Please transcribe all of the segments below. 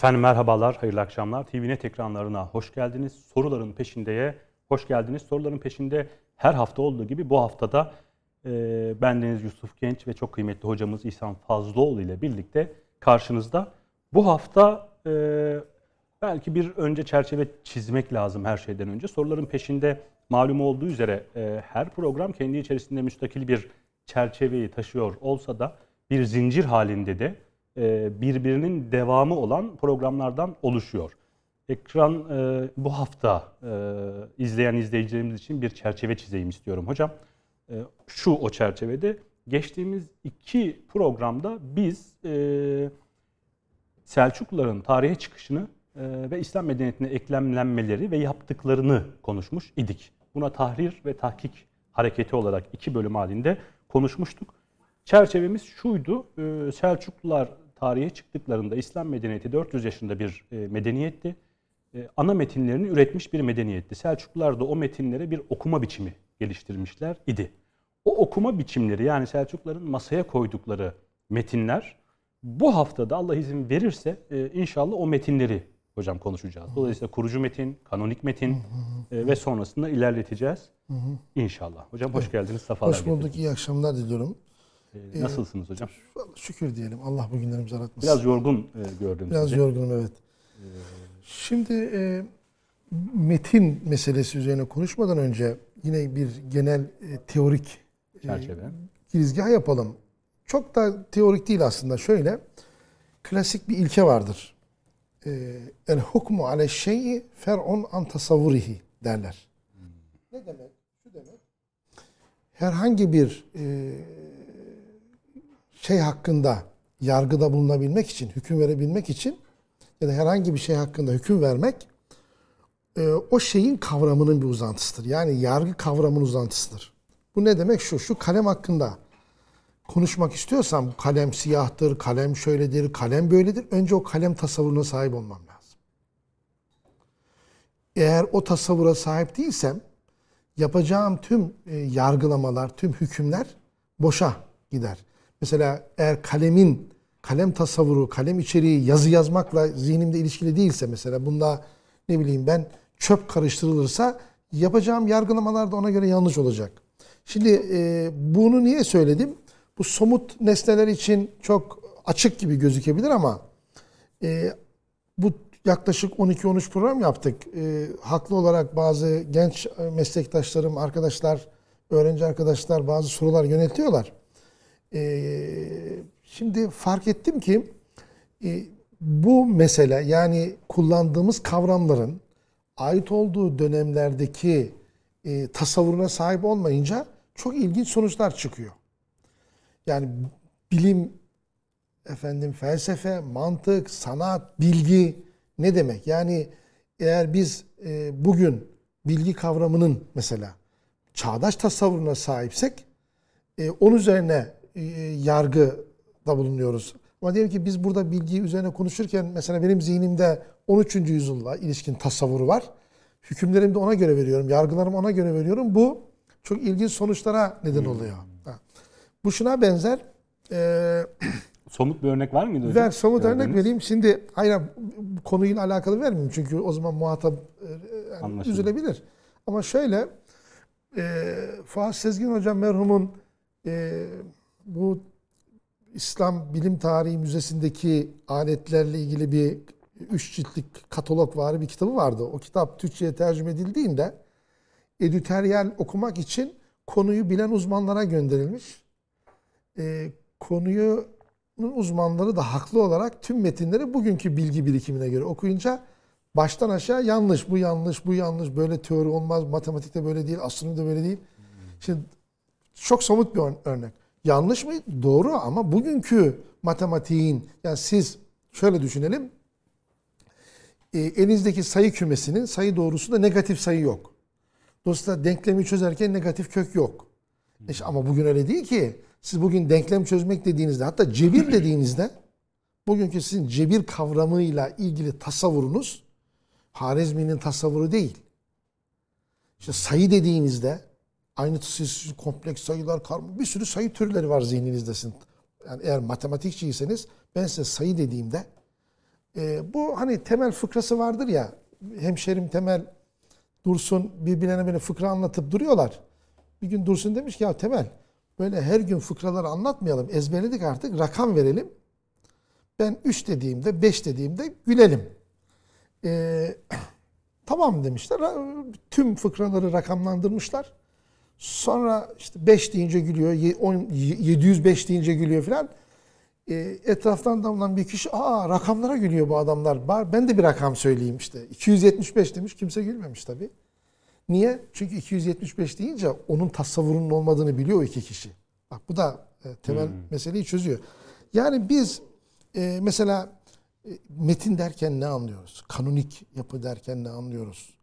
Efendim merhabalar, hayırlı akşamlar. TVNet ekranlarına hoş geldiniz. Soruların peşindeye hoş geldiniz. Soruların peşinde her hafta olduğu gibi bu haftada e, bendeniz Yusuf Genç ve çok kıymetli hocamız İhsan Fazlıoğlu ile birlikte karşınızda. Bu hafta e, belki bir önce çerçeve çizmek lazım her şeyden önce. Soruların peşinde malum olduğu üzere e, her program kendi içerisinde müstakil bir çerçeveyi taşıyor olsa da bir zincir halinde de birbirinin devamı olan programlardan oluşuyor. Ekran e, bu hafta e, izleyen izleyicilerimiz için bir çerçeve çizeyim istiyorum hocam. Şu o çerçevede geçtiğimiz iki programda biz Selçukluların tarihe çıkışını ve İslam medeniyetine eklemlenmeleri ve yaptıklarını konuşmuş idik. Buna tahrir ve tahkik hareketi olarak iki bölüm halinde konuşmuştuk. Çerçevemiz şuydu. Selçuklular tarihe çıktıklarında İslam medeniyeti 400 yaşında bir e, medeniyetti. E, ana metinlerini üretmiş bir medeniyetti. Selçuklular da o metinlere bir okuma biçimi geliştirmişler idi. O okuma biçimleri yani Selçukluların masaya koydukları metinler bu haftada Allah izin verirse e, inşallah o metinleri hocam konuşacağız. Dolayısıyla kurucu metin, kanonik metin ve sonrasında ilerleteceğiz. İnşallah. Hocam hoş geldiniz. Safalar Hoş bulduk. Getirdiniz. İyi akşamlar diliyorum. Ee, nasılsınız hocam? Şükür diyelim. Allah bugünlerimizi aratmasın. Biraz yorgun e, gördüm Biraz sizi. yorgunum evet. Ee... Şimdi e, metin meselesi üzerine konuşmadan önce yine bir genel e, teorik e, çerçeve girizgah yapalım. Çok da teorik değil aslında. Şöyle klasik bir ilke vardır. E, El hukmu ale şey'i fer'un an tasavvurihi derler. Hmm. Ne demek? Şu demek. Herhangi bir e, şey hakkında yargıda bulunabilmek için, hüküm verebilmek için ya da herhangi bir şey hakkında hüküm vermek e, o şeyin kavramının bir uzantısıdır. Yani yargı kavramının uzantısıdır. Bu ne demek? Şu, şu kalem hakkında konuşmak istiyorsam kalem siyahtır, kalem şöyledir, kalem böyledir. Önce o kalem tasavvuruna sahip olmam lazım. Eğer o tasavvura sahip değilsem yapacağım tüm e, yargılamalar, tüm hükümler boşa gider. Mesela eğer kalemin, kalem tasavvuru, kalem içeriği yazı yazmakla zihnimde ilişkili değilse mesela bunda ne bileyim ben çöp karıştırılırsa yapacağım yargılamalar da ona göre yanlış olacak. Şimdi e, bunu niye söyledim? Bu somut nesneler için çok açık gibi gözükebilir ama e, bu yaklaşık 12-13 program yaptık. E, haklı olarak bazı genç meslektaşlarım, arkadaşlar, öğrenci arkadaşlar bazı sorular yöneltiyorlar. Ee, şimdi fark ettim ki e, bu mesele yani kullandığımız kavramların ait olduğu dönemlerdeki e, tasavvuruna sahip olmayınca çok ilginç sonuçlar çıkıyor. Yani bilim, efendim felsefe, mantık, sanat, bilgi ne demek? Yani eğer biz e, bugün bilgi kavramının mesela çağdaş tasavvuruna sahipsek e, onun üzerine yargıda bulunuyoruz. Ama diyelim ki biz burada bilgi üzerine konuşurken mesela benim zihnimde 13. yüzyılla ilişkin tasavvuru var. Hükümlerimi de ona göre veriyorum, yargılarımı ona göre veriyorum. Bu çok ilginç sonuçlara neden hmm. oluyor. Hmm. Bu şuna benzer. E, somut bir örnek var mıydı hocam? Ver, somut Gördünüz. örnek vereyim. Şimdi hayır konuyla alakalı vermeyeyim çünkü o zaman muhatap e, yani üzülebilir. Ama şöyle e, Fuat Sezgin hocam merhumun e, bu İslam Bilim Tarihi Müzesi'ndeki aletlerle ilgili bir üç ciltlik katalog var bir kitabı vardı. O kitap Türkçe'ye tercüme edildiğinde edüteryal okumak için konuyu bilen uzmanlara gönderilmiş. E, konuyu uzmanları da haklı olarak tüm metinleri bugünkü bilgi birikimine göre okuyunca baştan aşağı yanlış, bu yanlış, bu yanlış, böyle teori olmaz, matematikte böyle değil, astronomide böyle değil. Şimdi çok somut bir örnek. Yanlış mı? Doğru ama bugünkü matematiğin yani siz şöyle düşünelim. E, elinizdeki sayı kümesinin sayı doğrusunda negatif sayı yok. Dolayısıyla denklemi çözerken negatif kök yok. İşte ama bugün öyle değil ki. Siz bugün denklem çözmek dediğinizde hatta cebir dediğinizde bugünkü sizin cebir kavramıyla ilgili tasavvurunuz Harizmi'nin tasavvuru değil. İşte sayı dediğinizde Aynı siz kompleks sayılar, karma bir sürü sayı türleri var zihninizdesin. Yani eğer matematikçiyseniz ben size sayı dediğimde E, bu hani temel fıkrası vardır ya. Hemşerim Temel Dursun birbirlerine böyle fıkra anlatıp duruyorlar. Bir gün Dursun demiş ki ya Temel böyle her gün fıkraları anlatmayalım. Ezberledik artık rakam verelim. Ben 3 dediğimde 5 dediğimde gülelim. Ee, tamam demişler. Tüm fıkraları rakamlandırmışlar. Sonra işte 5 deyince gülüyor, ye- on- 705 deyince gülüyor falan. Ee, etraftan damlanan bir kişi aa rakamlara gülüyor bu adamlar. Bar- Ben de bir rakam söyleyeyim işte. 275 demiş kimse gülmemiş tabii. Niye? Çünkü 275 deyince onun tasavvurunun olmadığını biliyor o iki kişi. Bak bu da e, temel meseleyi çözüyor. Yani biz e, mesela e, metin derken ne anlıyoruz? Kanonik yapı derken ne anlıyoruz?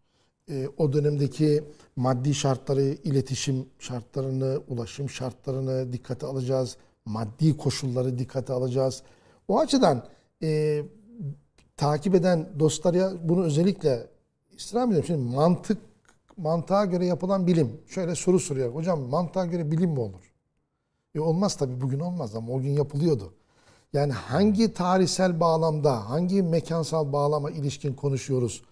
E, o dönemdeki maddi şartları, iletişim şartlarını, ulaşım şartlarını dikkate alacağız. Maddi koşulları dikkate alacağız. O açıdan e, takip eden dostlara bunu özellikle istirham ediyorum. Şimdi mantık mantığa göre yapılan bilim. Şöyle soru soruyor. Hocam mantığa göre bilim mi olur? E olmaz tabii bugün olmaz ama o gün yapılıyordu. Yani hangi tarihsel bağlamda, hangi mekansal bağlama ilişkin konuşuyoruz?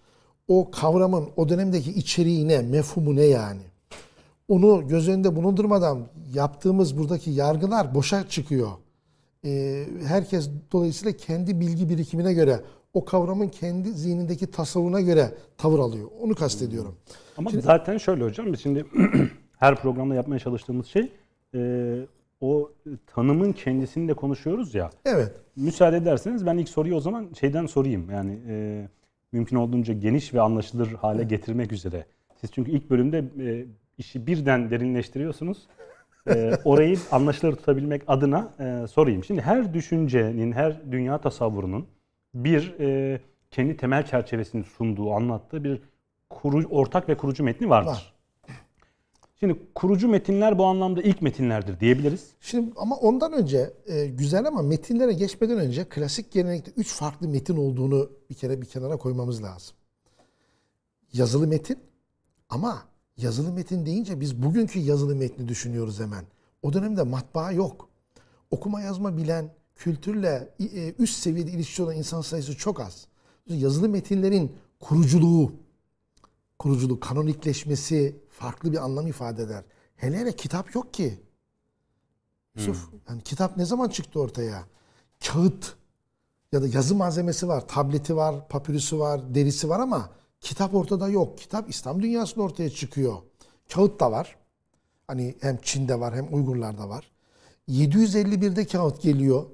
O kavramın o dönemdeki içeriği ne, mefhumu ne yani? Onu göz önünde bulundurmadan yaptığımız buradaki yargılar boşa çıkıyor. Ee, herkes dolayısıyla kendi bilgi birikimine göre, o kavramın kendi zihnindeki tasavvuruna göre tavır alıyor. Onu kastediyorum. Ama zaten şöyle hocam biz şimdi her programda yapmaya çalıştığımız şey e, o tanımın kendisini de konuşuyoruz ya. Evet. Müsaade ederseniz ben ilk soruyu o zaman şeyden sorayım. Yani e, mümkün olduğunca geniş ve anlaşılır hale getirmek üzere. Siz çünkü ilk bölümde e, işi birden derinleştiriyorsunuz. E, orayı anlaşılır tutabilmek adına e, sorayım. Şimdi her düşüncenin, her dünya tasavvurunun bir e, kendi temel çerçevesini sunduğu, anlattığı bir kuru, ortak ve kurucu metni vardır. Var. Şimdi kurucu metinler bu anlamda ilk metinlerdir diyebiliriz. Şimdi ama ondan önce e, güzel ama metinlere geçmeden önce klasik gelenekte üç farklı metin olduğunu bir kere bir kenara koymamız lazım. Yazılı metin ama yazılı metin deyince biz bugünkü yazılı metni düşünüyoruz hemen. O dönemde matbaa yok. Okuma yazma bilen, kültürle e, üst seviyede ilişki olan insan sayısı çok az. Yazılı metinlerin kuruculuğu, kuruculuk, kanonikleşmesi farklı bir anlam ifade eder. Hele hele kitap yok ki. Yusuf, yani kitap ne zaman çıktı ortaya? Kağıt ya da yazı malzemesi var, tableti var, papürüsü var, derisi var ama kitap ortada yok. Kitap İslam dünyasında ortaya çıkıyor. Kağıt da var. Hani hem Çin'de var hem Uygurlar'da var. 751'de kağıt geliyor.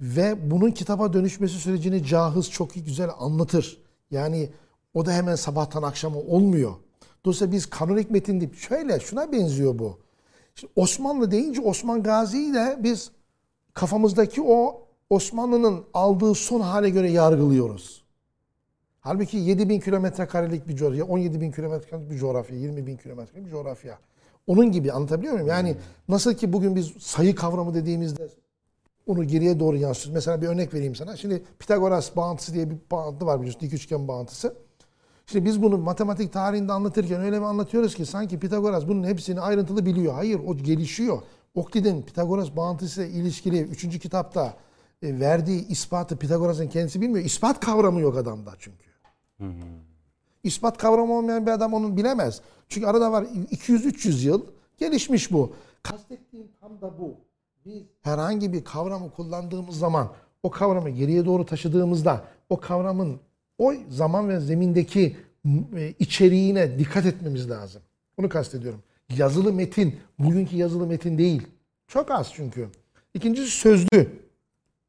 Ve bunun kitaba dönüşmesi sürecini Cahız çok iyi güzel anlatır. Yani o da hemen sabahtan akşama olmuyor. Dolayısıyla biz kanonik metin deyip şöyle şuna benziyor bu. Şimdi Osmanlı deyince Osman Gazi'yi de biz kafamızdaki o Osmanlı'nın aldığı son hale göre yargılıyoruz. Halbuki 7 bin kilometre karelik bir coğrafya, 17 bin kilometrelik bir coğrafya, 20 bin kilometrelik bir coğrafya. Onun gibi anlatabiliyor muyum? Yani nasıl ki bugün biz sayı kavramı dediğimizde onu geriye doğru yansıtıyoruz. Mesela bir örnek vereyim sana. Şimdi Pitagoras bağıntısı diye bir bağıntı var biliyorsun. Dik üçgen bağıntısı. Şimdi biz bunu matematik tarihinde anlatırken öyle bir anlatıyoruz ki sanki Pitagoras bunun hepsini ayrıntılı biliyor. Hayır o gelişiyor. Oktid'in Pitagoras bağıntısı ile ilişkili 3. kitapta e, verdiği ispatı Pitagoras'ın kendisi bilmiyor. İspat kavramı yok adamda çünkü. İspat kavramı olmayan bir adam onu bilemez. Çünkü arada var 200-300 yıl gelişmiş bu. Kastettiğim tam da bu. Biz herhangi bir kavramı kullandığımız zaman o kavramı geriye doğru taşıdığımızda o kavramın o zaman ve zemindeki e, içeriğine dikkat etmemiz lazım. Bunu kastediyorum. Yazılı metin, bugünkü yazılı metin değil. Çok az çünkü. İkincisi sözlü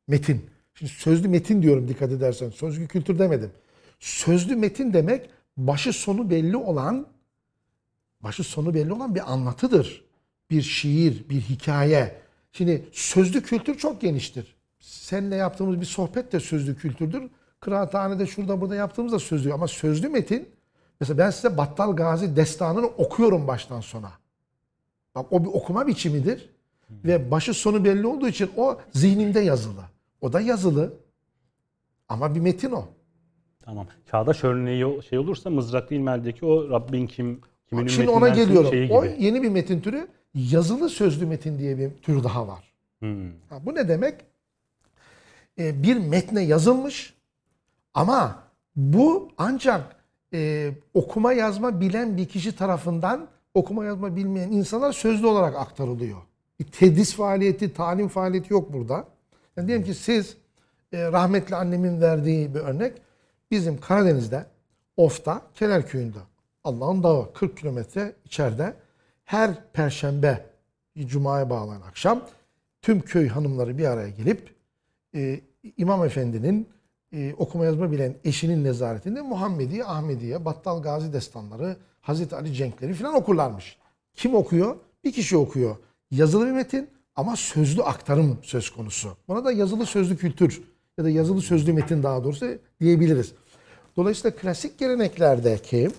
metin. Şimdi sözlü metin diyorum dikkat edersen. Sözlü kültür demedim. Sözlü metin demek başı sonu belli olan başı sonu belli olan bir anlatıdır. Bir şiir, bir hikaye. Şimdi sözlü kültür çok geniştir. Seninle yaptığımız bir sohbet de sözlü kültürdür. Kıraathanede şurada burada yaptığımız da sözlü. Ama sözlü metin, mesela ben size Battal Gazi destanını okuyorum baştan sona. Bak o bir okuma biçimidir. Ve başı sonu belli olduğu için o zihnimde yazılı. O da yazılı. Ama bir metin o. Tamam. Çağdaş örneği şey olursa Mızraklı İlmel'deki o Rabbin kim, kimin Şimdi ona geliyorum. şeyi O yeni bir metin türü. Yazılı sözlü metin diye bir tür daha var. Hmm. Ha, bu ne demek? Ee, bir metne yazılmış Ama bu ancak e, okuma yazma bilen bir kişi tarafından okuma yazma bilmeyen insanlar sözlü olarak aktarılıyor. Bir tedris faaliyeti, talim faaliyeti yok burada. Yani diyelim ki siz e, rahmetli annemin verdiği bir örnek bizim Karadeniz'de Of'ta Kelerköy'ünde Allah'ın dağı 40 kilometre içeride her perşembe Cuma'ya bağlanan akşam tüm köy hanımları bir araya gelip e, İmam Efendi'nin e, okuma yazma bilen eşinin nezaretinde Muhammediye, Ahmediye, Battal Gazi destanları, Hazreti Ali cenkleri falan okurlarmış. Kim okuyor? Bir kişi okuyor. Yazılı bir metin ama sözlü aktarım söz konusu. Buna da yazılı sözlü kültür ya da yazılı sözlü metin daha doğrusu diyebiliriz. Dolayısıyla klasik geleneklerdeki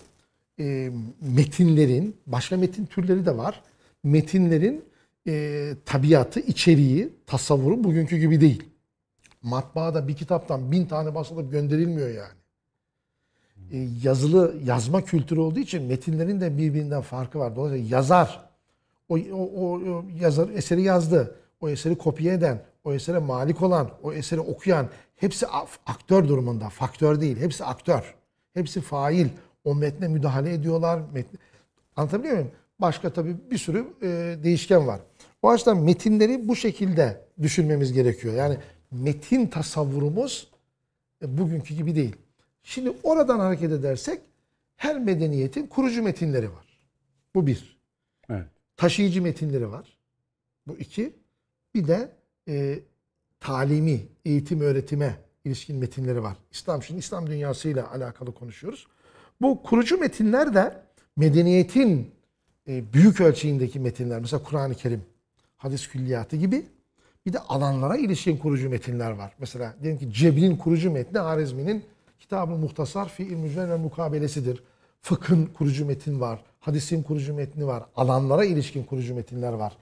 e, metinlerin, başka metin türleri de var. Metinlerin e, tabiatı, içeriği, tasavvuru bugünkü gibi değil. Matbaada bir kitaptan bin tane basılıp gönderilmiyor yani. E, yazılı yazma kültürü olduğu için metinlerin de birbirinden farkı var. Dolayısıyla yazar, o, o, o yazar eseri yazdı, o eseri kopya eden, o esere malik olan, o eseri okuyan hepsi aktör durumunda. Faktör değil, hepsi aktör. Hepsi fail. O metne müdahale ediyorlar. Metne... Anlatabiliyor muyum? Başka tabii bir sürü e, değişken var. O açıdan metinleri bu şekilde düşünmemiz gerekiyor. Yani metin tasavvurumuz e, bugünkü gibi değil. Şimdi oradan hareket edersek her medeniyetin kurucu metinleri var. Bu bir. Evet. Taşıyıcı metinleri var. Bu iki. Bir de e, talimi, eğitim öğretime ilişkin metinleri var. İslam şimdi İslam dünyasıyla alakalı konuşuyoruz. Bu kurucu metinler de medeniyetin e, büyük ölçeğindeki metinler. Mesela Kur'an-ı Kerim, hadis külliyatı gibi. Bir de alanlara ilişkin kurucu metinler var. Mesela diyelim ki Cebrin kurucu metni Harizmi'nin Kitab-ı Muhtasar fi İlmücvel ve Mukabelesidir. Fıkhın kurucu metin var. Hadisin kurucu metni var. Alanlara ilişkin kurucu metinler var.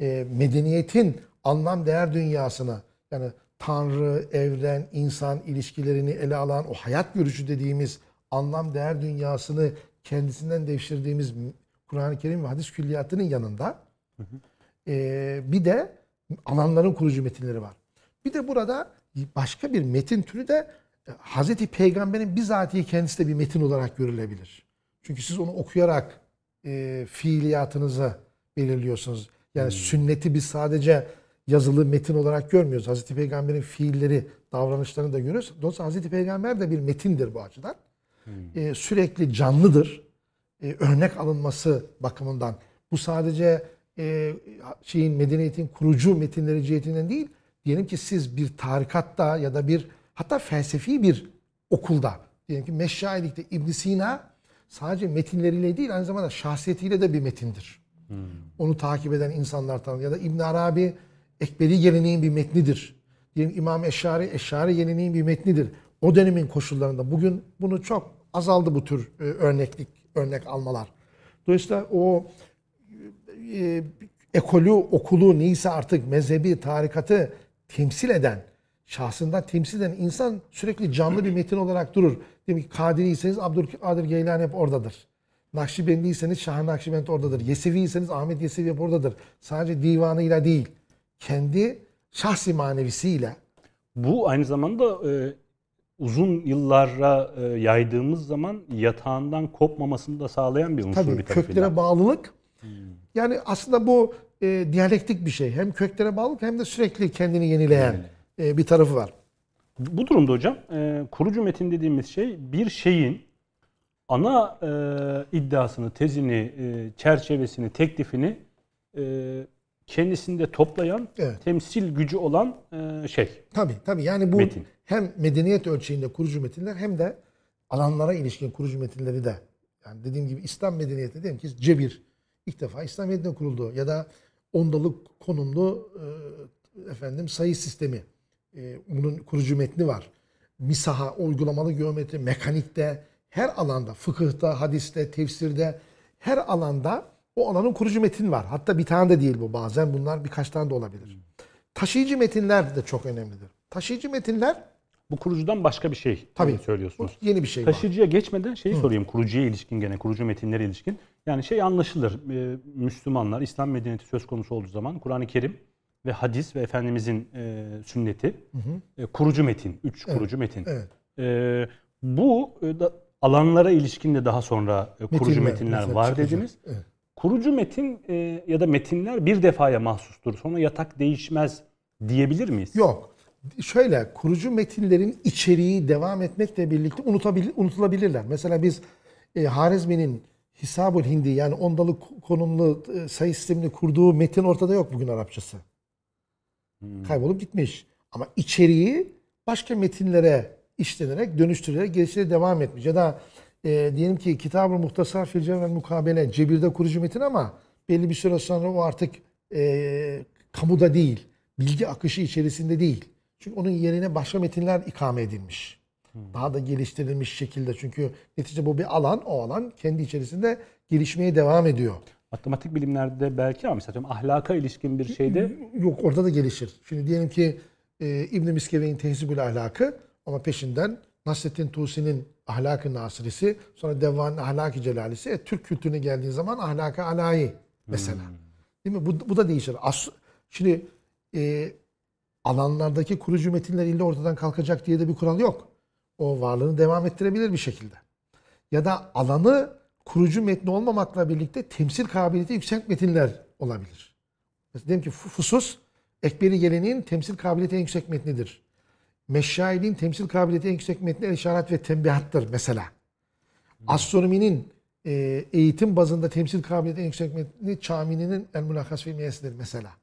E, medeniyetin anlam değer dünyasını yani Tanrı, evren, insan ilişkilerini ele alan o hayat görüşü dediğimiz anlam değer dünyasını kendisinden devşirdiğimiz Kur'an-ı Kerim ve hadis külliyatının yanında E, bir de alanların kurucu metinleri var. Bir de burada başka bir metin türü de e, Hazreti Peygamber'in bizatihi kendisi de bir metin olarak görülebilir. Çünkü siz onu okuyarak e, fiiliyatınızı belirliyorsunuz. Yani hmm. sünneti biz sadece yazılı metin olarak görmüyoruz. Hazreti Peygamber'in fiilleri, davranışlarını da görüyoruz. Dolayısıyla Hazreti Peygamber de bir metindir bu açıdan. Hmm. Ee, sürekli canlıdır. Ee, örnek alınması bakımından. Bu sadece e, şeyin medeniyetin kurucu metinleri cihetinden değil. Diyelim ki siz bir tarikatta ya da bir hatta felsefi bir okulda diyelim ki Meşşailik'te ibn Sina sadece metinleriyle değil aynı zamanda şahsiyetiyle de bir metindir. Hmm. Onu takip eden insanlar tanır. Ya da İbn Arabi Ekberi geleneğin bir metnidir. Diyelim İmam Eşari, Eşari geleneğin bir metnidir. O dönemin koşullarında. Bugün bunu çok azaldı bu tür e, örneklik, örnek almalar. Dolayısıyla o e, ekolü, okulu neyse artık mezhebi, tarikatı temsil eden, şahsından temsil eden insan sürekli canlı bir metin olarak durur. Demek ki Kadiriyseniz Abdülkadir Geylani hep oradadır. Nakşibendiyseniz Şah Nakşibend oradadır. Yeseviyseniz Ahmet Yesevi hep oradadır. Sadece divanıyla değil kendi şahsi manevisiyle. Bu aynı zamanda e, uzun yıllara e, yaydığımız zaman yatağından kopmamasını da sağlayan bir unsur Tabii, bir tarafıyla. köklere bağlılık. Hmm. Yani aslında bu e, diyalektik bir şey. Hem köklere bağlılık hem de sürekli kendini yenileyen e, bir tarafı var. Bu durumda hocam e, kurucu metin dediğimiz şey bir şeyin ana e, iddiasını, tezini, e, çerçevesini, teklifini e, kendisinde toplayan, evet. temsil gücü olan e, şey. Tabii tabii. Yani bu metin. hem medeniyet ölçeğinde kurucu metinler hem de alanlara ilişkin kurucu metinleri de yani dediğim gibi İslam medeniyeti diyelim ki cebir ilk defa İslam medeniyetinde kuruldu ya da ondalık konumlu e, efendim sayı sistemi e, bunun kurucu metni var. Misaha, uygulamalı geometri, mekanikte her alanda, fıkıhta, hadiste, tefsirde her alanda o alanın kurucu metin var. Hatta bir tane de değil bu. Bazen bunlar birkaç tane de olabilir. Taşıyıcı metinler de çok önemlidir. Taşıyıcı metinler bu kurucudan başka bir şey Tabii, söylüyorsunuz. Yeni bir şey Taşıyıcıya var. geçmeden şeyi Hı. sorayım. Kurucuya ilişkin gene, kurucu metinlere ilişkin. Yani şey anlaşılır. Ee, Müslümanlar, İslam medeniyeti söz konusu olduğu zaman Kur'an-ı Kerim ve hadis ve Efendimizin e, sünneti hı hı. E, kurucu metin. Üç evet. kurucu metin. Evet. Ee, bu e, da, alanlara ilişkin de daha sonra e, kurucu Metinler, metinler mesela var çıkacak. dediniz. Evet. Kurucu metin e, ya da metinler bir defaya mahsustur. Sonra yatak değişmez diyebilir miyiz? Yok. Şöyle kurucu metinlerin içeriği devam etmekle birlikte unutabil, unutulabilirler. Mesela biz e, Harizmi'nin Hisabul Hindi yani ondalı konumlu e, sayı sistemini kurduğu metin ortada yok bugün Arapçası. Kaybolup gitmiş. Ama içeriği başka metinlere işlenerek, dönüştürülerek geliştirerek devam etmiş. Ya da e, diyelim ki Kitab-ı Muhtasar Fil Cevher Mukabele Cebir'de kurucu metin ama belli bir süre sonra o artık e, kamuda değil, bilgi akışı içerisinde değil. Çünkü onun yerine başka metinler ikame edilmiş. Daha da geliştirilmiş şekilde. Çünkü netice bu bir alan, o alan kendi içerisinde gelişmeye devam ediyor. Matematik bilimlerde belki ama mesela ahlaka ilişkin bir şeyde Yok orada da gelişir. Şimdi diyelim ki e, İbn-i Miskevey'in Tehzibül Ahlakı ama peşinden Nasrettin Tusi'nin Ahlak-ı Nasirisi, sonra Devvan'ın Ahlak-ı Celalisi. E, Türk kültürüne geldiği zaman Ahlak-ı Alayi mesela. Değil mi? Bu, bu da değişir. As, şimdi e, alanlardaki kurucu metinler illa ortadan kalkacak diye de bir kural yok. O varlığını devam ettirebilir bir şekilde. Ya da alanı kurucu metni olmamakla birlikte temsil kabiliyeti yüksek metinler olabilir. Mesela diyelim ki Fusus, Ekberi geleneğin temsil kabiliyeti en yüksek metnidir. Meşşail'in temsil kabiliyeti en yüksek metni El İşaret ve Tembihattır mesela. Astronominin e, eğitim bazında temsil kabiliyeti en yüksek metni Çamini'nin El Mulakas ve Miyesidir mesela.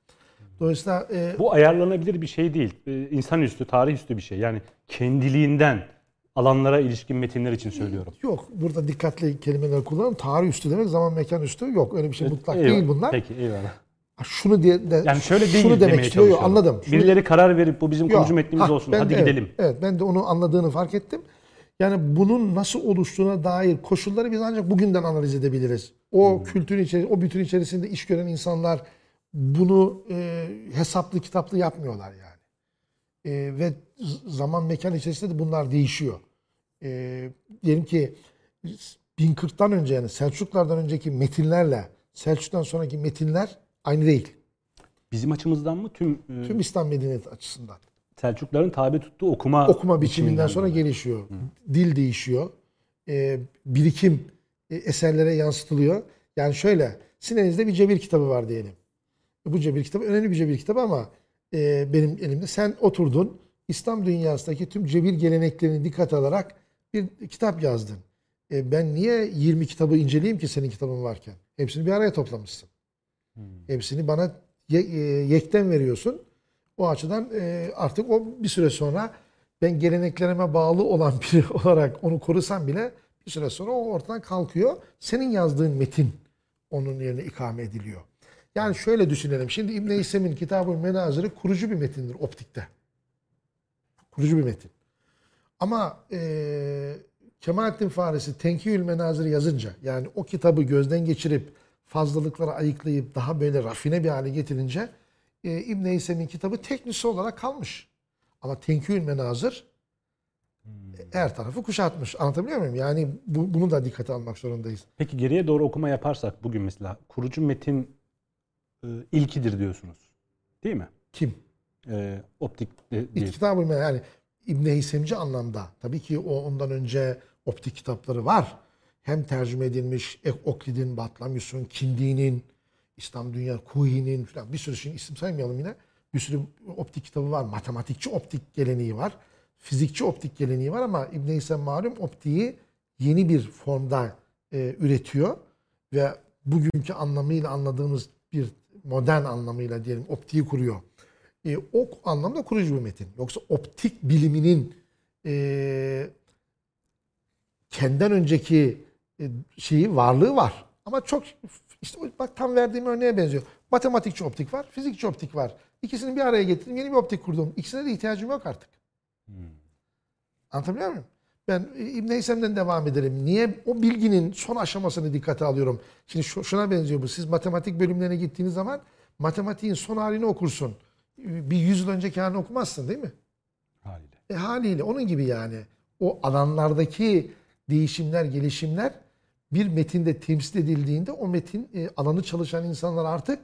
Dolayısıyla e, bu ayarlanabilir bir şey değil. Ee, İnsanüstü, tarihüstü bir şey. Yani kendiliğinden alanlara ilişkin metinler için söylüyorum. yok burada dikkatli kelimeler kullanalım. Tarih üstü demek zaman mekan üstü yok. Öyle bir şey mutlak Eyvallah. değil bunlar. Peki eyvallah. Şunu diye de, Yani şöyle değil şunu demek istiyor. Yok, anladım. Şunu- Birileri karar verip bu bizim kurucu metnimiz Ha, olsun. ben Hadi evet, gidelim. Evet, ben de onu anladığını fark ettim. Yani bunun nasıl oluştuğuna dair koşulları biz ancak bugünden analiz edebiliriz. O kültürün içerisinde, o bütün içerisinde iş gören insanlar bunu e, hesaplı kitaplı yapmıyorlar yani. E, ve zaman mekan içerisinde de bunlar değişiyor. E, diyelim ki 1040'tan önce yani Selçuklardan önceki metinlerle Selçuk'tan sonraki metinler aynı değil. Bizim açımızdan mı tüm, e, Tüm İslam medeniyeti açısından. Selçukların tabi tuttuğu okuma okuma biçiminden sonra dolayı? gelişiyor. Dil değişiyor. Ee, birikim e, eserlere yansıtılıyor. Yani şöyle, sizin elinizde bir cebir kitabı var diyelim. Bu cebir kitabı önemli bir cebir kitabı ama e, benim elimde sen oturdun İslam dünyasındaki tüm cebir geleneklerini dikkat alarak bir kitap yazdın. E, ben niye 20 kitabı inceleyeyim ki senin kitabın varken? Hepsini bir araya toplamışsın. Hepsini bana ye- e, yekten veriyorsun. O açıdan e, artık o bir süre sonra ben geleneklerime bağlı olan biri olarak onu korusam bile bir süre sonra o ortadan kalkıyor. Senin yazdığın metin onun yerine ikame ediliyor. Yani şöyle düşünelim. Şimdi İbn-i İsem'in Kitab-ı Menazır'ı kurucu bir metindir optikte. Kurucu bir metin. Ama e, Kemalettin Farisi Tenkihül Menazır'ı yazınca yani o kitabı gözden geçirip fazlalıkları ayıklayıp daha böyle rafine bir hale getirince e, İbn-i İsem'in kitabı teknisi olarak kalmış. Ama Tenkihül Menazır her tarafı kuşatmış. Anlatabiliyor muyum? Yani bu, bunu da dikkate almak zorundayız. Peki geriye doğru okuma yaparsak bugün mesela kurucu metin e, ilkidir diyorsunuz. Değil mi? Kim? E, optik İlk değil. kitabı yani İbn Heysemci anlamda. Tabii ki o ondan önce optik kitapları var. Hem tercüme edilmiş Oklid'in, Batlamyus'un, Kindi'nin, İslam Dünya Kuhi'nin falan bir sürü şimdi isim saymayalım yine. Bir sürü optik kitabı var. Matematikçi optik geleneği var. Fizikçi optik geleneği var ama İbn Heysem malum optiği yeni bir formda e, üretiyor ve bugünkü anlamıyla anladığımız bir modern anlamıyla diyelim optiği kuruyor. E, o anlamda kurucu bir metin. Yoksa optik biliminin e, kendinden önceki e, şeyi varlığı var. Ama çok işte bak tam verdiğim örneğe benziyor. Matematikçi optik var, fizikçi optik var. İkisini bir araya getirdim, yeni bir optik kurdum. İkisine de ihtiyacım yok artık. Anlatabiliyor muyum? Ben e, İbn Heysem'den devam ederim. Niye? O bilginin son aşamasını dikkate alıyorum. Şimdi şu- şuna benziyor bu. Siz matematik bölümlerine gittiğiniz zaman matematiğin son halini okursun. Bir yüz yıl önceki halini okumazsın değil mi? Haliyle. E haliyle onun gibi yani. O alanlardaki değişimler, gelişimler bir metinde temsil edildiğinde o metin e, alanı çalışan insanlar artık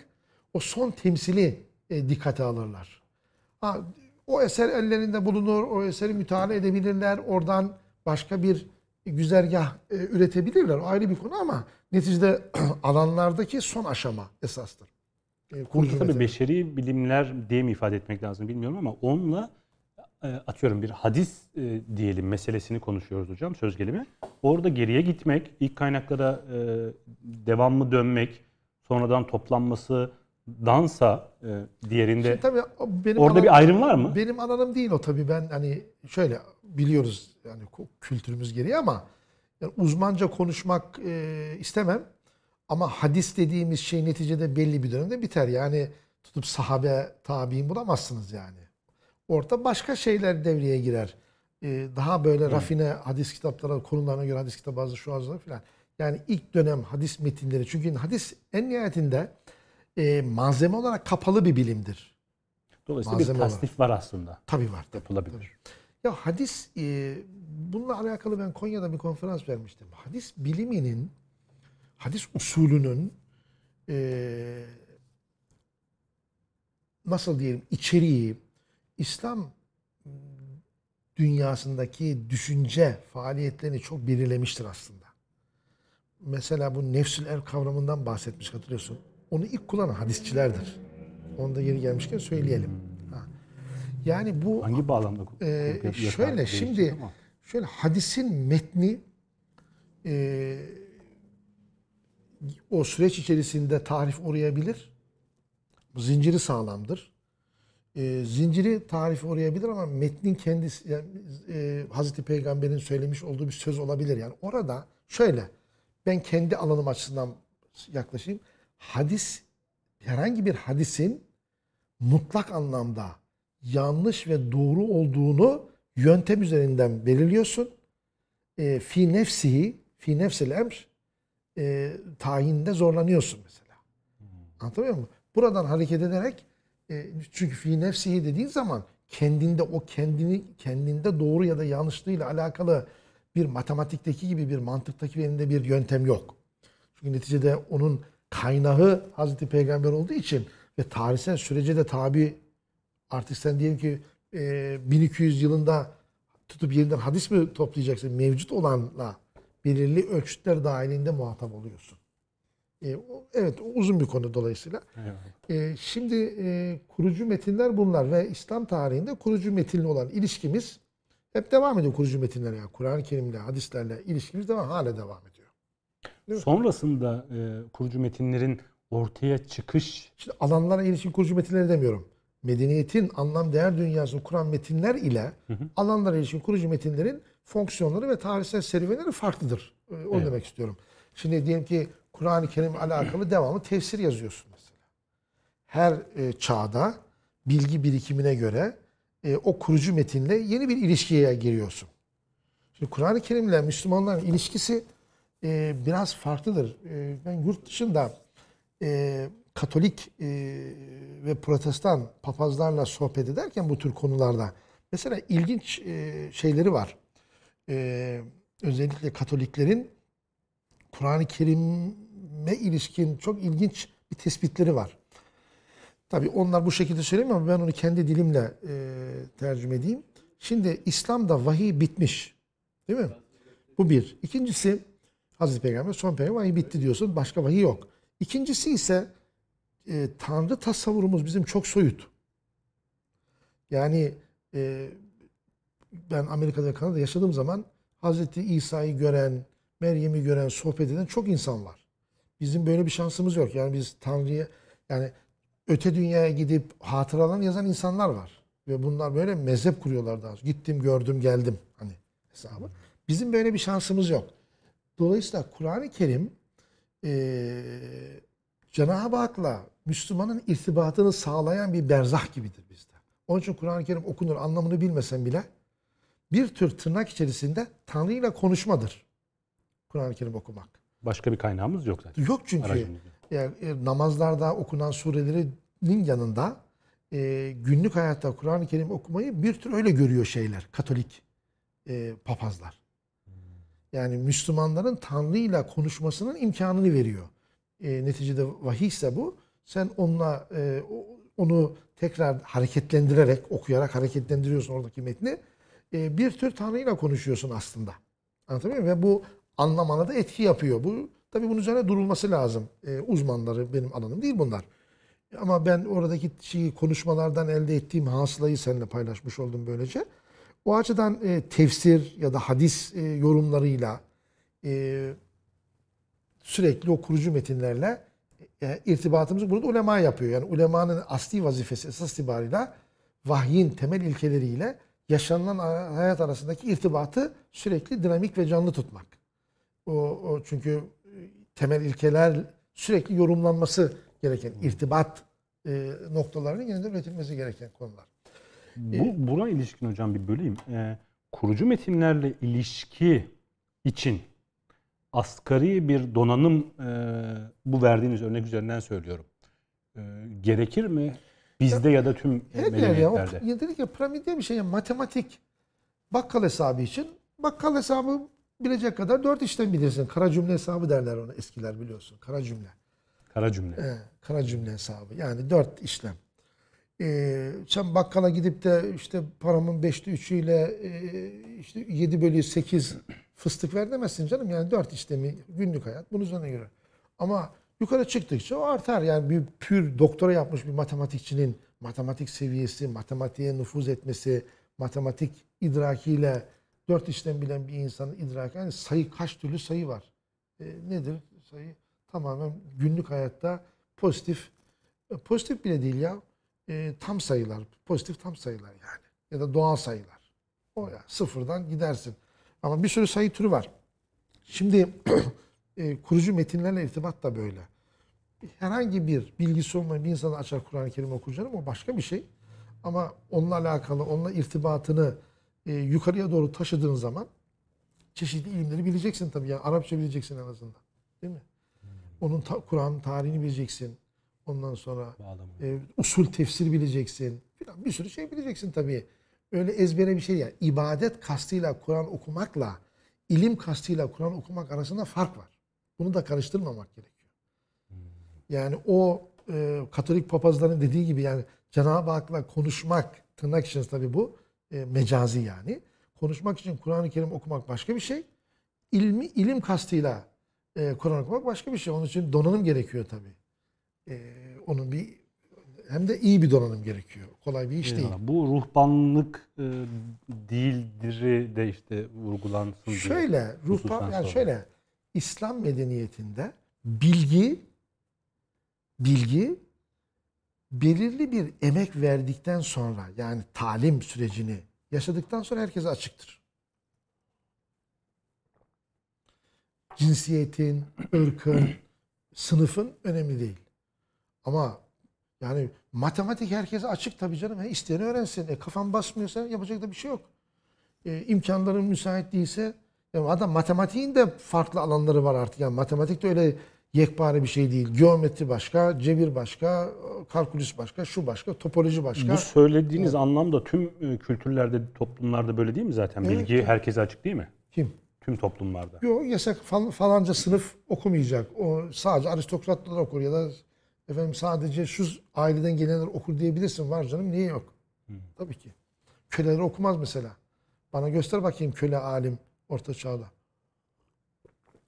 o son temsili e, dikkate alırlar. Ha, o eser ellerinde bulunur, o eseri müteala edebilirler, oradan başka bir güzergah e, üretebilirler. O ayrı bir konu ama neticede alanlardaki son aşama esastır. E, kurucu tabii beşeri bilimler diye mi ifade etmek lazım bilmiyorum ama onunla e, atıyorum bir hadis e, diyelim meselesini konuşuyoruz hocam söz gelimi. Orada geriye gitmek, ilk kaynaklara e, devamlı dönmek, sonradan toplanması dansa e, diğerinde Şimdi tabii benim orada alanım- bir ayrım var mı? Benim alanım değil o tabii ben hani şöyle biliyoruz yani kültürümüz gereği ama yani uzmanca konuşmak e, istemem. Ama hadis dediğimiz şey neticede belli bir dönemde biter. Yani tutup sahabe tabi'in bulamazsınız yani. Orada başka şeyler devreye girer. E, daha böyle rafine hadis kitapları, konularına göre hadis kitabı bazı şu azı filan. Yani ilk dönem hadis metinleri. Çünkü hadis en nihayetinde e, malzeme olarak kapalı bir bilimdir. Dolayısıyla bir malzeme olarak. tasnif var aslında. Tabii var. Tabii. Yapılabilir. Ya hadis, e, bununla alakalı ben Konya'da bir konferans vermiştim. Hadis biliminin, hadis usulünün e, nasıl diyelim içeriği, İslam dünyasındaki düşünce faaliyetlerini çok belirlemiştir aslında. Mesela bu nefsül er kavramından bahsetmiş hatırlıyorsun. Onu ilk kullanan hadisçilerdir. Onu da yeri gelmişken söyleyelim. Ha. Yani bu Hangi bağlamda? yapar- şöyle şimdi ama. şöyle hadisin metni e, o süreç içerisinde tarif uğrayabilir. Zinciri sağlamdır. E, zinciri tarif uğrayabilir ama metnin kendisi yani, e, Hazreti Peygamber'in söylemiş olduğu bir söz olabilir. Yani orada şöyle ben kendi alanım açısından yaklaşayım. Hadis herhangi bir hadisin mutlak anlamda yanlış ve doğru olduğunu yöntem üzerinden belirliyorsun. E, fi nefsihi, fi nefsil emr e, tayinde zorlanıyorsun mesela. Anlatabiliyor muyum? Buradan hareket ederek e, çünkü fi nefsihi dediğin zaman kendinde o kendini kendinde doğru ya da yanlışlığıyla alakalı bir matematikteki gibi bir mantıktaki elinde bir yöntem yok. Çünkü neticede onun kaynağı Hazreti Peygamber olduğu için ve tarihsel sürece de tabi artık sen diyelim ki e, 1200 yılında tutup yeniden hadis mi toplayacaksın? Mevcut olanla belirli ölçütler dahilinde muhatap oluyorsun. E, o- evet o uzun bir konu dolayısıyla. Eyvallah. E, şimdi e, kurucu metinler bunlar ve İslam tarihinde kurucu metinle olan ilişkimiz hep devam ediyor kurucu metinlere. Yani Kur'an-ı Kerim'le, hadislerle ilişkimiz devam, hala devam ediyor. Sonrasında e, kurucu metinlerin ortaya çıkış Şimdi alanlara ilişkin kurucu metinleri demiyorum. Medeniyetin anlam değer dünyasını kuran metinler ile alanlara ilişkin kurucu metinlerin fonksiyonları ve tarihsel serüvenleri farklıdır. Ee, Onu Evet. demek istiyorum. Şimdi diyelim ki Kur'an-ı Kerim alakalı devamlı tefsir yazıyorsun mesela. Her e, çağda bilgi birikimine göre e, o kurucu metinle yeni bir ilişkiye giriyorsun. Şimdi Kur'an-ı Kerim'le Müslümanların ilişkisi e, biraz farklıdır. E, ben yurt dışında e, Katolik e, ve Protestan papazlarla sohbet ederken bu tür konularda mesela ilginç e, şeyleri var. E, özellikle Katoliklerin Kur'an-ı Kerim'e ilişkin çok ilginç bir tespitleri var. Tabii onlar bu şekilde söylemiyor ama ben onu kendi dilimle e, tercüme edeyim. Şimdi İslam'da vahiy bitmiş. Değil mi? Bu bir. İkincisi Hazreti Peygamber son peygamber vahiy bitti diyorsun. Başka vahiy yok. İkincisi ise e, Tanrı tasavvurumuz bizim çok soyut. Yani e, ben Amerika'da ve Kanada'da yaşadığım zaman Hazreti İsa'yı gören, Meryem'i gören, sohbet eden çok insan var. Bizim böyle bir şansımız yok. Yani biz Tanrı'ya yani öte dünyaya gidip hatıralarını yazan insanlar var. Ve bunlar böyle mezhep kuruyorlar daha. sonra. Gittim, gördüm, geldim hani hesabı. Bizim böyle bir şansımız yok. Dolayısıyla Kur'an-ı Kerim eee Cenab-ı Hak'la Müslümanın irtibatını sağlayan bir berzah gibidir bizde. Onun için Kur'an-ı Kerim okunur anlamını bilmesen bile bir tür tırnak içerisinde Tanrı ile konuşmadır. Kur'an-ı Kerim okumak. başka bir kaynağımız yok zaten. Yok çünkü Aracımız yok. yani e, namazlarda okunan surelerinin yanında e, günlük hayatta Kur'an-ı Kerim okumayı bir tür öyle görüyor şeyler. Katolik e, papazlar. Yani Müslümanların Tanrı ile konuşmasının imkanını veriyor. E, neticede vahiy ise bu. Sen onunla e, onu tekrar hareketlendirerek, okuyarak hareketlendiriyorsun oradaki metni. E, bir tür Tanrı'yla konuşuyorsun aslında. Anlatabiliyor muyum? Ve bu anlamana da etki yapıyor. Bu Tabii bunun üzerine durulması lazım. E, uzmanları benim alanım değil bunlar. Ama ben oradaki şeyi, konuşmalardan elde ettiğim hasılayı seninle paylaşmış oldum böylece. O açıdan e, tefsir ya da hadis e, yorumlarıyla e, sürekli o kurucu metinlerle e, irtibatımızı burada ulema yapıyor. Yani ulemanın asli vazifesi esas itibarıyla vahyin temel ilkeleriyle yaşanılan hayat arasındaki irtibatı sürekli dinamik ve canlı tutmak. O, o çünkü temel ilkeler sürekli yorumlanması gereken irtibat e, noktalarının yeniden üretilmesi gereken konular. Bu, buna ilişkin hocam bir böleyim. Ee, kurucu metinlerle ilişki için asgari bir donanım e, bu verdiğiniz örnek üzerinden söylüyorum. E, gerekir mi? Bizde ya, ya da tüm medeniyetlerde. Ya, dedik ya piramit diye bir şey. Yani matematik bakkal hesabı için bakkal hesabı bilecek kadar dört işlem bilirsin. Kara cümle hesabı derler ona eskiler biliyorsun. Kara cümle. Kara cümle. Ee, kara cümle hesabı. Yani dört işlem. Ee, sen bakkala gidip de işte paramın beşte üçüyle e, işte yedi bölü sekiz fıstık ver demezsin canım. Yani dört işlemi günlük hayat bunun üzerine göre. Ama yukarı çıktıkça o artar. Yani bir pür doktora yapmış bir matematikçinin matematik seviyesi, matematiğe nüfuz etmesi, matematik idrakiyle dört işlem bilen bir insanın idraki. Yani sayı kaç türlü sayı var. E, nedir sayı? Tamamen günlük hayatta pozitif, e, pozitif bile değil ya. E, tam sayılar, pozitif tam sayılar yani. Ya da doğal sayılar. O ya sıfırdan gidersin. Ama bir sürü sayı türü var. Şimdi e, kurucu metinlerle irtibat da böyle. Herhangi bir bilgisi olmayan bir insanı açar Kur'an-ı Kerim okur canım o başka bir şey. Ama onunla alakalı, onunla irtibatını e, yukarıya doğru taşıdığın zaman çeşitli ilimleri bileceksin tabii. Yani Arapça bileceksin en azından. Değil mi? Onun ta, Kur'an tarihini bileceksin. Ondan sonra e, usul tefsir bileceksin. Falan bir sürü şey bileceksin tabii. Öyle ezbere bir şey ya. İbadet kastıyla Kur'an okumakla ilim kastıyla Kur'an okumak arasında fark var. Bunu da karıştırmamak gerekiyor. Yani o e, Katolik papazların dediği gibi yani Cenab-ı Hak'la konuşmak tırnak içinde tabii bu e, mecazi yani. Konuşmak için Kur'an-ı Kerim okumak başka bir şey. İlmi ilim kastıyla e, Kur'an okumak başka bir şey. Onun için donanım gerekiyor tabii. E, onun bir hem de iyi bir donanım gerekiyor. Kolay bir iş Eyvallah. değil. Bu ruhbanlık e, değildir de işte vurgulansın. Şöyle ruhban yani şöyle İslam medeniyetinde bilgi bilgi belirli bir emek verdikten sonra yani talim sürecini yaşadıktan sonra herkese açıktır. Cinsiyetin, ırkın, sınıfın önemli değil. Ama yani matematik herkese açık tabii canım. He, isteyeni öğrensin. E, kafan basmıyorsa yapacak da bir şey yok. E, imkanların müsait değilse yani adam matematiğin de farklı alanları var artık. Yani matematik de öyle yekpare bir şey değil. Geometri başka, cebir başka, kalkülüs başka, şu başka, topoloji başka. Bu söylediğiniz anlamda tüm e, kültürlerde, toplumlarda böyle değil mi zaten? Evet, Bilgi herkese açık değil mi? Kim? Tüm toplumlarda. Yok yasak fal- falanca sınıf okumayacak. O sadece aristokratlar okur ya da efendim sadece şu aileden gelenler okur diyebilirsin. Var canım niye yok? Tabii ki. Köleler okumaz mesela. Bana göster bakayım köle alim orta çağda.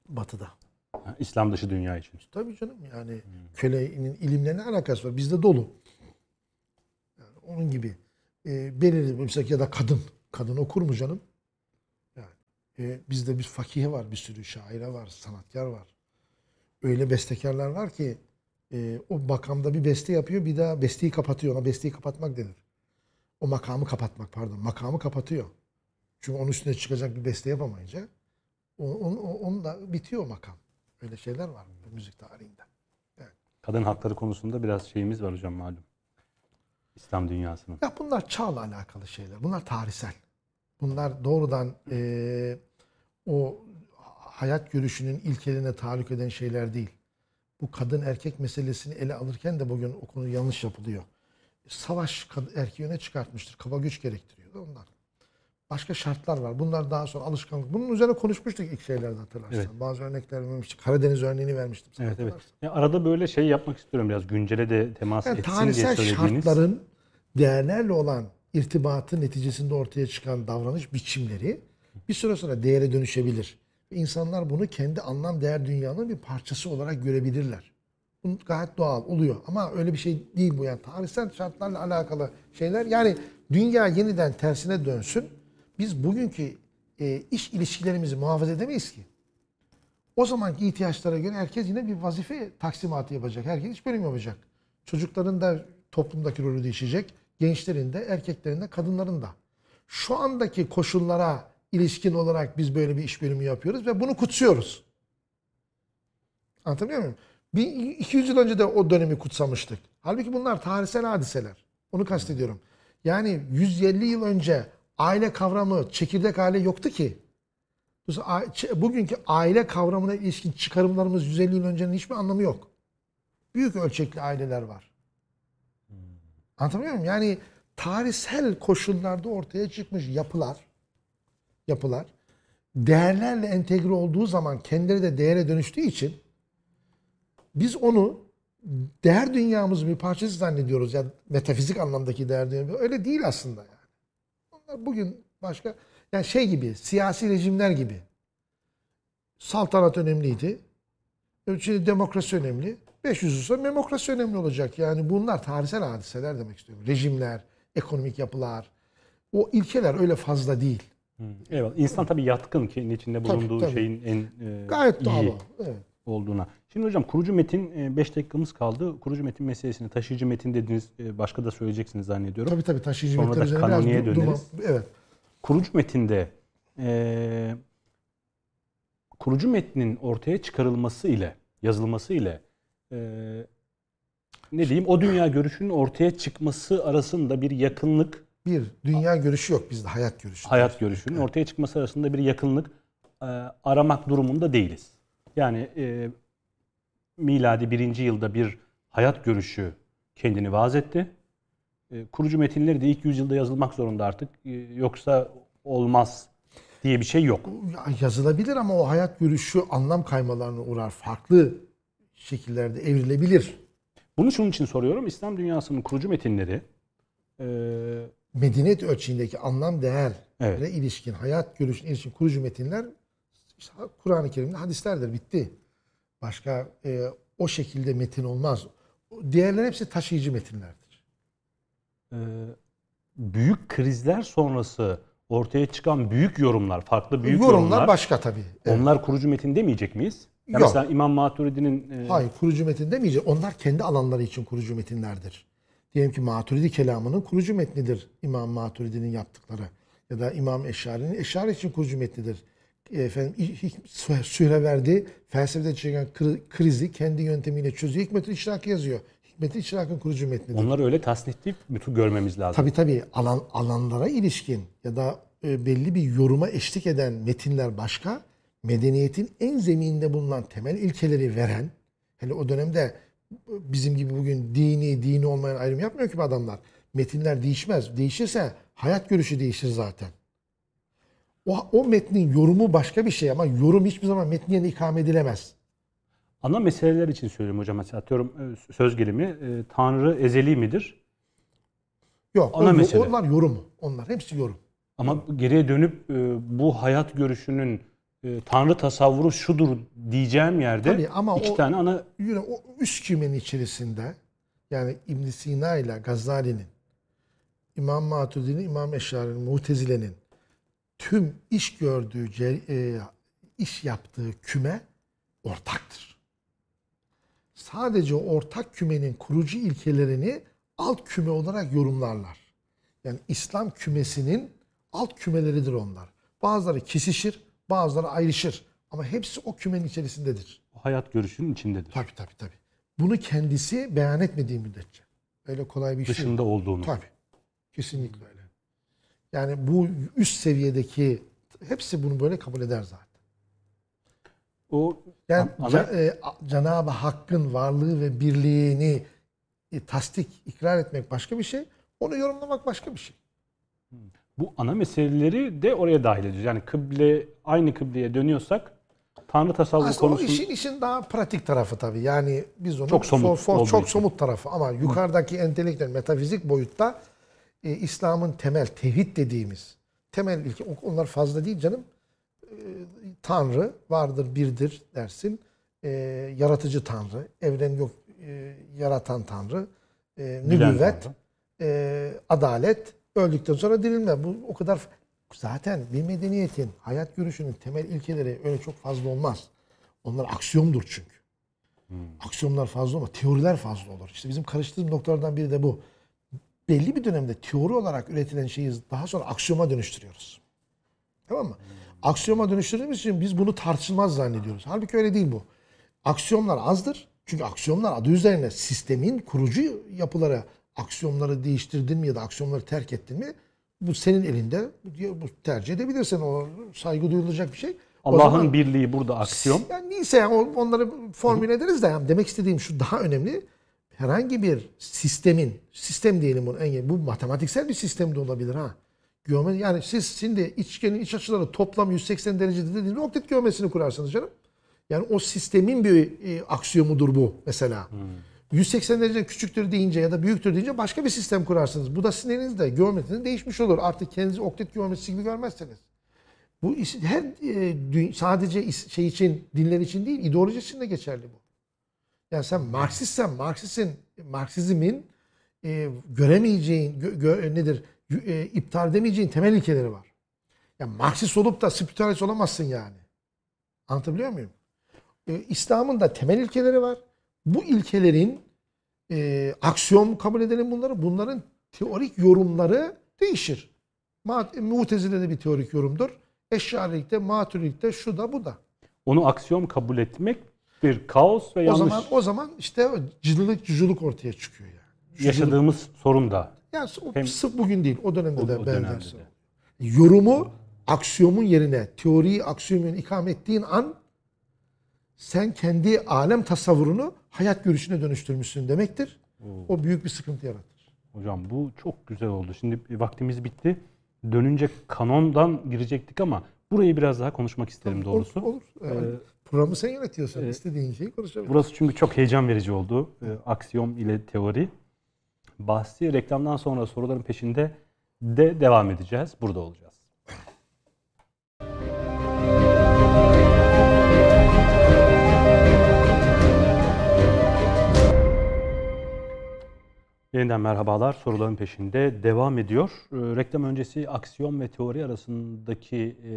Batıda. Ha, İslam dışı dünya için. Tabii canım yani kölenin ilimle ne alakası var? Bizde dolu. Yani onun gibi. E, belirli mesela ya da kadın. Kadın okur mu canım? Yani e, bizde bir fakihe var, bir sürü şaire var, sanatkar var. Öyle bestekarlar var ki e, o makamda bir beste yapıyor, bir daha besteyi kapatıyor. Ona besteyi kapatmak denir. O makamı kapatmak pardon. Makamı kapatıyor. Çünkü onun üstüne çıkacak bir beste yapamayınca on, o- onunla bitiyor o makam. Öyle şeyler var müzik tarihinde. Kadın hakları konusunda biraz şeyimiz var hocam malum. İslam dünyasının. Ya bunlar çağla alakalı şeyler. Bunlar tarihsel. Bunlar doğrudan eee, o hayat görüşünün ilkelerine tahallük eden şeyler değil. Bu kadın erkek meselesini ele alırken de bugün o konu yanlış yapılıyor. Savaş erkeği öne çıkartmıştır. Kaba güç gerektiriyor da ondan. Başka şartlar var. Bunlar daha sonra alışkanlık. Bunun üzerine konuşmuştuk ilk şeylerde hatırlarsan. Evet. Bazı örnekler vermiştik. Karadeniz örneğini vermiştim. sana Evet evet. hatırlarsın. Ya arada böyle şey yapmak istiyorum biraz güncele de temas Yani etsin diye söylediğiniz. şartların değerlerle olan irtibatı neticesinde ortaya çıkan davranış biçimleri bir süre sonra değere dönüşebilir. İnsanlar bunu kendi anlam değer dünyanın bir parçası olarak görebilirler. Bu gayet doğal oluyor ama öyle bir şey değil bu yani tarihsel şartlarla alakalı şeyler yani dünya yeniden tersine dönsün. Biz bugünkü e, iş ilişkilerimizi muhafaza edemeyiz ki. O zamanki ihtiyaçlara göre herkes yine bir vazife taksimatı yapacak. Herkes iş bölümü yapacak. Çocukların da toplumdaki rolü değişecek. Gençlerin de, erkeklerin de, kadınların da. Şu andaki koşullara ilişkin olarak biz böyle bir iş bölümü yapıyoruz ve bunu kutsuyoruz. Anlatabiliyor muyum? Bir 200 yıl önce de o dönemi kutsamıştık. Halbuki bunlar tarihsel hadiseler. Onu kastediyorum. Yani 150 yıl önce aile kavramı çekirdek aile yoktu ki. Bugünkü aile kavramına ilişkin çıkarımlarımız 150 yıl öncenin hiçbir anlamı yok. Büyük ölçekli aileler var. Anlatabiliyor muyum? Yani tarihsel koşullarda ortaya çıkmış yapılar, yapılar değerlerle entegre olduğu zaman kendileri de değere dönüştüğü için biz onu değer dünyamızın bir parçası zannediyoruz. Yani metafizik anlamdaki değer dünyamız. Öyle değil aslında yani. Onlar bugün başka yani şey gibi siyasi rejimler gibi. Saltanat önemliydi. Şimdi demokrasi önemli. 500 yıl sonra demokrasi önemli olacak. Yani bunlar tarihsel hadiseler demek istiyorum. Rejimler, ekonomik yapılar. O ilkeler öyle fazla değil. Hı, Eyvallah. İnsan tabii yatkın kendi içinde bulunduğu tabii. şeyin en e, Gayet doğal iyi o. Evet. olduğuna. Şimdi hocam kurucu metin 5 dakikamız kaldı. Kurucu metin meselesini taşıyıcı metin dediniz e, başka da söyleyeceksiniz zannediyorum. Tabii tabii taşıyıcı da üzerine biraz kanoniye dur- durma- döneriz. Evet. Kurucu metinde e, kurucu metnin ortaya çıkarılması ile yazılması ile e, ne diyeyim o dünya görüşünün ortaya çıkması arasında bir yakınlık Bir, dünya görüşü yok bizde, hayat görüşü. hayat görüşünün ortaya çıkması arasında bir yakınlık e, aramak durumunda değiliz. Yani e, miladi birinci yılda bir hayat görüşü kendini vaz etti. E, kurucu metinleri de ilk yüzyılda yazılmak zorunda artık. E, yoksa olmaz diye bir şey yok. Ya Yazılabilir ama o hayat görüşü anlam kaymalarına uğrar. Farklı şekillerde evrilebilir. Bunu şunun için soruyorum. İslam dünyasının kurucu metinleri e, Medeniyet ölçeğindeki anlam değerle Evet. ilişkin, hayat görüşüne ilişkin kurucu metinler işte Kur'an-ı Kerim'de hadislerdir. Bitti. Başka e, o şekilde metin olmaz. Diğerleri hepsi taşıyıcı metinlerdir. e, büyük krizler sonrası ortaya çıkan büyük yorumlar, farklı büyük yorumlar, yorumlar, başka tabii. Evet. onlar kurucu metin demeyecek miyiz? Ya Yok. Mesela İmam Maturidi'nin e, Hayır kurucu metin demeyeceğiz. Onlar kendi alanları için kurucu metinlerdir. Diyelim ki Maturidi kelamının kurucu metnidir İmam Maturidi'nin yaptıkları. Ya da İmam Eşari'nin Eşari için kurucu metnidir. E, Efendim, Sühreverdi felsefede çeken kri- krizi kendi yöntemiyle çözüyor. Hikmet-i İşrak'ı yazıyor. Hikmet-i İşrak'ın kurucu metnidir. onları öyle tasnifleyip bütün görmemiz lazım. Tabii tabii alan, alanlara ilişkin ya da e, belli bir yoruma eşlik eden metinler başka. Medeniyetin en zemininde bulunan temel ilkeleri veren, hele o dönemde bizim gibi bugün dini, dini olmayan ayrım yapmıyor ki bu adamlar. Metinler değişmez. Değişirse hayat görüşü değişir zaten. O, o metnin yorumu başka bir şey ama yorum hiçbir zaman metniye ikame edilemez. Ana meseleler için söylüyorum hocam. Mesela atıyorum e, söz gelimi e, Tanrı ezeli midir? Yok, Ana o- mesele. onlar yorumu. Onlar hepsi yorum. Ama geriye dönüp e, bu hayat görüşünün e, Tanrı tasavvuru şudur diyeceğim yerde Tabii ama iki o- tane ana yine o üst kümenin içerisinde yani ibn Sina ile Gazali'nin, İmam Maturidi'nin, İmam Eşari'nin, Mutezile'nin tüm iş gördüğü, e, iş yaptığı küme ortaktır. Sadece ortak kümenin kurucu ilkelerini alt küme olarak yorumlarlar. Yani İslam kümesinin alt kümeleridir onlar. Bazıları kesişir, bazıları ayrışır. Ama hepsi o kümenin içerisindedir. hayat görüşünün içindedir. Tabii tabii tabii. Bunu kendisi beyan etmediği müddetçe. Öyle kolay bir şey. Dışında olduğunu. Tabii. Kesinlikle öyle. Yani bu üst seviyedeki hepsi bunu böyle kabul eder zaten. O Yani Ana- e, Cenab-ı Hakk'ın varlığı ve birliğini e, tasdik, ikrar etmek başka bir şey. Onu yorumlamak başka bir şey. Bu ana meseleleri de oraya dahil ediyoruz. Yani kıble aynı kıbleye dönüyorsak Tanrı tasavvuru Aslında o konusunda işin işin daha pratik tarafı tabii. Yani biz onu Çok somut so- so- çok için. somut tarafı ama yukarıdaki entelektüel metafizik boyutta e, İslam'ın temel tevhid dediğimiz temel ilke o- onlar fazla değil canım. E, Tanrı vardır, birdir dersin. E, yaratıcı Tanrı, evren yok e, yaratan Tanrı, e, nübüvvet, e, adalet, öldükten sonra dirilme. Bu o kadar zaten bir medeniyetin hayat görüşünün temel ilkeleri öyle çok fazla olmaz. Onlar aksiyomdur çünkü. Aksiyomlar fazla olmaz. Teoriler fazla olur. İşte bizim karıştırdığımız noktalardan biri de bu. Belli bir dönemde teori olarak üretilen şeyi daha sonra aksiyoma dönüştürüyoruz. Tamam mı? Aksiyoma dönüştürdüğümüz için biz bunu tartışılmaz zannediyoruz. Halbuki öyle değil bu. Aksiyomlar azdır. Çünkü aksiyomlar adı üzerine sistemin kurucu yapıları aksiyomları değiştirdin mi ya da aksiyomları terk ettin mi bu senin elinde. Bu tercih edebilirsin. O saygı duyulacak bir şey. Allah'ın birliği burada aksiyon. yani neyse yani on- onları formüle ederiz de yani demek istediğim şu daha önemli. Herhangi bir sistemin, sistem diyelim bunu en bu matematiksel bir sistem de olabilir ha. Geometri yani siz şimdi içgenin iç açıları toplam 180 derecede dediğiniz oktet geometrisini kurarsınız canım. Yani o sistemin bir e, aksiyomudur bu mesela. 180 derece küçüktür deyince ya da büyüktür deyince başka bir sistem kurarsınız. Bu da sizin elinizde geometrinin değişmiş olur. Artık kendinizi oktet geometrisi gibi görmezseniz. Bu her e, sadece şey için, dinler için değil, ideoloji için de geçerli bu. Yani sen Marksistsen, Marksistin, Marksizmin e, göremeyeceğin, gö- gö- nedir, y- e, iptal edemeyeceğin temel ilkeleri var. Yani Marksist olup da spiritualist olamazsın yani. Anlatabiliyor muyum? E, İslam'ın da temel ilkeleri var. Bu ilkelerin e, aksiyon kabul edelim bunları. Bunların teorik yorumları değişir. Mu'tezile de bir teorik yorumdur. Eşarilikte, Maturilikte şu da bu da. Onu aksiyon kabul etmek bir kaos ve O yanlış. zaman o zaman işte o cılılık cücülük ortaya çıkıyor yani. Cücülük. yaşadığımız sorun da. Yani o Hem- sırf bugün değil, o dönemde O- de o dönemde de. Yorumu aksiyomun yerine, teoriyi aksiyomun ikame ettiğin an sen kendi alem tasavvurunu hayat görüşüne dönüştürmüşsün demektir. O büyük bir sıkıntı yaratır. Hocam bu çok güzel oldu. Şimdi vaktimiz bitti. Dönünce kanondan girecektik ama burayı biraz daha konuşmak isterim doğrusu. Olur. olur. Yani programı sen yönetiyorsun. İstediğin şeyi konuşabilirsin. Burası çünkü çok heyecan verici oldu. Ee, aksiyom ile teori. Bahsi reklamdan sonra soruların peşinde de devam edeceğiz. Burada olacağız. Yeniden merhabalar. Soruların peşinde devam ediyor. Ee, reklam öncesi aksiyon ve teori arasındaki e,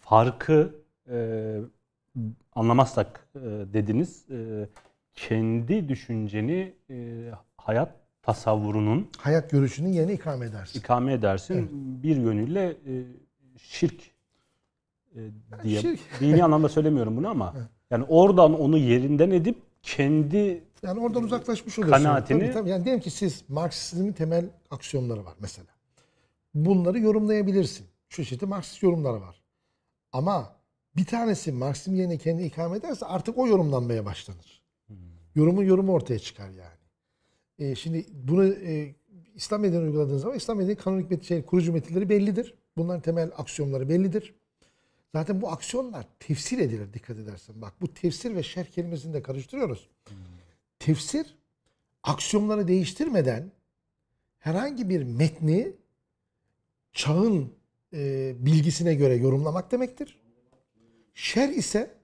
farkı e, anlamazsak e, dediniz. E, kendi düşünceni e, hayat tasavvurunun Hayat görüşünün yerine ikame edersin. ikame edersin. Bir yönüyle e, şirk e, diye. şirk. Dini anlamda söylemiyorum bunu ama yani oradan onu yerinden edip kendi Yani oradan uzaklaşmış oluyorsun. Kanaatini- Tabii, tabii. Yani diyelim ki siz Marksizmin temel aksiyonları var mesela. Bunları yorumlayabilirsin. Şu çeşitli Marksist yorumları var. Ama bir tanesi Marksizm yerine kendi ikame ederse artık o yorumlanmaya başlanır. Yorumun yorumu ortaya çıkar yani. E, şimdi bunu e, İslam medeniyetine uyguladığınız zaman İslam medeniyeti kanonik met- şey, kurucu metinleri bellidir. Bunların temel aksiyonları bellidir. Zaten bu aksiyonlar tefsir edilir dikkat edersen. Bak bu tefsir ve şerh kelimesini de karıştırıyoruz. Tefsir aksiyonları değiştirmeden herhangi bir metni çağın e, bilgisine göre yorumlamak demektir. Şer ise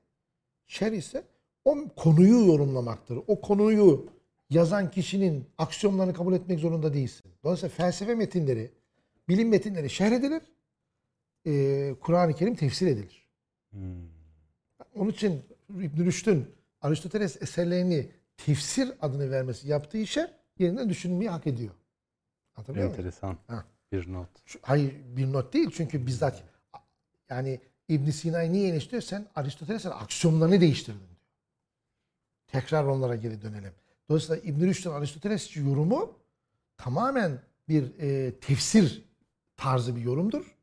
şer ise o konuyu yorumlamaktır. O konuyu yazan kişinin aksiyonlarını kabul etmek zorunda değilsin. Dolayısıyla felsefe metinleri, bilim metinleri şerh edilir. E, Kur'an-ı Kerim tefsir edilir. Onun için İbn Rüşd'ün Aristoteles eserlerini tefsir adını vermesi yaptığı işe yeniden düşünmeyi hak ediyor. Anlatabiliyor enteresan Ha. bir not. Hayır bir not değil çünkü bizzat yani İbn Sina'yı niye eleştiriyor? Sen Aristoteles'in aksiyonlarını değiştirdin diyor. Tekrar onlara geri dönelim. Dolayısıyla İbn Rüşd'ün Aristotelesçi yorumu tamamen bir e, tefsir tarzı bir yorumdur.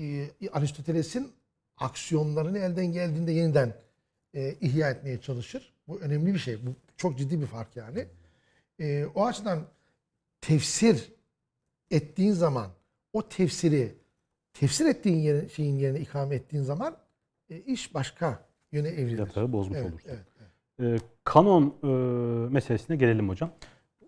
E, Aristoteles'in aksiyonlarını elden geldiğinde yeniden e, ihya etmeye çalışır. Bu önemli bir şey. Bu çok ciddi bir fark yani. E, o açıdan tefsir ettiğin zaman o tefsiri tefsir ettiğin yere, şeyin yerine ikame ettiğin zaman e, iş başka yöne evrilir. Yatağı bozmuş Evet, olursun. evet, evet. Ee, kanon e, meselesine gelelim hocam.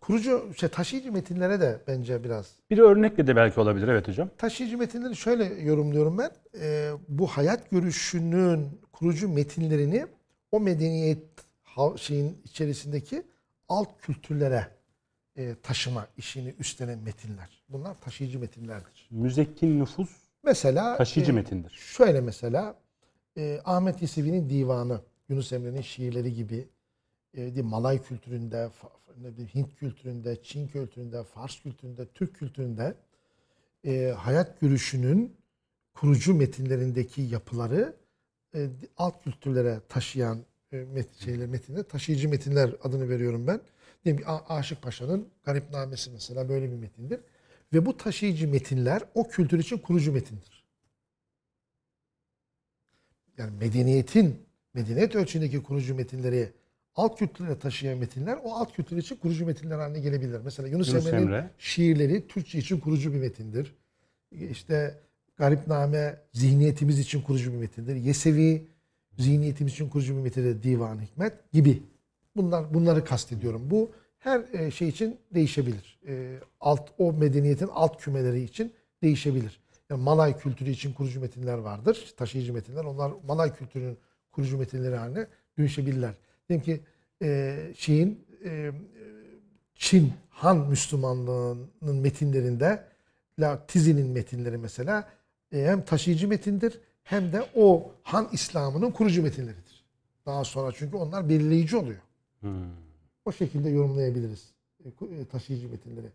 Kurucu, şey, taşıyıcı metinlere de bence biraz Bir örnekle de belki olabilir. Evet hocam. Taşıyıcı metinleri şöyle yorumluyorum ben. Ee, bu hayat görüşünün kurucu metinlerini o medeniyet şeyin içerisindeki alt kültürlere e, taşıma işini üstlenen metinler. Bunlar taşıyıcı metinlerdir. Müzekkin nüfus Mesela taşıyıcı e, metindir. Şöyle mesela e, Ahmet Yesevi'nin divanı, Yunus Emre'nin şiirleri gibi e, Malay kültüründe, ne bileyim, Hint kültüründe, Çin kültüründe, Fars kültüründe, Türk kültüründe e, hayat görüşünün kurucu metinlerindeki yapıları e, alt kültürlere taşıyan e, met, şeyler, metinler, taşıyıcı metinler adını veriyorum ben. Diyelim ki A- Aşık Paşa'nın Garipnamesi mesela böyle bir metindir. Ve bu taşıyıcı metinler o kültür için kurucu metindir yani medeniyetin, medeniyet ölçündeki kurucu metinleri alt kültürlere taşıyan metinler o alt kültür için kurucu metinler haline gelebilir. Mesela Yunus, Yunus Emre'nin Emre. şiirleri Türkçe için kurucu bir metindir. İşte Garipname zihniyetimiz için kurucu bir metindir. Yesevi zihniyetimiz için kurucu bir metindir. Divan Hikmet gibi. Bunlar bunları kastediyorum. Bu her e, şey için değişebilir. E, Alt o medeniyetin alt kümeleri için değişebilir. Yani Malay kültürü için kurucu metinler vardır. Taşıyıcı metinler. Onlar Malay kültürünün kurucu metinleri haline dönüşebilirler. Diyelim ki e, şeyin e, Çin Han Müslümanlığının metinlerinde La Tizi'nin metinleri mesela e, hem taşıyıcı metindir hem de o Han İslam'ının kurucu metinleridir. Daha sonra çünkü onlar belirleyici oluyor. Hmm. O şekilde yorumlayabiliriz e, e, taşıyıcı metinleri.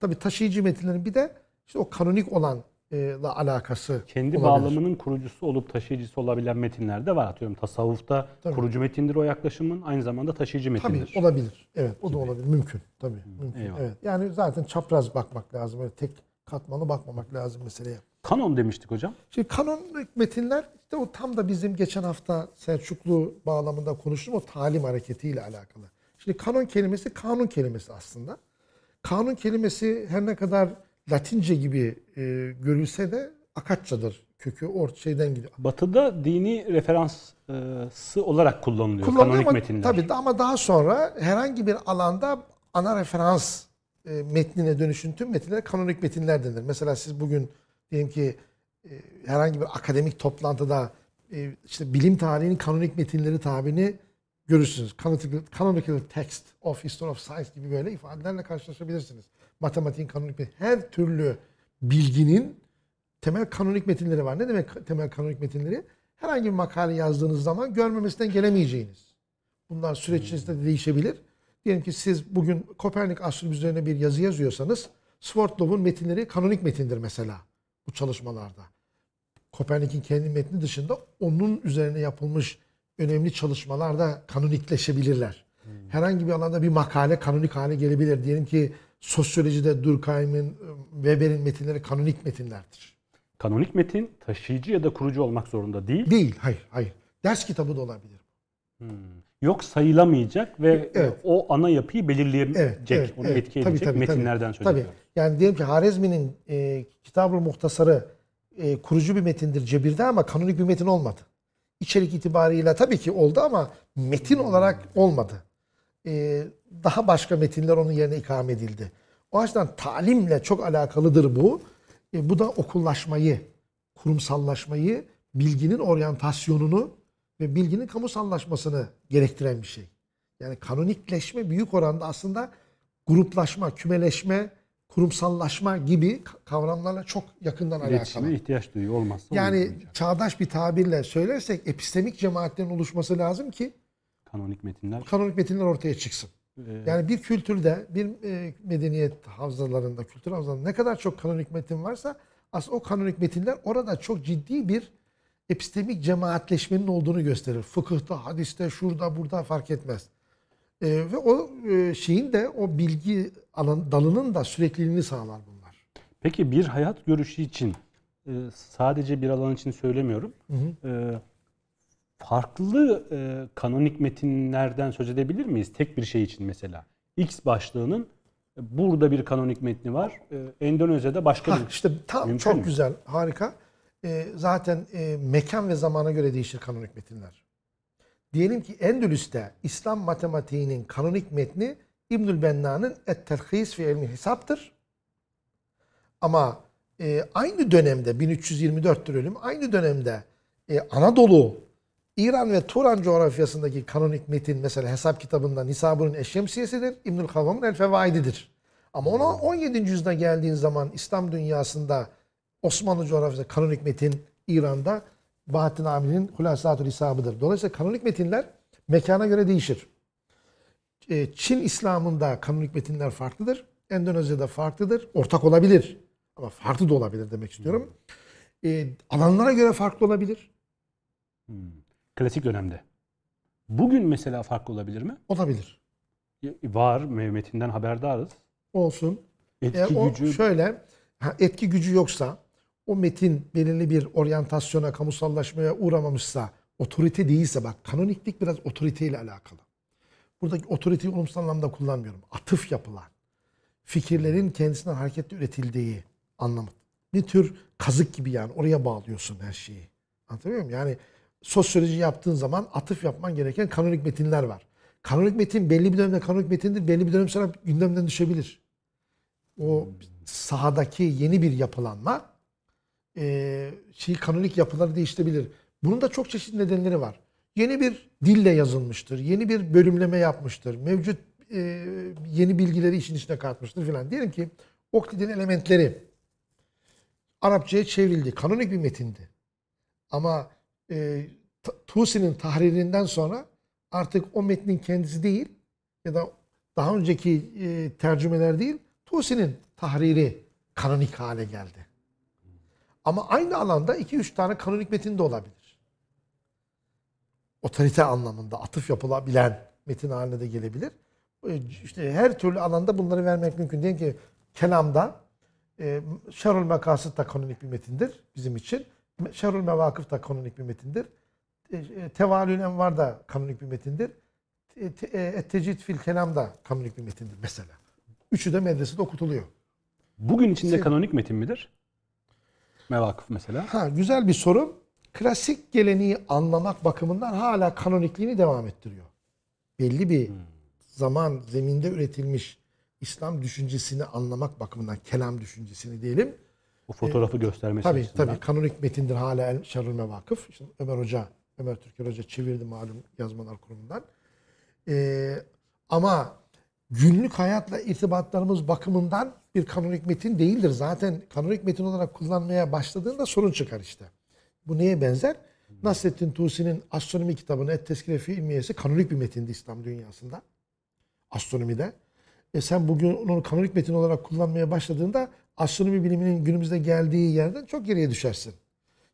Tabii taşıyıcı metinlerin bir de işte o kanonik olan e, la alakası Kendi olabilir. bağlamının kurucusu olup taşıyıcısı olabilen metinler de var. Atıyorum tasavvufta Tabii. kurucu metindir o yaklaşımın aynı zamanda taşıyıcı metindir. Tabii olabilir. Evet o da olabilir. Mümkün. Tabii. Mümkün. eyvallah. Evet. Yani zaten çapraz bakmak lazım. Öyle tek katmanlı bakmamak lazım meseleye. Kanon demiştik hocam. Şimdi kanonik metinler işte o tam da bizim geçen hafta Selçuklu bağlamında konuştuğum o talim hareketiyle alakalı. Şimdi kanon kelimesi kanun kelimesi aslında. Kanun kelimesi her ne kadar Latince gibi e, görülse de Akatçadır. Kökü ort şeyden gidiyor. Batı'da dini referansı olarak kullanılıyor Kullanılıyor kanonik ama, metinler. Tabii ama daha sonra herhangi bir alanda ana referans e, metnine dönüşün tüm metinlere kanonik metinler denir. Mesela siz bugün diyelim ki e, herhangi bir akademik toplantıda e, işte bilim tarihinin kanonik metinleri tabirini görürsünüz. Canonical, canonical text of history of science gibi böyle ifadelerle karşılaşabilirsiniz. Matematiğin kanonik metin. Her türlü bilginin temel kanonik metinleri var. Ne demek temel kanonik metinleri? Herhangi bir makale yazdığınız zaman görmemesinden gelemeyeceğiniz. Bunlar süreç içerisinde de değişebilir. Diyelim ki siz bugün Kopernik astronomi üzerine bir yazı yazıyorsanız Swartlov'un metinleri kanonik metindir mesela bu çalışmalarda. Kopernik'in kendi metni dışında onun üzerine yapılmış önemli çalışmalar da kanonikleşebilirler. Herhangi bir alanda bir makale kanonik hale gelebilir. Diyelim ki sosyolojide Durkheim'in, Weber'in metinleri kanonik metinlerdir. Kanonik metin taşıyıcı ya da kurucu olmak zorunda değil. Değil, hayır, hayır. Ders kitabı da olabilir. Yok sayılamayacak ve Evet. o ana yapıyı belirleyecek, Evet, evet, onu evet. etki Tabii, edecek tabii, metinlerden söz Tabii. Yani diyelim ki Harezmi'nin e, Kitab-ı Muhtasarı e, kurucu bir metindir Cebir'de ama kanonik bir metin olmadı. İçerik itibarıyla tabii ki oldu ama metin olarak olmadı. E, daha başka metinler onun yerine ikame edildi. O açıdan talimle çok alakalıdır bu. E, bu da okullaşmayı, kurumsallaşmayı, bilginin oryantasyonunu ve bilginin kamusallaşmasını gerektiren bir şey. Yani kanonikleşme büyük oranda aslında gruplaşma, kümeleşme, kurumsallaşma gibi ka- kavramlarla çok yakından alakalı. İletişime ihtiyaç duyuyor olmazsa Yani olmayacak. çağdaş bir tabirle söylersek epistemik cemaatlerin oluşması lazım ki kanonik metinler kanonik metinler ortaya çıksın. e, Yani bir kültürde, bir e, medeniyet havzalarında, kültür havzalarında ne kadar çok kanonik metin varsa aslında o kanonik metinler orada çok ciddi bir epistemik cemaatleşmenin olduğunu gösterir. Fıkıhta, hadiste, şurada, burada fark etmez. E, ve o e, şeyin de o bilgi alan, dalının da sürekliliğini sağlar bunlar. Peki bir hayat görüşü için e, sadece bir alan için söylemiyorum. E, farklı e, kanonik metinlerden söz edebilir miyiz? Tek bir şey için mesela. X başlığının Burada bir kanonik metni var. Endonezya'da başka Ha, bir. işte tam Mümkün çok mü? güzel, harika. Zaten e, mekan ve zamana göre değişir kanonik metinler. Diyelim ki Endülüs'te İslam matematiğinin kanonik metni İbnül Benna'nın Et-Terhis ve İlmi Hisap'tır. Ama e, aynı dönemde 1324'tür ölüm. Aynı dönemde e, Anadolu, İran ve Turan coğrafyasındaki kanonik metin mesela hesap kitabında Nisabur'un Eşşemsiyesidir. İbnül Kavvam'ın El Fevaididir. Ama ona 17. yüzyılda geldiğin zaman İslam dünyasında Osmanlı coğrafyasında kanonik metin İran'da Bahattin Ami'nin Hulasatül Hisabı'dır. Dolayısıyla kanonik metinler mekana göre değişir. E, Çin İslam'ında kanonik metinler farklıdır. Endonezya'da farklıdır. Ortak olabilir. Ama farklı da olabilir demek istiyorum. E, alanlara göre farklı olabilir. Hmm. Klasik dönemde. Bugün mesela farklı olabilir mi? Olabilir. Var. Metinden haberdarız. Olsun. Etki Eğer o gücü şöyle ha, etki gücü yoksa o metin belirli bir oryantasyona, kamusallaşmaya uğramamışsa, otorite değilse bak kanoniklik biraz otoriteyle alakalı. Buradaki otoriteyi olumsuz anlamda kullanmıyorum. Atıf yapılan, fikirlerin kendisinden hareketle üretildiği anlamı. Bir tür kazık gibi yani oraya bağlıyorsun her şeyi. Anlatabiliyor muyum? Yani sosyoloji yaptığın zaman atıf yapman gereken kanonik metinler var. Kanonik metin belli bir dönemde kanonik metindir, belli bir dönem sonra gündemden düşebilir o sahadaki yeni bir yapılanma e, şey kanonik yapıları değiştirebilir. Bunun da çok çeşitli nedenleri var. Yeni bir dille yazılmıştır. Yeni bir bölümleme yapmıştır. Mevcut e, yeni bilgileri işin içine katmıştır filan. Diyelim ki Oklid'in elementleri Arapçaya çevrildi. Kanonik bir metindi. Ama e, Tusi'nin tahririnden sonra artık o metnin kendisi değil ya da daha önceki e, tercümeler değil Tusi'nin tahriri kanonik hale geldi. Ama aynı alanda 2-3 tane kanonik metin de olabilir. Otorite anlamında atıf yapılabilen metin haline de gelebilir. E, İşte her türlü alanda bunları vermek mümkün. Diyelim ki kelamda e, Şerul Mekasit da kanonik bir metindir bizim için. Şerul Mevakıf da kanonik bir metindir. E, e, Tevalül Envar da kanonik bir metindir. E, te- Et-Tecid fil Kelam da kanonik bir metindir mesela. Üçü de medresede okutuluyor. bugün içinde kanonik metin midir? Mevakıf mesela. Ha güzel bir soru. Klasik geleneği anlamak bakımından hala kanonikliğini devam ettiriyor. Belli bir zaman zeminde üretilmiş İslam düşüncesini anlamak bakımından kelam düşüncesini diyelim. O fotoğrafı göstermesi Tabii açısından. tabii kanonik metindir hala El Şerrül Mevakıf. İşte Ömer Hoca, Ömer Türker Hoca çevirdi malum yazmalar kurumundan. Ee, ama günlük hayatla irtibatlarımız bakımından bir kanonik metin değildir. Zaten kanonik metin olarak kullanmaya başladığında sorun çıkar işte. Bu neye benzer? Nasrettin Tusi'nin astronomi kitabını Et Teskire fi İlmiyesi kanonik bir metindi İslam dünyasında. Astronomide. E sen bugün onu kanonik metin olarak kullanmaya başladığında astronomi biliminin günümüzde geldiği yerden çok geriye düşersin.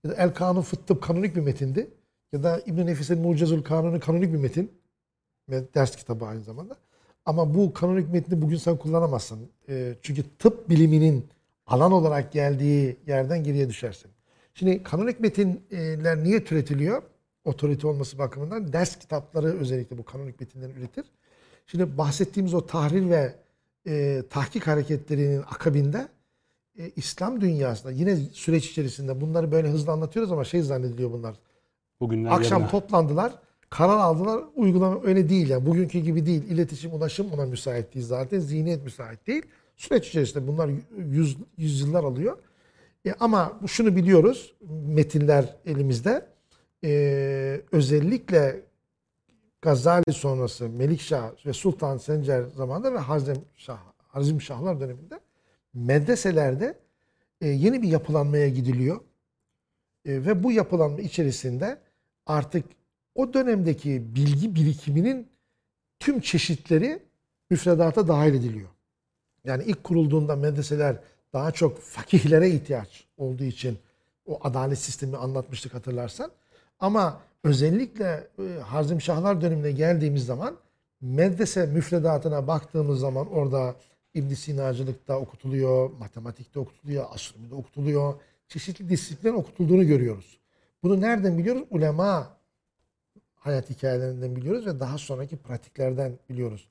Ya da El Kanun Fıttıp kanonik bir metindi. Ya da İbn-i Nefis'in Mucizül Kanunu kanonik bir metin. Ders kitabı aynı zamanda. Ama bu kanonik metni bugün sen kullanamazsın. E, çünkü tıp biliminin alan olarak geldiği yerden geriye düşersin. Şimdi kanonik metinler niye türetiliyor? Otorite olması bakımından ders kitapları özellikle bu kanonik metinleri üretir. Şimdi bahsettiğimiz o tahrir ve e, tahkik hareketlerinin akabinde e, İslam dünyasında yine süreç içerisinde bunları böyle hızlı anlatıyoruz ama şey zannediliyor bunlar. Bugünler Akşam yarına. toplandılar, karar aldılar. Uygulama öyle değil yani. Bugünkü gibi değil. İletişim, ulaşım ona müsait değil zaten. Zihniyet müsait değil. Süreç içerisinde bunlar yüz, yüzyıllar alıyor. E, ama şunu biliyoruz. Metinler elimizde. E, özellikle Gazali sonrası Melikşah ve Sultan Sencer zamanında ve Hazem Şah, Hazim Şahlar döneminde medreselerde e, yeni bir yapılanmaya gidiliyor. E, ve bu yapılanma içerisinde artık o dönemdeki bilgi birikiminin tüm çeşitleri müfredata dahil ediliyor. Yani ilk kurulduğunda medreseler daha çok fakihlere ihtiyaç olduğu için o adalet sistemi anlatmıştık hatırlarsan. Ama özellikle e, Harzim Şahlar dönemine geldiğimiz zaman medrese müfredatına baktığımız zaman orada İbn Sinacılıkta okutuluyor, matematikte okutuluyor, astronomide okutuluyor. Çeşitli disiplinler okutulduğunu görüyoruz. Bunu nereden biliyoruz? Ulema hayat hikayelerinden biliyoruz ve daha sonraki pratiklerden biliyoruz.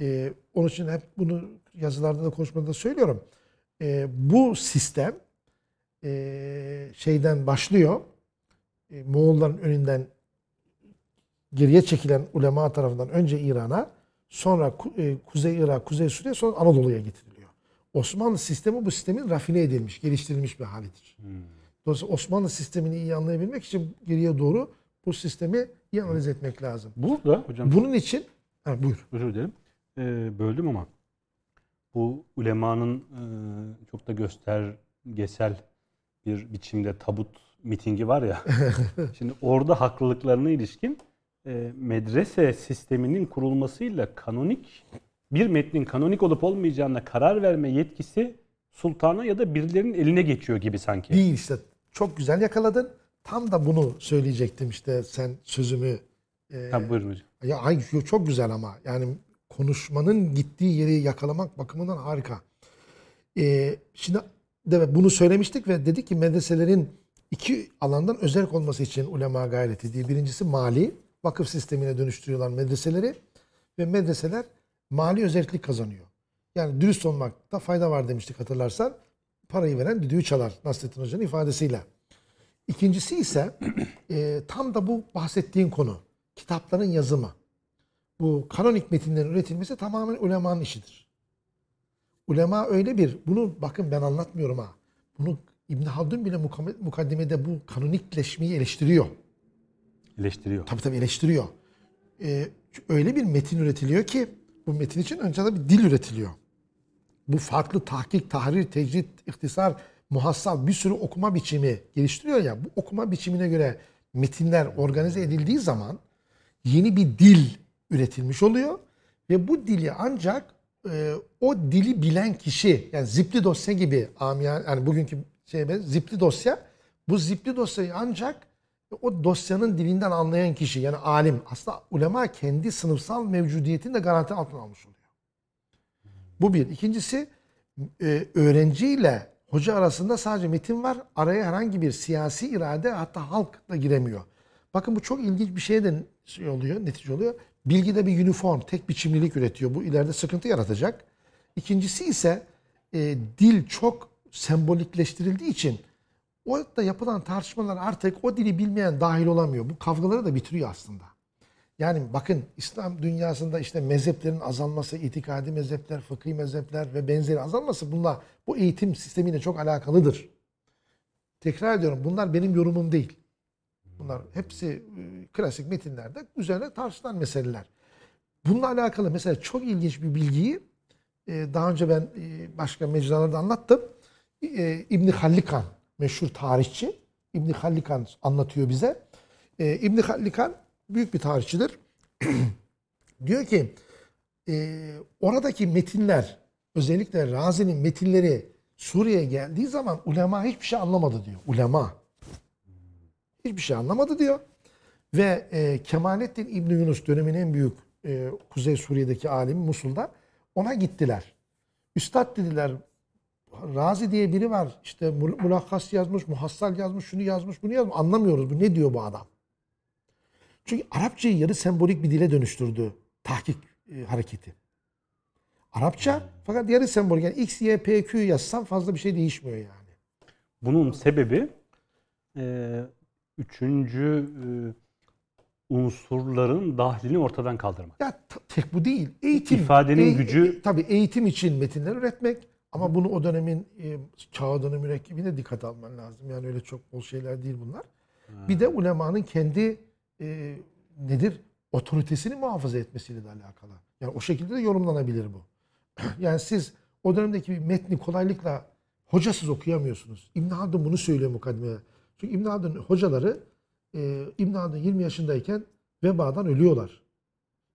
Ee, onun için hep bunu yazılarda da konuşmada da söylüyorum. Ee, bu sistem e, şeyden başlıyor. E, Moğolların önünden geriye çekilen ulema tarafından önce İran'a, sonra e, Kuzey Irak, Kuzey Suriye, sonra Anadolu'ya getiriliyor. Osmanlı sistemi bu sistemin rafine edilmiş, geliştirilmiş bir halidir. Dolayısıyla Osmanlı sistemini iyi anlayabilmek için geriye doğru bu sistemi iyi analiz etmek lazım. Burada hocam Bunun için, ha, buyur. özür dilerim. Ee, böldüm ama bu ulemanın e, çok da göstergesel bir biçimde tabut mitingi var ya. şimdi orada haklılıklarına ilişkin e, medrese sisteminin kurulmasıyla kanonik bir metnin kanonik olup olmayacağına karar verme yetkisi sultana ya da birilerinin eline geçiyor gibi sanki. Değil işte. Çok güzel yakaladın. Tam da bunu söyleyecektim işte sen sözümü. e, Ha, buyurun hocam. Ya ay, çok güzel ama yani konuşmanın gittiği yeri yakalamak bakımından harika. Ee, şimdi de bunu söylemiştik ve dedik ki medreselerin iki alandan özerk olması için ulema gayreti diye. Birincisi mali, vakıf sistemine dönüştürüyorlar medreseleri ve medreseler mali özellik kazanıyor. Yani dürüst olmakta fayda var demiştik hatırlarsan. Parayı veren düdüğü çalar Nasrettin Hoca'nın ifadesiyle. İkincisi ise e, tam da bu bahsettiğin konu. Kitapların yazımı. Bu kanonik metinlerin üretilmesi tamamen ulemanın işidir. Ulema öyle bir, bunu bakın ben anlatmıyorum ha. Bunu İbn Haldun bile mukaddimede bu kanonikleşmeyi eleştiriyor. Eleştiriyor. Tabii tabii eleştiriyor. Ee, öyle bir metin üretiliyor ki bu metin için önce de bir dil üretiliyor. Bu farklı tahkik, tahrir, tecrid, ihtisar, muhassal bir sürü okuma biçimi geliştiriyor ya. Bu okuma biçimine göre metinler organize edildiği zaman yeni bir dil üretilmiş oluyor. Ve bu dili ancak e, o dili bilen kişi yani zipli dosya gibi amiyan yani bugünkü şey zipli dosya bu zipli dosyayı ancak o dosyanın dilinden anlayan kişi yani alim aslında ulema kendi sınıfsal mevcudiyetini de garanti altına almış oluyor. Bu bir. İkincisi e, öğrenciyle hoca arasında sadece metin var. Araya herhangi bir siyasi irade hatta halk da giremiyor. Bakın bu çok ilginç bir şeye de şey oluyor, netice oluyor. Bilgide bir uniform, tek biçimlilik üretiyor. Bu ileride sıkıntı yaratacak. İkincisi ise e, dil çok sembolikleştirildiği için orada yapılan tartışmalar artık o dili bilmeyen dahil olamıyor. Bu kavgaları da bitiriyor aslında. Yani bakın İslam dünyasında işte mezheplerin azalması, itikadi mezhepler, fıkhi mezhepler ve benzeri azalması bunlar bu eğitim sistemiyle çok alakalıdır. Tekrar ediyorum bunlar benim yorumum değil. Bunlar hepsi e, klasik metinlerde üzerine tartışılan meseleler. Bununla alakalı mesela çok ilginç bir bilgiyi e, daha önce ben e, başka mecralarda anlattım. İbni Hallikan meşhur tarihçi. İbni Hallikan anlatıyor bize. İbni Hallikan büyük bir tarihçidir. Diyor ki e, oradaki metinler özellikle Razi'nin metinleri Suriye'ye geldiği zaman ulema hiçbir şey anlamadı diyor. Ulema. Hiçbir şey anlamadı diyor. Ve e, Kemalettin İbni Yunus dönemin en büyük e, Kuzey Suriye'deki alimi Musul'da ona gittiler. Üstad dediler Razi diye biri var. İşte mul- mulakkas yazmış, muhassal yazmış, şunu yazmış, bunu yazmış. Anlamıyoruz. Bu ne diyor bu adam? Çünkü Arapçayı yarı sembolik bir dile dönüştürdü tahkik e, hareketi. Arapça fakat yarı sembolik. Yani X, Y, P, Q yazsam fazla bir şey değişmiyor yani. Bunun sebebi e, üçüncü e, unsurların dahlini ortadan kaldırmak. Ya tek bu değil. Eğitim. İfadenin gücü- Tabii eğitim için metinler üretmek. Ama bunu o dönemin e, çağdaşı mürekkebine dikkat alman lazım. Yani öyle çok bol şeyler değil bunlar. Bir de ulemanın kendi e, nedir? Otoritesini muhafaza etmesiyle de alakalı. Yani o şekilde de yorumlanabilir bu. yani siz o dönemdeki bir metni kolaylıkla hocasız okuyamıyorsunuz. İbn Haldun bunu söylüyor mukaddimede. Çünkü İbn Haldun hocaları e, İbn Haldun 20 yaşındayken vebadan ölüyorlar.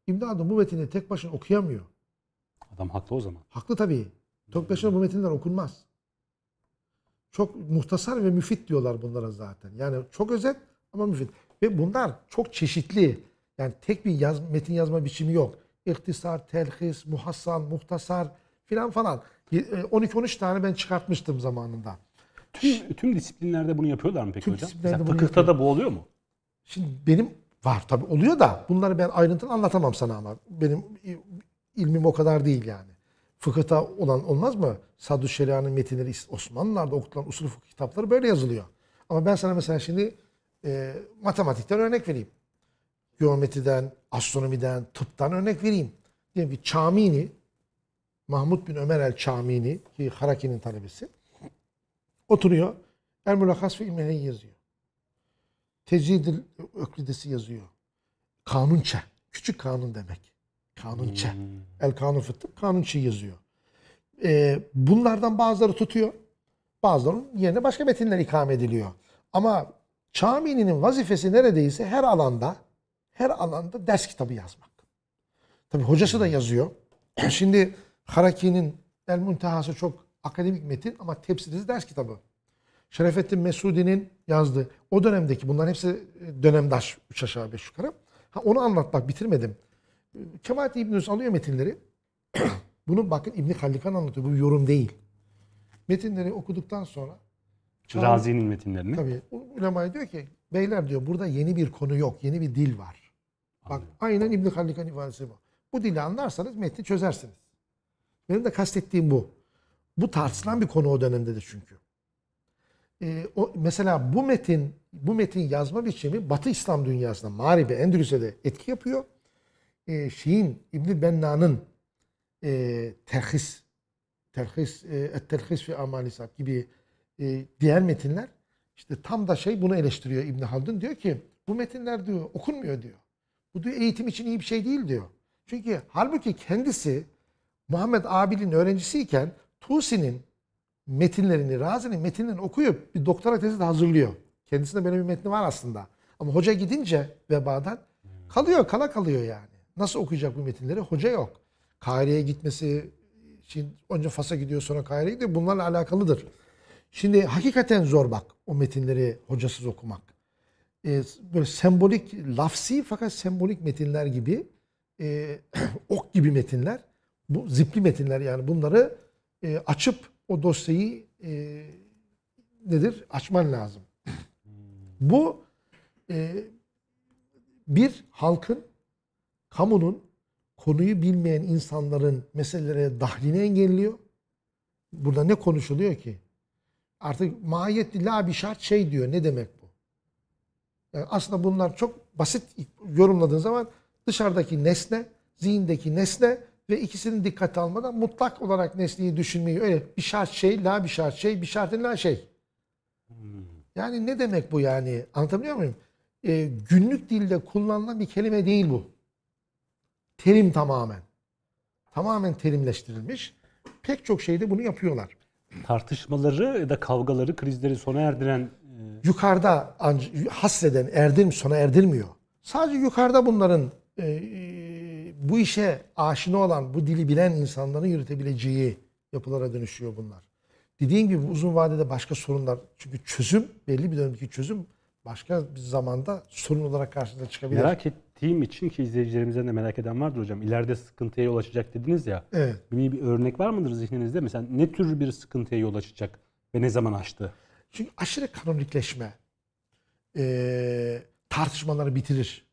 İbn Haldun bu metini tek başına okuyamıyor. Adam haklı o zaman. Haklı tabii. Tek başına bu metinler okunmaz. Çok muhtasar ve müfit diyorlar bunlara zaten. Yani çok özet ama müfit. Ve bunlar çok çeşitli. Yani tek bir yaz, metin yazma biçimi yok. İhtisar, telhis, muhassal, muhtasar filan falan. E, 12-13 tane ben çıkartmıştım zamanında. Tüm, tüm disiplinlerde bunu yapıyorlar mı peki Tüm hocam? Mesela fıkıhta yapıyor. da bu oluyor mu? Şimdi benim var tabii oluyor da bunları ben ayrıntılı anlatamam sana ama. Benim e, ilmim o kadar değil yani. Fıkıhta olan olmaz mı? Sadü Şeria'nın metinleri Osmanlılar'da okutulan usul fıkıh kitapları böyle yazılıyor. Ama ben sana mesela şimdi e, matematikten örnek vereyim. Geometriden, astronomiden, tıptan örnek vereyim. Diyelim ki Çamini, Mahmud bin Ömer el Çamini ki Haraki'nin talebesi oturuyor. El Mulakas ve İlmihne'yi yazıyor. Tecridil Öklidesi yazıyor. Kanunçe. Küçük kanun demek. Kanunçe. El Kanun Fıttık Kanunçe yazıyor. Ee, bunlardan bazıları tutuyor. Bazılarının yerine başka metinler ikame ediliyor. Ama Çamini'nin vazifesi neredeyse her alanda her alanda ders kitabı yazmak. Tabi hocası da yazıyor. Şimdi Haraki'nin El Muntehası çok akademik metin ama tefsirisi ders kitabı. Şerefettin Mesudi'nin yazdığı o dönemdeki bunların hepsi dönemdaş 3 aşağı 5 yukarı. Ha, onu anlatmak bitirmedim. Kemalettin İbn alıyor metinleri. Bunu bakın İbn Hallikan anlatıyor. Bu yorum değil. Metinleri okuduktan sonra Çağrı- Razi'nin metinlerini. Tabii. Ulema diyor ki beyler diyor burada yeni bir konu yok. Yeni bir dil var. Bak aynen İbn Hallikan ifadesi bu. Bu dili anlarsanız metni çözersiniz. Benim de kastettiğim bu. Bu tartışılan bir konu o dönemde de çünkü. Ee, o, mesela bu metin bu metin yazma biçimi Batı İslam dünyasında Mağrib'e, Endülüs'e de etki yapıyor. Ee, Şiin, İbn Benna'nın e, terhis terhis e, terhis ve amali Sab gibi e, diğer metinler işte tam da şey bunu eleştiriyor İbn Haldun diyor ki bu metinler diyor okunmuyor diyor. Bu diyor eğitim için iyi bir şey değil diyor. Çünkü halbuki kendisi Muhammed Abil'in öğrencisiyken Tusi'nin metinlerini, Razi'nin metinlerini okuyup bir doktora tezi de hazırlıyor. Kendisinde böyle bir metni var aslında. Ama hoca gidince vebadan kalıyor, kala kalıyor yani. Nasıl okuyacak bu metinleri? Hoca yok. Kahire'ye gitmesi, şimdi önce Fas'a gidiyor sonra Kahire'ye gidiyor. Bunlarla alakalıdır. Şimdi hakikaten zor bak o metinleri hocasız okumak. Ee, böyle sembolik, lafsi fakat sembolik metinler gibi e, ok gibi metinler. Bu zipli metinler yani bunları e, açıp o dosyayı e, nedir? Açman lazım. Bu e, bir halkın, kamunun konuyu bilmeyen insanların meselelere dahlini engelliyor. Burada ne konuşuluyor ki? Artık mahiyetli la bir şart şey diyor. Ne demek bu? Yani aslında bunlar çok basit yorumladığın zaman dışarıdaki nesne, zihindeki nesne ve ikisinin dikkate almadan mutlak olarak nesneyi düşünmeyi öyle bir şart şey, la bir şart şey, bir şartın la şey. Yani ne demek bu yani? Anlatabiliyor muyum? Ee, günlük dilde kullanılan bir kelime değil bu. Terim tamamen. Tamamen terimleştirilmiş. Pek çok şeyde bunu yapıyorlar. Tartışmaları ya da kavgaları, krizleri sona erdiren e, yukarıda hasreden erdim sona erdirmiyor. Sadece yukarıda bunların e, e, bu işe aşina olan, bu dili bilen insanların yürütebileceği yapılara dönüşüyor bunlar. Dediğim gibi uzun vadede başka sorunlar. Çünkü çözüm, belli bir dönemdeki çözüm başka bir zamanda sorun olarak karşımıza çıkabilir. merak ettiğim için ki izleyicilerimizden de merak eden vardır hocam. İleride sıkıntıya yol açacak dediniz ya. Evet. Bir, bir örnek var mıdır zihninizde? Mesela ne tür bir sıkıntıya yol açacak ve ne zaman açtı? Çünkü aşırı kanonikleşme e, tartışmaları bitirir.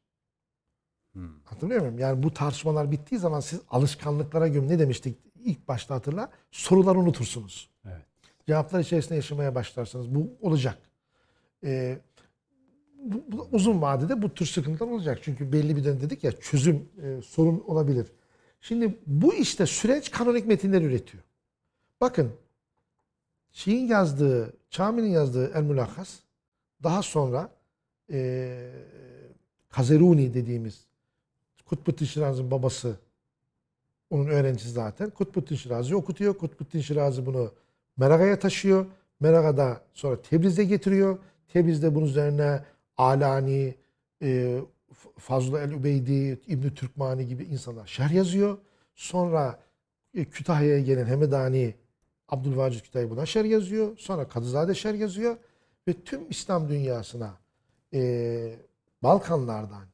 Hatırlıyor muyum? Yani bu tartışmalar bittiği zaman siz alışkanlıklara göre ne demiştik ilk başta hatırla? Soruları unutursunuz. Evet. Cevaplar içerisinde yaşamaya başlarsınız. Bu olacak. E, bu, bu uzun vadede bu tür sıkıntılar olacak. Çünkü belli bir dönem dedik ya çözüm e, sorun olabilir. Şimdi bu işte süreç kanonik metinler üretiyor. Bakın Şiin yazdığı, Çami'nin yazdığı El Mulakas daha sonra e, Kazeruni dediğimiz Kutbuddin Şiraz'ın babası onun öğrencisi zaten. Kutbuddin Şiraz'ı okutuyor. Kutbuddin Şirazi bunu Meraga'ya taşıyor. Meraga'da sonra Tebriz'e getiriyor. Tebriz'de bunun üzerine Alani, e, Fazıl el-Übeydi, İbn Türkmani gibi insanlar şerh yazıyor. Sonra e, Kütahya'ya gelen Hemedani, Abdülvacid Kütahya buna şerh yazıyor. Sonra Kadızade şerh yazıyor. Ve tüm İslam dünyasına e, Balkanlardan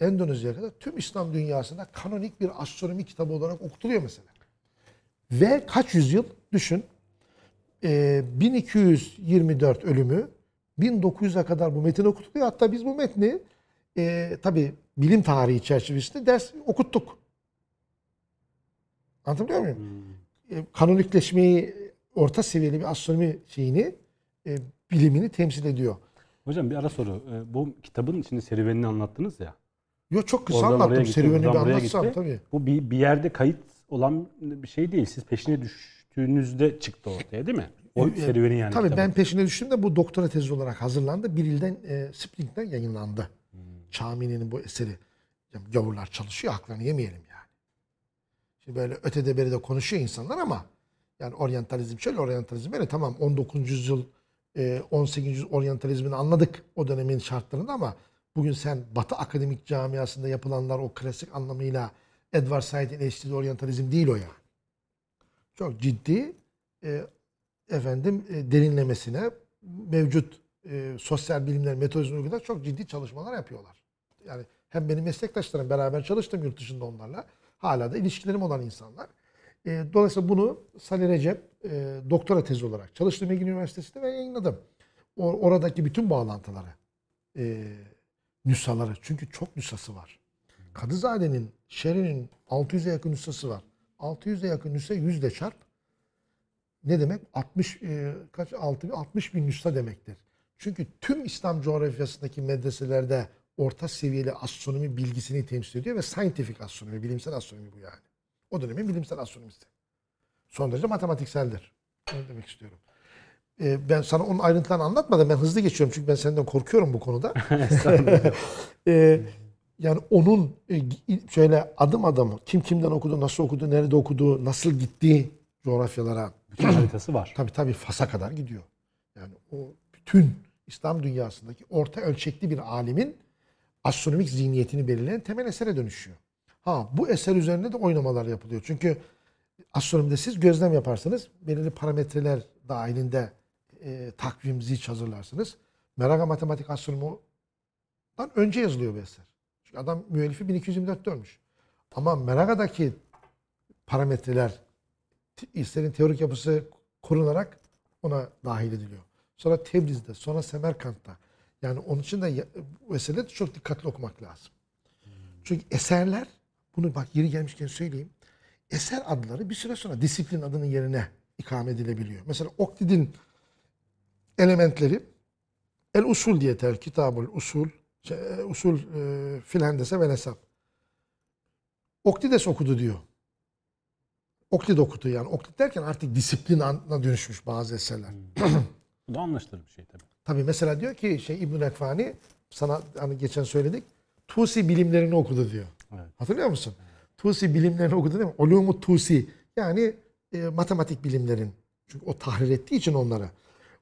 Endonezya'ya kadar tüm İslam dünyasında kanonik bir astronomi kitabı olarak okutuluyor mesela. Ve kaç yüzyıl düşün e, 1224 ölümü 1900'e kadar bu metin okutuluyor. Hatta biz bu metni e, tabi bilim tarihi çerçevesinde ders okuttuk. Anlatabiliyor muyum? E, kanonikleşmeyi, orta seviyeli bir astronomi şeyini, e, bilimini temsil ediyor. Hocam bir ara soru. Ee, Bu kitabın içinde serüvenini anlattınız ya. Yo çok kısa Oradan anlattım. gitti, Serüveni bir anlatsam gitti. tabii. Bu bir, bir yerde kayıt olan bir şey değil. Siz peşine düştüğünüzde çıktı ortaya değil mi? O E, serüveni yani. Tabii ben peşine düştüm de bu doktora tezi olarak hazırlandı. Bir ilden e, Spring'den yayınlandı. Hmm. Çamini'nin bu eseri. Yani gavurlar çalışıyor, haklarını yemeyelim yani. Şimdi böyle ötede beride konuşuyor insanlar ama yani oryantalizm şöyle, oryantalizm böyle. Tamam 19. yüzyıl, e, 18. yüzyıl oryantalizmini anladık o dönemin şartlarında ama bugün sen Batı akademik camiasında yapılanlar o klasik anlamıyla Edward Said'in eleştirdiği oryantalizm değil o yani. Çok ciddi e, efendim e, derinlemesine mevcut e, sosyal bilimler metodolojisini uygulayarak çok ciddi çalışmalar yapıyorlar. Yani hem benim meslektaşlarım beraber çalıştım yurt dışında onlarla. Hala da ilişkilerim olan insanlar. E, dolayısıyla bunu Salih Recep e, doktora tezi olarak çalıştığım Ege Üniversitesi'nde ve yayınladım. O, oradaki bütün bağlantıları, e, nüshaları. Çünkü çok nüshası var. Kadızade'nin, Şeri'nin 600'e yakın nüshası var. 600'e yakın nüsha 100 ile çarp ne demek? 60 e, kaç 6 60 bin nüsha demektir. Çünkü tüm İslam coğrafyasındaki medreselerde orta seviyeli astronomi bilgisini temsil ediyor ve scientific astronomi, bilimsel astronomi bu yani. O dönemin bilimsel astronomisi. Son derece matematikseldir. Onu demek istiyorum. E, ben sana onun ayrıntılarını anlatmadım. Ben hızlı geçiyorum çünkü ben senden korkuyorum bu konuda. E, yani onun e, şöyle adım adım kim kimden okudu, nasıl okudu, nerede okudu, nasıl gitti coğrafyalara Bütün haritası var. Tabii tabii Fas'a kadar gidiyor. Yani o bütün İslam dünyasındaki orta ölçekli bir alimin astronomik zihniyetini belirleyen temel esere dönüşüyor. Ha bu eser üzerine de oynamalar yapılıyor. Çünkü astronomide siz gözlem yaparsınız. Belirli parametreler dahilinde e, takvim, zilç hazırlarsınız. Meraga Matematik Astronomi'den önce yazılıyor bu eser. Çünkü adam müellifi 1224'te ölmüş. Ama Meraga'daki parametreler eserin teorik yapısı korunarak ona dahil ediliyor. Sonra Tebriz'de, sonra Semerkant'ta. Yani onun için de de çok dikkatli okumak lazım. Çünkü eserler, bunu bak yeri gelmişken söyleyeyim. Eser adları bir süre sonra disiplin adının yerine ikame edilebiliyor. Mesela Oktid'in elementleri El Usul diye ter, Kitabul Usul, şey, e, Usul e, fil hendese ve nesap. Oktides okudu diyor. Oklid okudu yani. Oklid derken artık disiplin anına dönüşmüş bazı eserler. Bu da anlaşılır bir şey tabii. Tabii mesela diyor ki şey İbn Ekfani sana hani geçen söyledik. Tusi bilimlerini okudu diyor. Evet. Hatırlıyor musun? Tusi bilimlerini okudu değil mi? Ulumu Tusi. Yani e, matematik bilimlerin. Çünkü o tahrir ettiği için onları.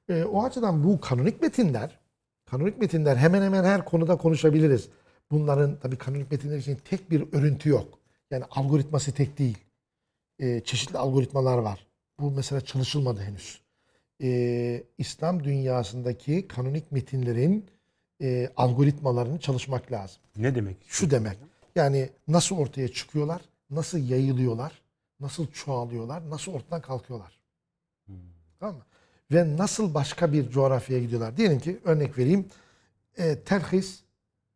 E, o açıdan bu kanonik metinler, kanonik metinler hemen hemen her konuda konuşabiliriz. Bunların tabii kanonik metinler için tek bir örüntü yok. Yani algoritması tek değil. E, çeşitli algoritmalar var. Bu mesela çalışılmadı henüz. E, İslam dünyasındaki kanonik metinlerin e, algoritmalarını çalışmak lazım. Ne demek? Şu demek. Yani nasıl ortaya çıkıyorlar, nasıl yayılıyorlar, nasıl çoğalıyorlar, nasıl ortadan kalkıyorlar. Tamam mı? Ve nasıl başka bir coğrafyaya gidiyorlar. Diyelim ki örnek vereyim. E, terhis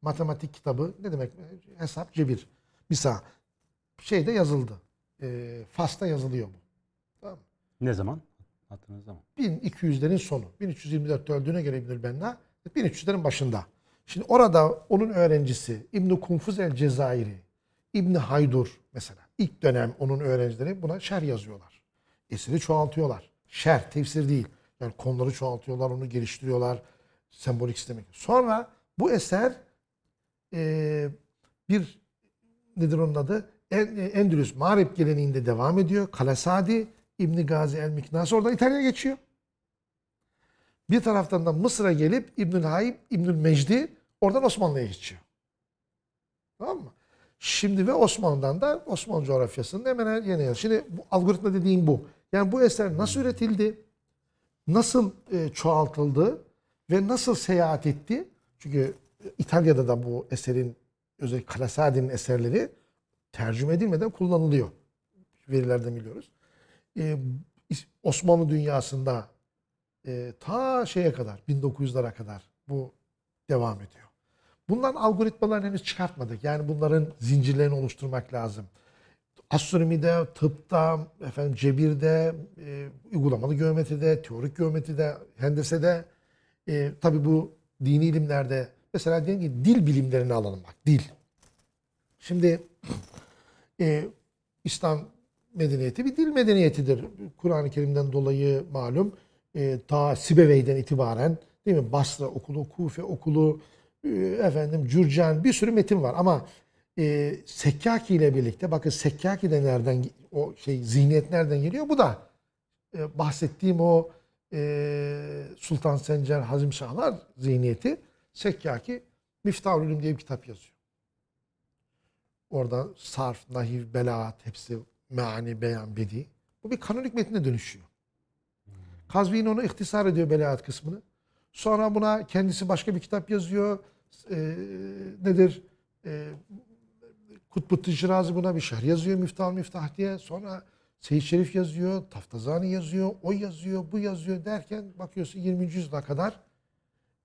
matematik kitabı ne demek? Hesap, cebir. Misal şeyde yazıldı. E, Fas'ta yazılıyor bu. Tamam mı? Ne zaman? Hatırınızda mı? 1200'lerin sonu. 1324'te öldüğüne göre İbnül Benna 1300'lerin başında. Şimdi orada onun öğrencisi İbn Kunfuz el Cezayiri, İbn Haydur mesela ilk dönem onun öğrencileri buna şer yazıyorlar. Eseri çoğaltıyorlar. Şer, tefsir değil. Yani konuları çoğaltıyorlar, onu geliştiriyorlar. Sembolik sistemek. Sonra bu eser eee, bir nedir onun adı? En- Endülüs Mağrip geleneğinde devam ediyor. Kalasadi, İbn Gazi el Miknas oradan İtalya'ya geçiyor. Bir taraftan da Mısır'a gelip İbnül Hayb, İbnül Mecdi oradan Osmanlı'ya geçiyor. Tamam mı? Şimdi ve Osmanlı'dan da Osmanlı coğrafyasının hemen her yeni yer. Şimdi bu algoritma dediğim bu. Yani bu eser nasıl üretildi? Nasıl e, çoğaltıldı? Ve nasıl seyahat etti? Çünkü İtalya'da da bu eserin özellikle Kalasadi'nin eserleri tercüme edilmeden kullanılıyor. Verilerden biliyoruz. E, Osmanlı dünyasında e, ta şeye kadar 1900'lara kadar bu devam ediyor. Bunların algoritmalarını henüz çıkartmadık. Yani bunların zincirlerini oluşturmak lazım. astronomide, tıpta, efendim cebirde, e, uygulamalı geometride, teorik geometride, hendesede, e, tabi bu dini ilimlerde, mesela diyelim ki dil bilimlerini alalım bak, dil. Şimdi e, İslam medeniyeti bir dil medeniyetidir. Kur'an-ı Kerim'den dolayı malum e, ta Sibevey'den itibaren değil mi? Basra okulu, Kufe okulu, e, efendim Cürcan bir sürü metin var ama e, Sekkaki ile birlikte bakın Sekkaki de nereden o şey zihniyet nereden geliyor? Bu da e, bahsettiğim o e, Sultan Sencer Hazim Şahlar zihniyeti Sekkaki Miftahül Ulum diye bir kitap yazıyor. Orada sarf, nahiv, belaat hepsi meani, beyan, bedi. Bu bir kanonik metne dönüşüyor. Kazvin onu ihtisar ediyor belaat kısmını. Sonra buna kendisi başka bir kitap yazıyor. E, nedir? E, Kutbuttin Şirazi buna bir şerh yazıyor Miftah Miftah diye. Sonra Seyyid Şerif yazıyor, Taftazani yazıyor, o yazıyor, bu yazıyor derken bakıyorsun 20. yüzyıla kadar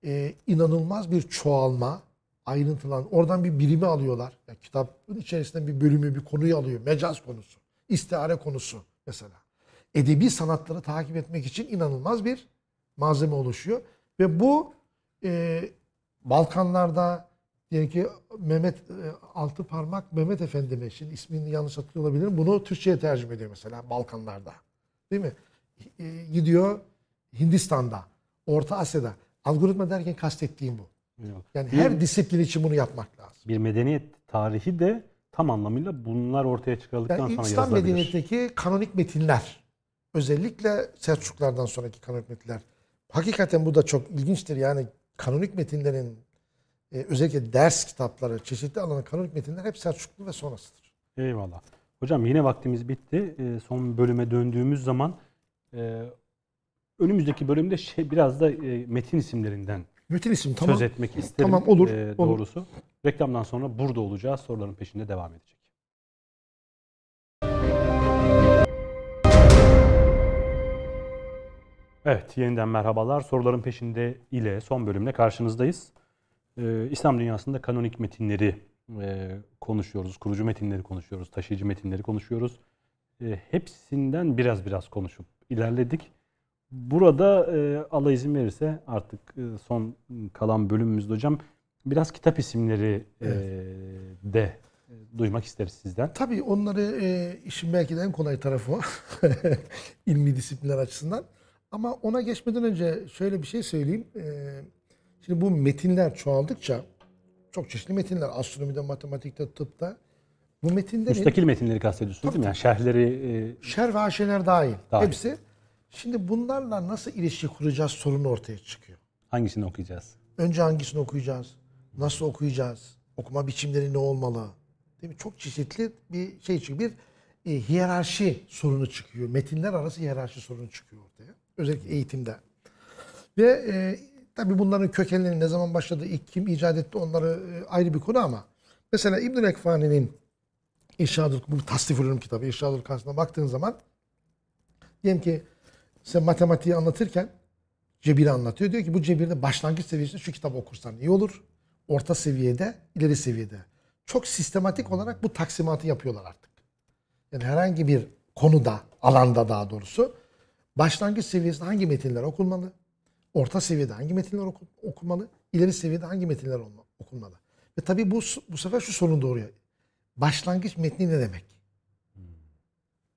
e, inanılmaz bir çoğalma, ayrıntılan. Oradan bir birimi alıyorlar. Yani kitabın içerisinden bir bölümü, bir konuyu alıyor. Mecaz konusu, istihare konusu mesela. Edebi sanatları takip etmek için inanılmaz bir malzeme oluşuyor. Ve bu e, Balkanlarda diyelim ki Mehmet e, Altı Parmak Mehmet Efendi'me şimdi ismini yanlış hatırlıyor olabilirim. Bunu Türkçe'ye tercüme ediyor mesela Balkanlarda. Değil mi? E, gidiyor Hindistan'da, Orta Asya'da. Algoritma derken kastettiğim bu. Yani her disiplin için bunu yapmak lazım. Bir medeniyet tarihi de tam anlamıyla bunlar ortaya çıkarıldıktan Yani sonra İslam yazılabilir. medeniyetindeki kanonik metinler, özellikle Selçuklardan sonraki kanonik metinler. Hakikaten bu da çok ilginçtir. Yani kanonik metinlerin e, özellikle ders kitapları, çeşitli alanın kanonik metinler hep Selçuklu ve sonrasıdır. Eyvallah. Hocam yine vaktimiz bitti. Ee, son bölüme döndüğümüz zaman e, önümüzdeki bölümde şey, biraz da e, metin isimlerinden Metin isim tamam. söz etmek isterim. Tamam, olur, e, olur. doğrusu. Reklamdan sonra burada olacağız. Soruların peşinde devam edecek. Evet, yeniden merhabalar. Soruların peşinde ile son bölümle karşınızdayız. Ee, İslam dünyasında kanonik metinleri e, konuşuyoruz, kurucu metinleri konuşuyoruz, taşıyıcı metinleri konuşuyoruz. E, hepsinden biraz biraz konuşup ilerledik. Burada e, Allah izin verirse artık e, son kalan bölümümüzde hocam biraz kitap isimleri e, de e, duymak isteriz sizden. Tabii onları e, işin belki de en kolay tarafı o. İlmi disiplinler açısından. Ama ona geçmeden önce şöyle bir şey söyleyeyim. E, şimdi bu metinler çoğaldıkça çok çeşitli metinler astronomide, matematikte, tıpta bu metinlerin Müstakil metinleri kastediyorsunuz değil mi? Yani şerhleri e, şer ve haşeler dahil, Dahil. hepsi. Şimdi bunlarla nasıl ilişki kuracağız sorunu ortaya çıkıyor. hangisini okuyacağız? Önce hangisini okuyacağız? Nasıl okuyacağız? Okuma biçimleri ne olmalı? Değil mi? Çok çeşitli bir şey çıkıyor. Bir e, hiyerarşi sorunu çıkıyor. Metinler arası hiyerarşi sorunu çıkıyor ortaya. Özellikle eğitimde. Ve e, tabii bunların kökenleri ne zaman başladı, ilk kim icat etti onları e, ayrı bir konu ama mesela İbn-i Ekfani'nin İrşadül, bu Tasdif kitabı İrşadül Kasım'a baktığın zaman diyelim ki sen matematiği anlatırken cebiri anlatıyor. Diyor ki bu cebirde başlangıç seviyesinde şu kitabı okursan iyi olur. Orta seviyede, ileri seviyede. Çok sistematik olarak bu taksimatı yapıyorlar artık. Yani herhangi bir konuda, alanda daha doğrusu başlangıç seviyesinde hangi metinler okunmalı? Orta seviyede hangi metinler oku- okunmalı? İleri seviyede hangi metinler okunmalı? Ve tabii bu bu sefer şu sorun doğuruyor. Başlangıç metni ne demek?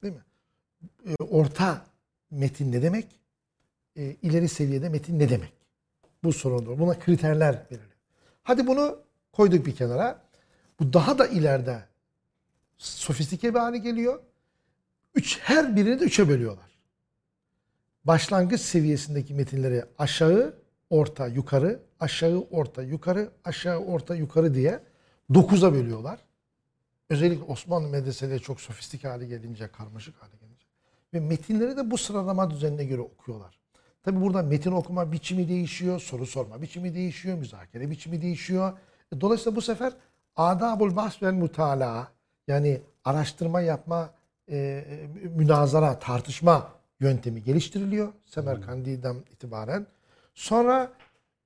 Değil mi? Ee, Orta metin ne demek? e, ileri seviyede metin ne demek? Bu sorundur. Buna kriterler veriliyor. Hadi bunu koyduk bir kenara. Bu daha da ileride sofistike bir hale geliyor. Üç, her birini de üçe bölüyorlar. Başlangıç seviyesindeki metinleri aşağı, orta, yukarı, aşağı, orta, yukarı, aşağı, orta, yukarı diye dokuza bölüyorlar. Özellikle Osmanlı medreseleri çok sofistike hale gelince, karmaşık hale gelince. Ve metinleri de bu sıralama düzenine göre okuyorlar. Tabi burada metin okuma biçimi değişiyor, soru sorma biçimi değişiyor, müzakere biçimi değişiyor. E, Dolayısıyla bu sefer adabul bahs vel mutalaa yani araştırma yapma, e, e, münazara, tartışma yöntemi geliştiriliyor Semerkandi'den itibaren. Sonra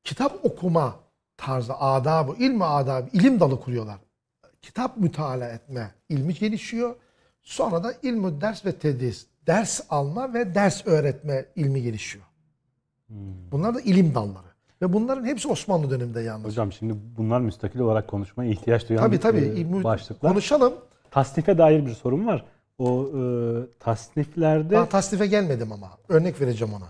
kitap okuma tarzı adabı, ilmi adabı, ilim dalı kuruyorlar. Kitap mütalaa etme ilmi gelişiyor. Sonra da ilmu ders ve tedris. Ders alma ve ders öğretme ilmi gelişiyor. Bunlar da ilim dalları. Ve bunların hepsi Osmanlı döneminde yalnız. Hocam şimdi bunlar müstakil olarak konuşmaya ihtiyaç duyan Tabii tabii. e, başlıklar. Konuşalım. Tasnife dair bir sorum var. O e, tasniflerde Daha tasnife gelmedim ama. Örnek vereceğim ona.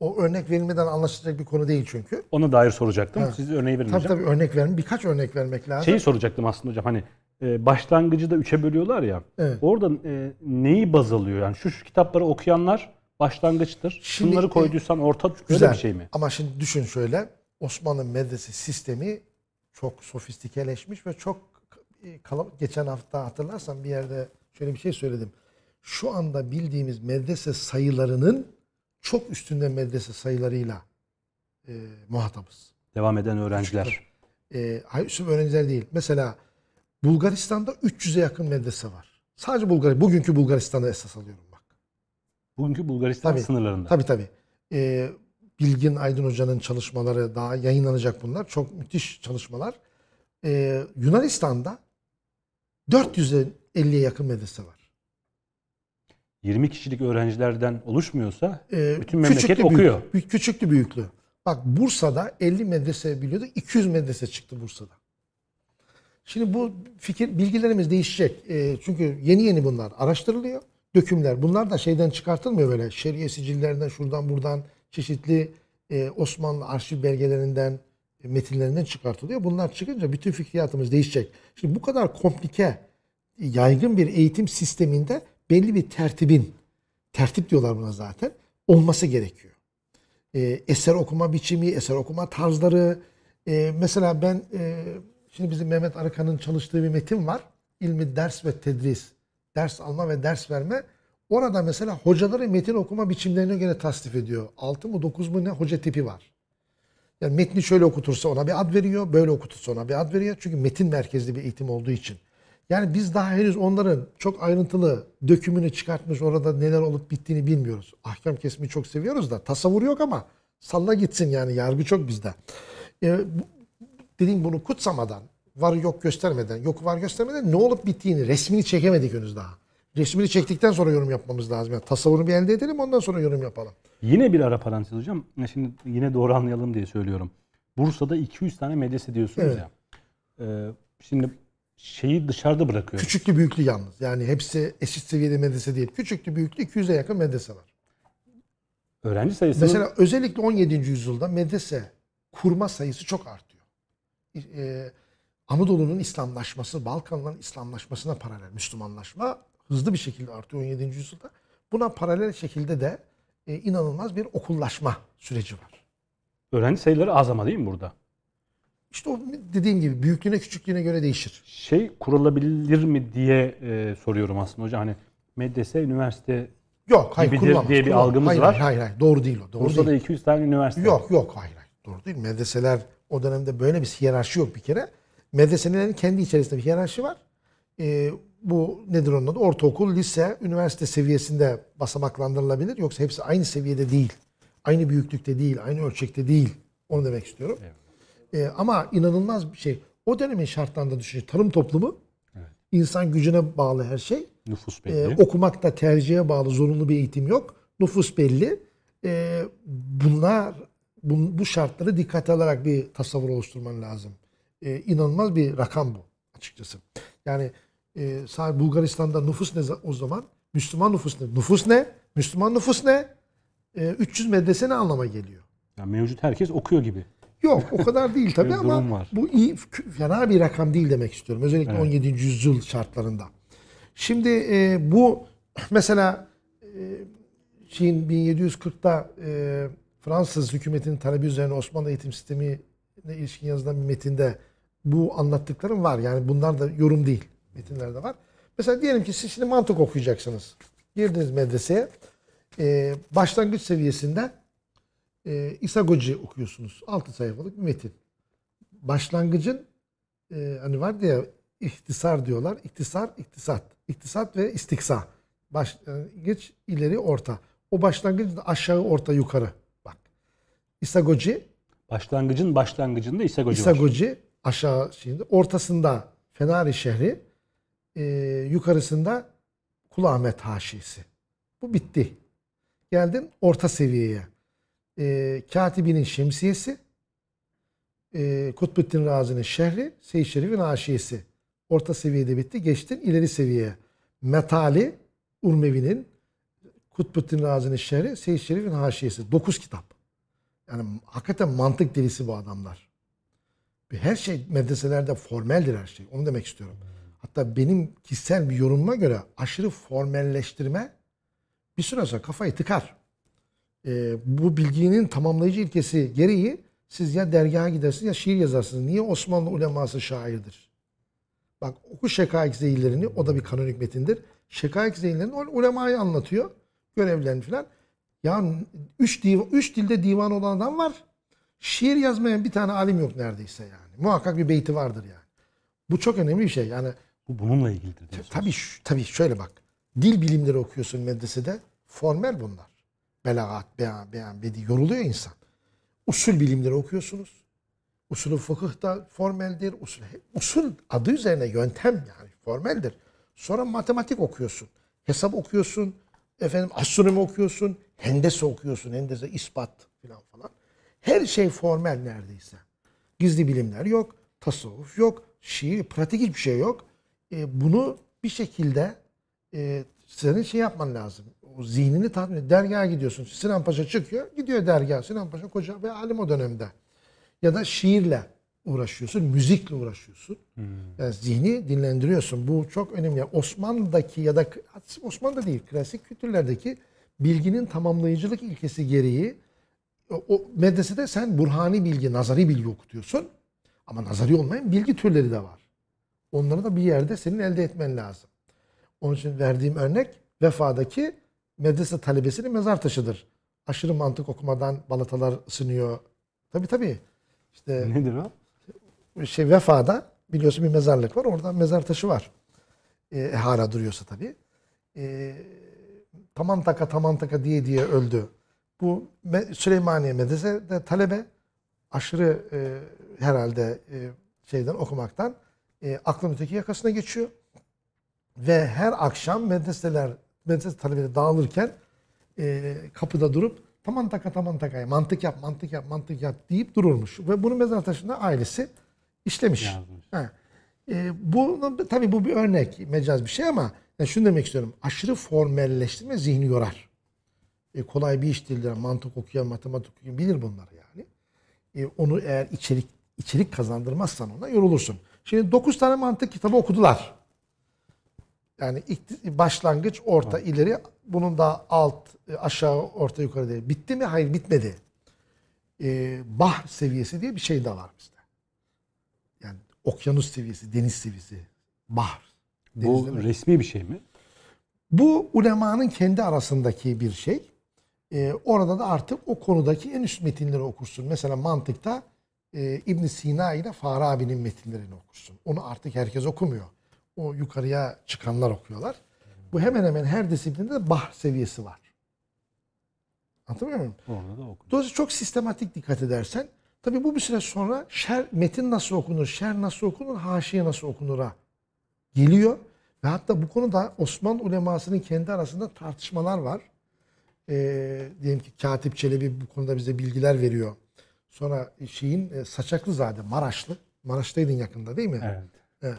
O örnek verilmeden anlaşılacak bir konu değil çünkü. ona dair soracaktım. Ha. Siz örneği verin Tabii hocam. tabii örnek verin. Birkaç örnek vermek lazım. Şeyi soracaktım aslında hocam hani e, başlangıcı da üçe bölüyorlar ya. Evet. Orada e, neyi baz alıyor? Yani şu, şu kitapları okuyanlar başlangıçtır. Şimdi, Şunları e, koyduysan orta öyle Güzel. bir şey mi? Ama şimdi düşün şöyle. Osmanlı medrese sistemi çok sofistikeleşmiş ve çok geçen hafta hatırlarsan bir yerde şöyle bir şey söyledim. Şu anda bildiğimiz medrese sayılarının çok üstünde medrese sayılarıyla e, muhatabız. Devam eden öğrenciler. E, hayır öğrenciler değil. Mesela Bulgaristan'da 300'e yakın medrese var. Sadece Bulgar, bugünkü Bulgaristan'ı esas alıyorum bak. Bugünkü Bulgaristan Tabii. sınırlarında. Tabii tabii. Ee, Bilgin Aydın Hoca'nın çalışmaları daha yayınlanacak bunlar. Çok müthiş çalışmalar. Ee, Yunanistan'da 450'ye yakın medrese var. 20 kişilik öğrencilerden oluşmuyorsa Ee, bütün memleket küçüklü okuyor. Büyük, büyük- küçüklü büyüklü. Bak Bursa'da 50 medrese biliyordu. 200 medrese çıktı Bursa'da. Şimdi bu fikir bilgilerimiz değişecek. Ee, çünkü yeni yeni bunlar araştırılıyor. Dökümler. Bunlar da şeyden çıkartılmıyor böyle. Şeriye sicillerinden şuradan buradan çeşitli e, Osmanlı arşiv belgelerinden e, metinlerinden çıkartılıyor. Bunlar çıkınca bütün fikriyatımız değişecek. Şimdi bu kadar komplike yaygın bir eğitim sisteminde belli bir tertibin tertip diyorlar buna zaten olması gerekiyor. Ee, eser okuma biçimi, eser okuma tarzları. Ee, mesela ben e, şimdi bizim Mehmet Arıkan'ın çalıştığı bir metin var. İlmi ders ve tedris. Ders alma ve ders verme. Orada mesela hocaları metin okuma biçimlerine göre tasnif ediyor. 6 mı 9 mu ne hoca tipi var. Yani metni şöyle okutursa ona bir ad veriyor, böyle okutursa ona bir ad veriyor. Çünkü metin merkezli bir eğitim olduğu için. Yani biz daha henüz onların çok ayrıntılı dökümünü çıkartmış orada neler olup bittiğini bilmiyoruz. Ahkam kesmeyi çok seviyoruz da tasavvur yok ama salla gitsin yani yargı çok bizde. Ee, dediğim bunu kutsamadan, var yok göstermeden, yok var göstermeden ne olup bittiğini resmini çekemedik henüz daha. Resmini çektikten sonra yorum yapmamız lazım. Yani tasavvuru bir elde edelim ondan sonra yorum yapalım. Yine bir ara parantez hocam. Şimdi yine doğru anlayalım diye söylüyorum. Bursa'da 200 tane medrese diyorsunuz Evet. ya. Ee, şimdi şeyi dışarıda bırakıyoruz. Küçüklü büyüklü yalnız. Yani hepsi eşit seviyede medrese değil. Küçüklü büyüklü 200'e yakın medrese var. Öğrenci sayısının Mesela özellikle 17. yüzyılda medrese kurma sayısı çok artıyor. Ee, Anadolu'nun İslamlaşması, Balkanların İslamlaşmasına paralel Müslümanlaşma hızlı bir şekilde artıyor 17. yüzyılda. Buna paralel şekilde de e, inanılmaz bir okullaşma süreci var. öğrenci sayıları az ama değil mi burada? İşte o dediğim gibi büyüklüğüne küçüklüğüne göre değişir. Şey kurulabilir mi diye e, soruyorum aslında hocam. Hani medrese, üniversite Yok hayır Gibidir kurulamaz. diye bir kurulamaz. algımız hayır, var. Hayır, hayır hayır doğru değil o. Doğru Bursa'da değil. 200 tane üniversite. Yok yok hayır hayır. Doğru değil. Medreseler o dönemde böyle bir hiyerarşi yok bir kere. Medreselerin kendi içerisinde bir hiyerarşi var. Ee, bu nedir onun adı? Ortaokul, lise, üniversite seviyesinde basamaklandırılabilir. Yoksa hepsi aynı seviyede değil. Aynı büyüklükte değil, aynı ölçekte değil. Onu demek istiyorum. Ee, ama inanılmaz bir şey. O dönemin şartlarında düşünün. Tarım toplumu, insan gücüne bağlı her şey. Nüfus Ee, belli. okumak da tercihe bağlı zorunlu bir eğitim yok. Nüfus belli. Ee, bunlar bu, bu şartları dikkate alarak bir tasavvur oluşturman lazım. Ee, inanılmaz bir rakam bu açıkçası. Yani e, sadece Bulgaristan'da nüfus ne o zaman? Müslüman nüfus ne? Nüfus ne? Müslüman nüfus ne? Ee, 300 medrese ne anlama geliyor? Yani mevcut herkes okuyor gibi. Yok o kadar değil tabii ama var. bu iyi fena bir rakam değil demek istiyorum. Özellikle Evet. 17. yüzyıl şartlarında. Şimdi e, bu mesela e, şeyin 1740'da e, Fransız hükümetinin talebi üzerine Osmanlı eğitim sistemine ilişkin yazılan bir metinde bu anlattıklarım var. Yani bunlar da yorum değil. Metinlerde var. Mesela diyelim ki siz şimdi mantık okuyacaksınız. Girdiniz medreseye. E, başlangıç seviyesinde e, İsagoci okuyorsunuz. 6 sayfalık bir metin. Başlangıcın e, hani var ya ihtisar diyorlar. İhtisar, iktisat. İktisat ve istiksa. Baş, geç ileri orta. O başlangıç da aşağı orta yukarı. İsagoci, Başlangıcın başlangıcında İsagocu var. İsagoci aşağı şimdi ortasında Fenari şehri, e, yukarısında Kul Ahmet haşiyesi. Bu bitti. Geldin orta seviyeye. E, Katibi'nin şemsiyesi, e, Kutbettin Razi'nin şehri, Seyyid Şerif'in haşiyesi. Orta seviyede bitti. Geçtin ileri seviyeye. Metali, Urmevi'nin, Kutbettin Razi'nin şehri, Seyyid Şerif'in haşiyesi. Dokuz kitap. Yani hakikaten mantık delisi bu adamlar. Her şey medreselerde formeldir her şey. Onu demek istiyorum. Hatta benim kişisel bir yorumuma göre aşırı formelleştirme bir süre sonra kafayı tıkar. Ee, bu bilginin tamamlayıcı ilkesi gereği siz ya dergaha gidersiniz ya şiir yazarsınız. Niye Osmanlı uleması şairdir? Bak oku Şekaik Zeyillerini o da bir kanonik metindir. Şekaik Zeyillerini ulemayı anlatıyor. Görevlerini filan. Ya üç, div üç dilde divan olan adam var. Şiir yazmayan bir tane alim yok neredeyse yani. Muhakkak bir beyti vardır yani. Bu çok önemli bir şey. Yani Bu bununla ilgilidir diyorsunuz. tabii tabii şöyle bak. Dil bilimleri okuyorsun medresede. Formel bunlar. Belagat, beyan, beyan, bedi. Yoruluyor insan. Usul bilimleri okuyorsunuz. Usulü fıkıh da formeldir. Usul, usul adı üzerine yöntem yani formeldir. Sonra matematik okuyorsun. Hesap okuyorsun. Efendim astronomi okuyorsun. Hendese okuyorsun. Hendese ispat falan falan. Her şey formel neredeyse. Gizli bilimler yok. Tasavvuf yok. Şiir, pratik hiçbir şey yok. E, bunu bir şekilde e, senin şey yapman lazım. O zihnini tatmin et. Dergaha gidiyorsun. Sinan Paşa çıkıyor. Gidiyor dergaha. Sinan Paşa koca ve alim o dönemde. Ya da şiirle uğraşıyorsun. Müzikle uğraşıyorsun. Yani zihni dinlendiriyorsun. Bu çok önemli. Osmanlı'daki ya da Osmanlı'da değil klasik kültürlerdeki bilginin tamamlayıcılık ilkesi gereği o, medresede sen burhani bilgi, nazari bilgi okutuyorsun. Ama nazari olmayan bilgi türleri de var. Onları da bir yerde senin elde etmen lazım. Onun için verdiğim örnek vefadaki medrese talebesinin mezar taşıdır. Aşırı mantık okumadan balatalar ısınıyor. Tabii tabii. İşte Nedir o? şey vefada biliyorsun bir mezarlık var. Orada mezar taşı var. E, hala duruyorsa tabii. E, tamam taka tamam taka diye diye öldü. Bu Süleymaniye medresede talebe aşırı e, herhalde e, şeyden okumaktan e, aklın öteki yakasına geçiyor. Ve her akşam medreseler, medrese talebeleri dağılırken e, kapıda durup taman taka taman mantık yap, mantık yap, mantık yap deyip dururmuş. Ve bunu mezar taşında ailesi işlemiş. Yazmış. Ha. E, bu tabii bu bir örnek, mecaz bir şey ama yani şunu demek istiyorum. Aşırı formelleştirme zihni yorar. E, kolay bir iş değildir. Mantık okuyan, matematik okuyan bilir bunları yani. E, onu eğer içerik içerik kazandırmazsan ona yorulursun. Şimdi 9 tane mantık kitabı okudular. Yani başlangıç, orta, ileri. Bunun da alt, e, aşağı, orta, yukarı değil. Bitti mi? Hayır bitmedi. E, bah seviyesi diye bir şey de var bizde. Yani okyanus seviyesi, deniz seviyesi. Bahr. Bu resmi bir şey mi? Bu ulemanın kendi arasındaki bir şey. Ee, orada da artık o konudaki en üst metinleri okursun. Mesela mantıkta e, ibn Sina ile Farabi'nin metinlerini okursun. Onu artık herkes okumuyor. O yukarıya çıkanlar okuyorlar. Bu hemen hemen her disiplinde de bah seviyesi var. Anlatabiliyor muyum? Orada da okudum. Dolayısıyla çok sistematik dikkat edersen tabi bu bir süre sonra şer, metin nasıl okunur, şer nasıl okunur, haşiye nasıl okunura geliyor. Ve hatta bu konuda Osmanlı ulemasının kendi arasında tartışmalar var. Ee, diyelim ki Katip Çelebi bu konuda bize bilgiler veriyor. Sonra şeyin e, Saçaklızade Maraşlı. Maraş'taydın yakında değil mi? Evet. Evet.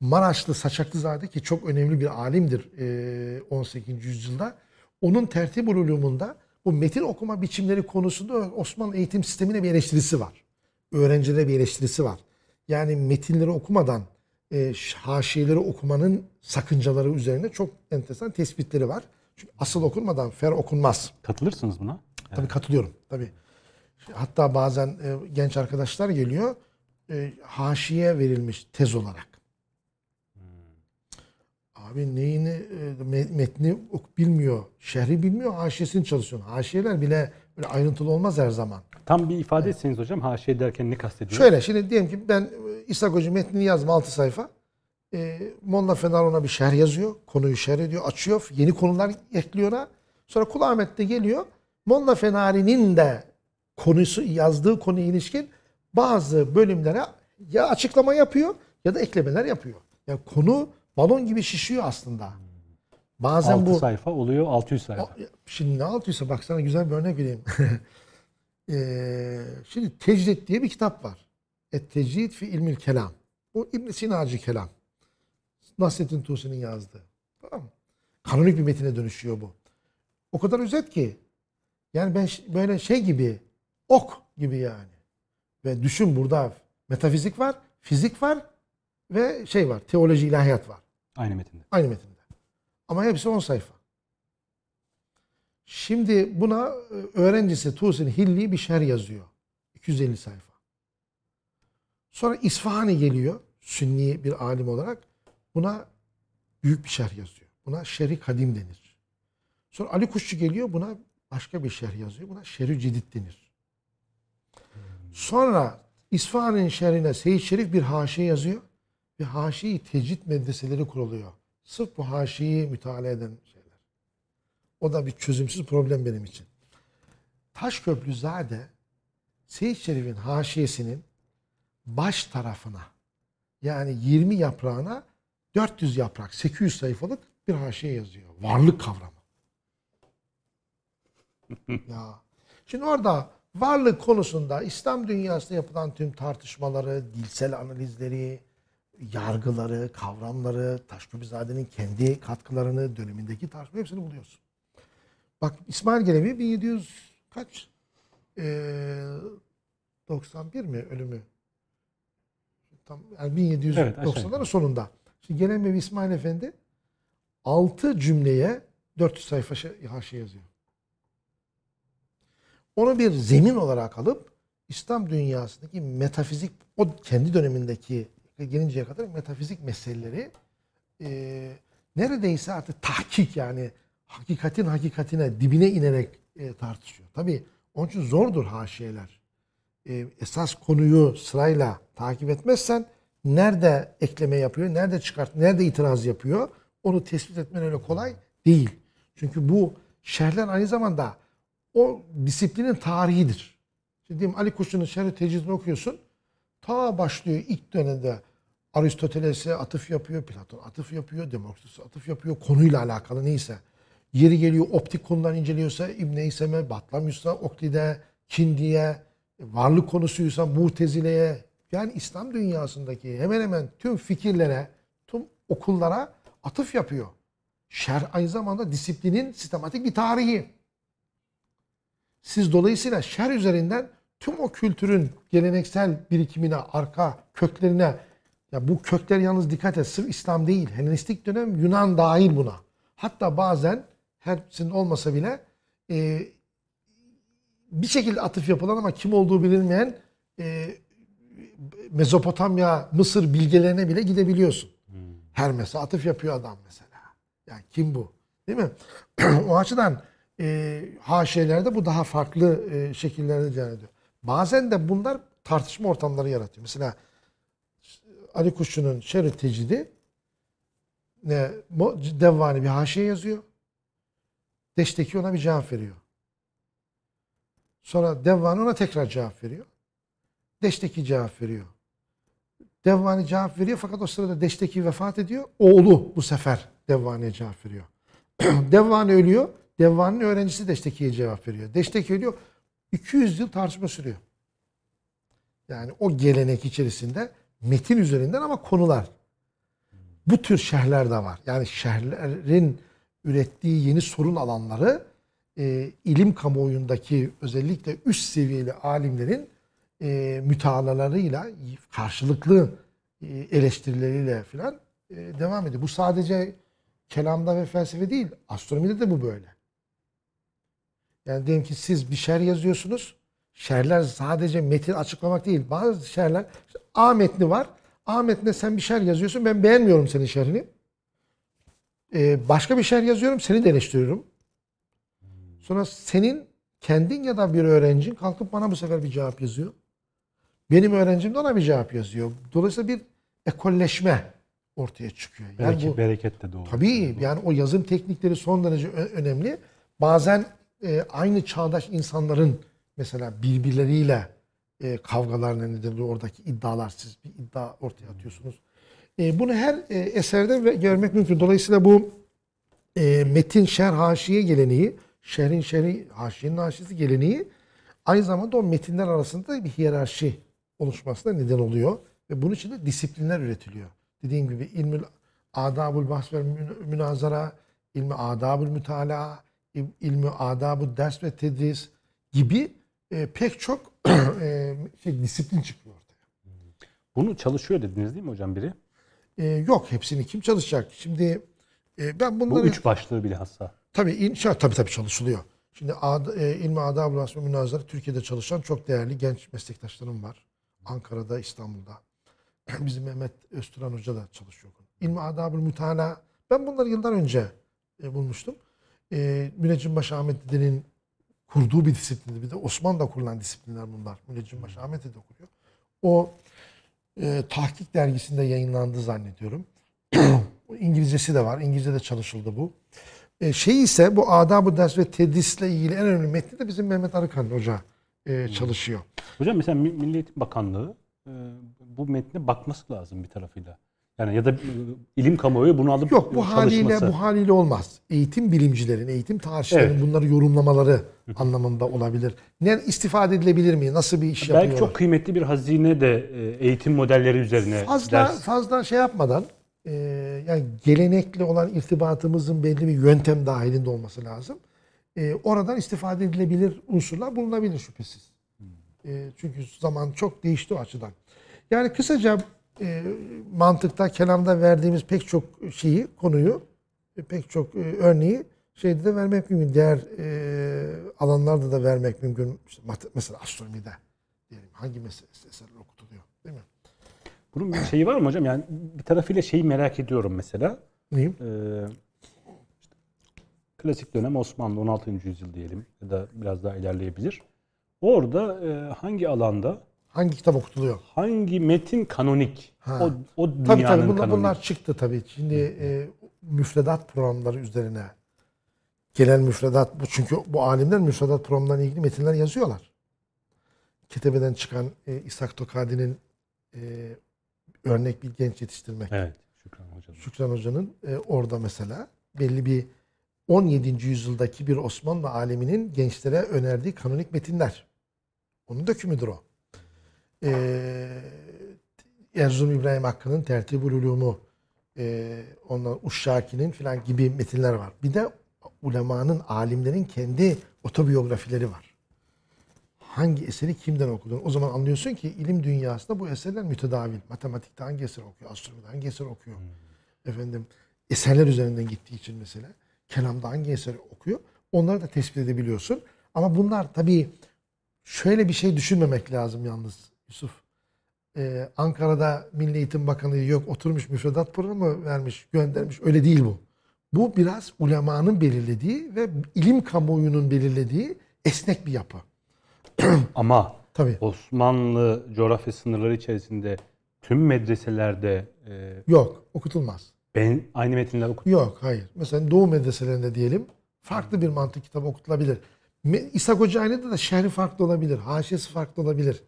Maraşlı Saçaklızade ki çok önemli bir alimdir e, 18. yüzyılda. Onun tertip ulumunda bu metin okuma biçimleri konusunda Osmanlı eğitim sistemine bir eleştirisi var. Öğrencilere bir eleştirisi var. Yani metinleri okumadan e, haşiyeleri okumanın sakıncaları üzerine çok enteresan tespitleri var. Çünkü asıl okunmadan fer okunmaz. Katılırsınız buna. Tabii katılıyorum. Tabii. Hatta bazen e, genç arkadaşlar geliyor. E, haşiye verilmiş tez olarak. Abi neyini e, me- metni bilmiyor, şerhi bilmiyor, haşiyesini çalışıyor. Haşiyeler bile böyle ayrıntılı olmaz her zaman. Tam bir ifade etseniz hocam haşiye derken ne kastediyor? Şöyle şimdi diyelim ki ben e, İshak Hoca metnini yazdım 6 sayfa. E, Molla Fener ona bir şerh yazıyor. Konuyu şerh ediyor, açıyor. Yeni konular ekliyor ona. Sonra Kul Ahmet de geliyor. Molla Fenari'nin de konusu yazdığı konuya ilişkin bazı bölümlere ya açıklama yapıyor ya da eklemeler yapıyor. Yani konu balon gibi şişiyor aslında. Bazen 6 bu sayfa oluyor 600 sayfa. Şimdi ne altıysa bak sana güzel bir örnek vereyim. Ee, şimdi Tecrid diye bir kitap var. Et Tecrid fi ilmil kelam. Bu İbn Sinacı kelam. Nasrettin Tusi'nin yazdığı. Tamam mı? Kanonik bir metine dönüşüyor bu. O kadar özet ki. Yani ben böyle şey gibi ok gibi yani. Ve düşün burada metafizik var, fizik var ve şey var. Teoloji, ilahiyat var. Aynı metinde. Aynı metinde. Ama hepsi 10 sayfa. Şimdi buna e, öğrencisi Tuğsin Hilli bir şer yazıyor. 250 sayfa. Sonra İsfahani geliyor. Sünni bir alim olarak. Buna büyük bir şer yazıyor. Buna şer'i kadim denir. Sonra Ali Kuşçu geliyor. Buna başka bir şer yazıyor. Buna şer'i cidid denir. Sonra İsfahan'ın şerine Seyyid Şerif bir haşiye yazıyor. Ve haşi tecrid medreseleri kuruluyor. Sırf bu haşiyi mütalaa eden. O da bir çözümsüz problem benim için. Taşköprüzade Seyyid Şerif'in haşiyesinin baş tarafına yani 20 yaprağına 400 yaprak 800 sayfalık bir haşiye yazıyor. Varlık kavramı. ya. Şimdi orada varlık konusunda İslam dünyasında yapılan tüm tartışmaları, dilsel analizleri, yargıları, kavramları, Taşköprüzade'nin kendi katkılarını, dönemindeki tartışma hepsini buluyorsun. Bak İsmail Gelevi 1700 kaç? Ee, 91 mi ölümü? Tam yani Evet, 1790'ların aşağı yukarı. sonunda. Şimdi Gelemevi İsmail Efendi 6 cümleye 400 sayfa şey, haşiye yazıyor. Onu bir zemin olarak alıp İslam dünyasındaki metafizik, o kendi dönemindeki gelinceye kadar metafizik meseleleri e, neredeyse artık tahkik yani hakikatin hakikatine, dibine inerek e, tartışıyor. Tabii onun için zordur haşiyeler. E, esas konuyu sırayla takip etmezsen nerede ekleme yapıyor, nerede çıkart, nerede itiraz yapıyor onu tespit etmen öyle kolay değil. Çünkü bu şerhler aynı zamanda o disiplinin tarihidir. Şimdi Ali Kuşçu'nun Şerh-i Tecridini okuyorsun. Ta başlıyor ilk dönemde Aristoteles'e atıf yapıyor, Platon atıf yapıyor, Demokritos'a atıf yapıyor konuyla alakalı neyse. Yeri geliyor optik konular inceliyorsa İbn İsem'e, Batlamyus'a, Oklid'e, Kindi'ye, varlık konusuysa Mutezile'ye yani İslam dünyasındaki hemen hemen tüm fikirlere, tüm okullara atıf yapıyor. Şer aynı zamanda disiplinin sistematik bir tarihi. Siz dolayısıyla şer üzerinden tüm o kültürün geleneksel birikimine, arka köklerine ya bu kökler yalnız dikkat et sırf İslam değil. Helenistik dönem Yunan dahil buna. Hatta bazen hepsinin olmasa bile e, bir şekilde atıf yapılan ama kim olduğu bilinmeyen e, Mezopotamya, Mısır bilgelerine bile gidebiliyorsun. Hermes'e atıf yapıyor adam mesela. Yani kim bu? Değil mi? o açıdan e, haşiyelerde bu daha farklı e, şekillerde cereyan ediyor. Bazen de bunlar tartışma ortamları yaratıyor. Mesela Ali Kuşçu'nun Şer-i Tecidi ne, Devvani bir haşiye yazıyor. Deşteki ona bir cevap veriyor. Sonra Devvani ona tekrar cevap veriyor. Deşteki cevap veriyor. Devvani cevap veriyor fakat o sırada Deşteki vefat ediyor. Oğlu bu sefer Devvani'ye cevap veriyor. Devvani ölüyor. Devvani'nin öğrencisi Deşteki'ye cevap veriyor. Deşteki ölüyor. 200 yıl tartışma sürüyor. Yani o gelenek içerisinde metin üzerinden ama konular. Bu tür şerhler de var. Yani şerhlerin ürettiği yeni sorun alanları e, ilim kamuoyundaki özellikle üst seviyeli alimlerin e, mütalalarıyla karşılıklı e, eleştirileriyle falan e, devam ediyor. Bu sadece kelamda ve felsefe değil. Astronomide de bu böyle. Yani diyelim ki siz bir şer yazıyorsunuz. Şerler sadece metin açıklamak değil. Bazı şerler işte A metni var. A metninde sen bir şer yazıyorsun. Ben beğenmiyorum senin şerhini. Ee, başka bir şer yazıyorum. Seni de eleştiriyorum. Sonra senin kendin ya da bir öğrencin kalkıp bana bu sefer bir cevap yazıyor. Benim öğrencim de ona bir cevap yazıyor. Dolayısıyla bir ekolleşme ortaya çıkıyor. Yani Bereket, bu, bereket de doğru. Tabii yani o yazım teknikleri son derece önemli. Bazen e, aynı çağdaş insanların mesela birbirleriyle e, kavgalar nedir oradaki iddialar siz bir iddia ortaya atıyorsunuz. E, bunu her e, eserde görmek mümkün. Dolayısıyla bu e, metin şer haşiye geleneği, şerhin şerhi, haşiyenin haşiyesi geleneği aynı zamanda o metinler arasında bir hiyerarşi oluşmasına neden oluyor. Ve bunun için de disiplinler üretiliyor. Dediğim gibi ilmül adabul bahs ve mün- münazara, ilmi adabul mütalaa, il- ilmi adabul ders ve tedris gibi e, pek çok e, şey, disiplin çıkıyor ortaya. Bunu çalışıyor dediniz değil mi hocam biri? E, yok hepsini kim çalışacak? Şimdi e, ben Bu bunları üç başlığı bilhassa. tabii inşaat tabii tabii çalışılıyor. Şimdi ad, e, ilmi adab ve münazara Türkiye'de çalışan çok değerli genç meslektaşlarım var. Ankara'da, İstanbul'da. Bizim Mehmet Özturan Hoca da çalışıyor. İlmi adab mütala ben bunları yıllar önce e, bulmuştum. E, Müneccimbaşı Ahmet Dede'nin kurduğu bir disiplindi. Bir de Osmanlı'da kurulan disiplinler bunlar. Müneccimbaşı Ahmet Dede kuruyor. O e, Tahkik dergisinde yayınlandı zannediyorum. İngilizcesi de var. İngilizce'de çalışıldı bu. E, şey ise bu adab-ı ders ve tedrisle ilgili en önemli metni de bizim Mehmet Arıkan Hoca e, çalışıyor. Hocam mesela Mi- Milli Eğitim Bakanlığı e, bu metne bakması lazım bir tarafıyla. Yani ya da e, ilim kamuoyu bunu alıp Yok bu haliyle çalışması. bu haliyle olmaz. Eğitim bilimcilerin, eğitim tarihçilerin Evet. bunları yorumlamaları anlamında olabilir. Ne istifade edilebilir mi? Nasıl bir iş yapıyor? Belki çok kıymetli bir hazine de e, eğitim modelleri üzerine fazla ders. fazla şey yapmadan e, yani gelenekli olan irtibatımızın belli bir yöntem dahilinde olması lazım. E, oradan istifade edilebilir unsurlar bulunabilir şüphesiz. E, çünkü zaman çok değişti o açıdan. Yani kısaca e, mantıkta, kelamda verdiğimiz pek çok şeyi, konuyu, e, pek çok e, örneği şeyde de vermek mümkün. Diğer e, alanlarda da vermek mümkün. İşte mesela astronomide diyelim hangi eserler okutuluyor değil mi? Bunun bir şeyi var mı hocam? Yani bir tarafıyla şeyi merak ediyorum mesela. Neyim? Ee, işte klasik dönem Osmanlı 16. yüzyıl diyelim ya da biraz daha ilerleyebilir. Orada e, hangi alanda Hangi kitap okutuluyor? hangi metin kanonik? Ha. O, o dünyanın Tabii tabii bunlar, kanonik. bunlar çıktı tabii. Şimdi e, müfredat programları üzerine gelen müfredat bu çünkü bu alimler müfredat programlarıyla ilgili metinler yazıyorlar. Ketebeden çıkan e, İshak Tokadi'nin e, örnek bir genç yetiştirmek. Evet. Şükran hocam. Şükran Hoca'nın e, orada mesela belli bir 17. yüzyıldaki bir Osmanlı aleminin gençlere önerdiği kanonik metinler. Onun dökümüdür o. E, Erzurum İbrahim Hakkı'nın Tertibül Ulumu, e, ondan Uşşaki'nin filan gibi metinler var. Bir de ulemanın, alimlerin kendi otobiyografileri var. Hangi eseri kimden okudun? O zaman anlıyorsun ki ilim dünyasında bu eserler mütedavil. Matematikte hangi eser okuyor? Astronomide hangi eser okuyor? Efendim eserler üzerinden gittiği için mesela. Kelamda hangi eseri okuyor? Onları da tespit edebiliyorsun. Ama bunlar tabii şöyle bir şey düşünmemek lazım yalnız Yusuf. Ee, Ankara'da Milli Eğitim Bakanı yok oturmuş müfredat programı vermiş, göndermiş. Öyle değil bu. Bu biraz ulemanın belirlediği ve ilim kamuoyunun belirlediği esnek bir yapı. Ama Tabii. Osmanlı coğrafya sınırları içerisinde tüm medreselerde e, Yok, okutulmaz. ben aynı metinler okutuyor. Yok, hayır. Mesela Doğu medreselerinde diyelim farklı bir mantık kitabı okutulabilir. İshak Hoca Aynı'da da şerhi farklı olabilir, haşiyesi farklı olabilir.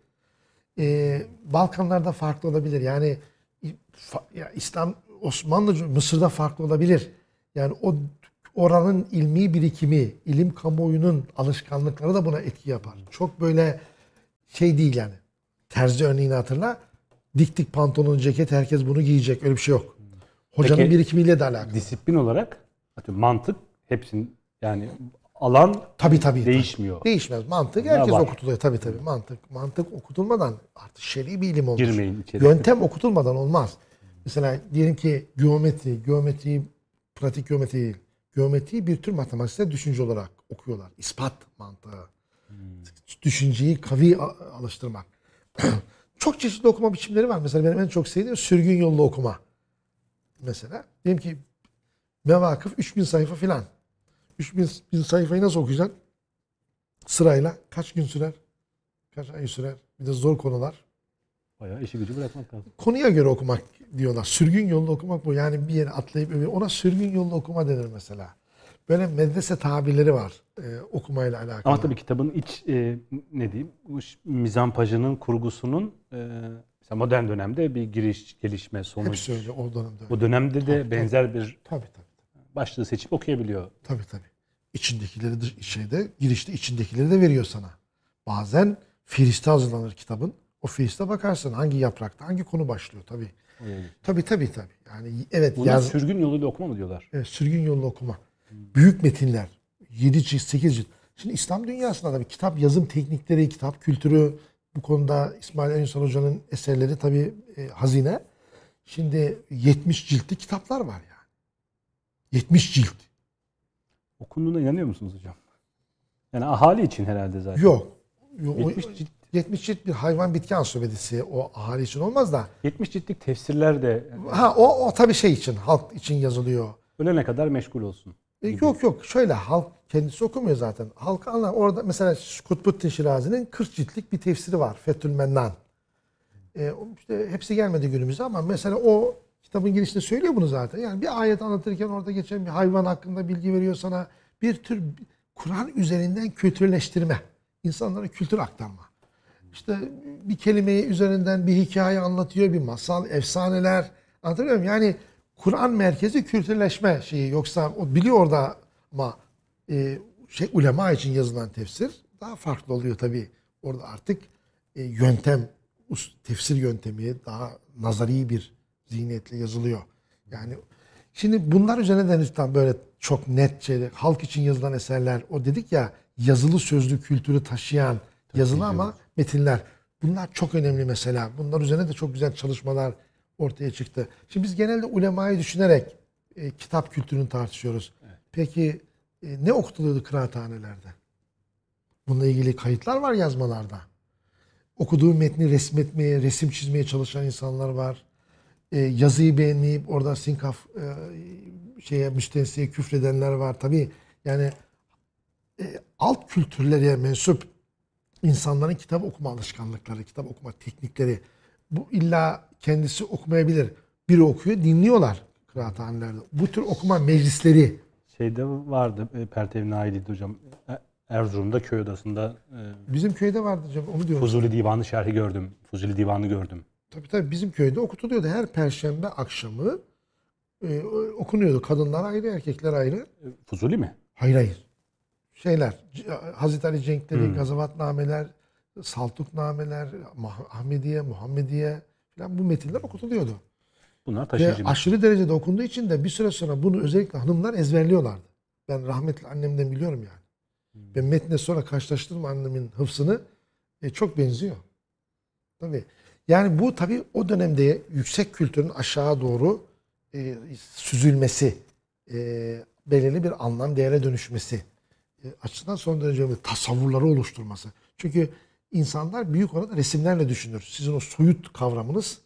Ee, Balkanlarda farklı olabilir. Yani fa- ya İslam, Osmanlı, Mısır'da farklı olabilir. Yani o oranın ilmi birikimi, ilim kamuoyunun alışkanlıkları da buna etki yapar. Çok böyle şey değil yani. Terzi örneğini hatırla. Dik dik pantolon, ceket herkes bunu giyecek. Öyle bir şey yok. Hocanın Peki, birikimiyle de alakalı. Disiplin olarak mantık hepsinin yani alan Tabii tabii. değişmiyor. Değişmez. Mantık herkes var. okutuluyor. Tabii tabii. Mantık mantık okutulmadan artık şer'i bir ilim olmuş. Girmeyin içeri. Yöntem okutulmadan olmaz. Mesela diyelim ki geometri, geometriyi pratik geometri değil. Geometriyi bir tür matematiksel düşünce olarak okuyorlar. İspat mantığı. Düşünceyi kavi alıştırmak. çok çeşitli okuma biçimleri var. Mesela benim en çok sevdiğim sürgün yollu okuma. Mesela diyelim ki mevakıf 3000 sayfa filan. 3000 bin sayfayı nasıl okuyacaksın? Sırayla kaç gün sürer? Kaç ay sürer? Bir de zor konular. Bayağı işi gücü bırakmak lazım. Konuya göre okumak diyorlar. Sürgün yollu okumak bu. Yani bir yere atlayıp öbür- ona sürgün yollu okuma denir mesela. Böyle medrese tabirleri var e, okumayla alakalı. Ama tabii kitabın iç e, ne diyeyim mizampajının kurgusunun e, mesela modern dönemde bir giriş gelişme sonuç. Hepsi öyle o dönemde. Bu dönemde de Tabii, benzer bir Tabii tabii. Başlığı seçip okuyabiliyor. Tabii tabii. İçindekileri de şeyde girişte içindekileri de veriyor sana. Bazen firiste hazırlanır kitabın. O firiste bakarsın hangi yaprakta hangi konu başlıyor tabii. Tabii tabii tabii. Yani evet Buna yaz, sürgün yoluyla okuma mı diyorlar? Evet, sürgün yolunu okuma. Büyük metinler. 7 cilt, 8 cilt. Şimdi İslam dünyasında da bir kitap yazım teknikleri, kitap kültürü bu konuda İsmail Ünsal Hoca'nın eserleri tabii e, hazine. Şimdi 70 ciltli kitaplar var yani. 70 cilt. Okunduğuna inanıyor musunuz hocam? Yani ahali için herhalde zaten. Yok. Yok, o- 70 cilt 70 cilt bir hayvan bitki ansiklopedisi o ahali için olmaz da. 70 ciltlik tefsirler de Ha o, o tabii şey için, halk için yazılıyor. ölene kadar meşgul olsun. E, yok yok şöyle halk kendisi okumuyor zaten. Halk anlar. Orada mesela Kutbuddin Şirazi'nin 40 ciltlik bir tefsiri var. Fethül Mennan. E, işte hepsi gelmedi günümüze ama mesela o kitabın girişinde söylüyor bunu zaten. Yani bir ayet anlatırken orada geçen bir hayvan hakkında bilgi veriyor sana. Bir tür Kur'an üzerinden kültürleştirme. İnsanlara kültür aktarma. İşte bir kelimeyi üzerinden bir hikaye anlatıyor, bir masal, efsaneler. Anlatabiliyor muyum? Yani Kur'an merkezi kültürleşme şeyi. Yoksa o biliyor orada ama e, şey ulema için yazılan tefsir daha farklı oluyor tabii. Orada artık e, yöntem, tefsir yöntemi daha nazari bir zihniyetle yazılıyor. Yani şimdi bunlar üzerine de lütfen böyle çok net şeyler, halk için yazılan eserler, o dedik ya yazılı sözlü kültürü taşıyan yazılı ama metinler. Bunlar çok önemli mesela. Bunlar üzerine de çok güzel çalışmalar ortaya çıktı. Şimdi biz genelde ulemayı düşünerek e, kitap kültürünü tartışıyoruz. Peki e, ne okutuluyordu kıraathanelerde? Bununla ilgili kayıtlar var yazmalarda. Okuduğu metni resmetmeye, resim çizmeye çalışan insanlar var. E, yazıyı beğenmeyip orada sinkaf e, şeye müstensiye küfredenler var. Tabii yani e, alt kültürlere mensup insanların kitap okuma alışkanlıkları, kitap okuma teknikleri. Bu illa kendisi okumayabilir. Biri okuyor, dinliyorlar kıraathanelerde. Bu tür okuma meclisleri Şeyde vardı e, Pertev Nail'di hocam. E, Erzurum'da köy odasında e, bizim köyde vardı canım onu diyorum. Fuzuli Divanı şerhi gördüm. Fuzuli Divanı gördüm. Tabii tabii bizim köyde okutuluyordu. Her perşembe akşamı e, okunuyordu. Kadınlar ayrı, erkekler ayrı. E, Fuzuli mi? Hayır hayır. Şeyler, Hazreti Ali Cenkleri, Gazavatnameler, Saltuknameler, Ahmediye, Muhammediye falan bu metinler okutuluyordu. Bunlar Ve taşıyıcı. metin. aşırı derecede okunduğu için de bir süre sonra bunu özellikle hanımlar ezberliyorlardı. Ben rahmetli annemden biliyorum yani. Ben metne sonra karşılaştırdım annemin hıfzını. E, çok benziyor. Tabii. Yani bu tabii o dönemde yüksek kültürün aşağı doğru e, süzülmesi, e, belirli bir anlam değere dönüşmesi e, açısından son derece önemli. tasavvurları oluşturması. Çünkü insanlar büyük oranda resimlerle düşünür. Sizin o soyut kavramınız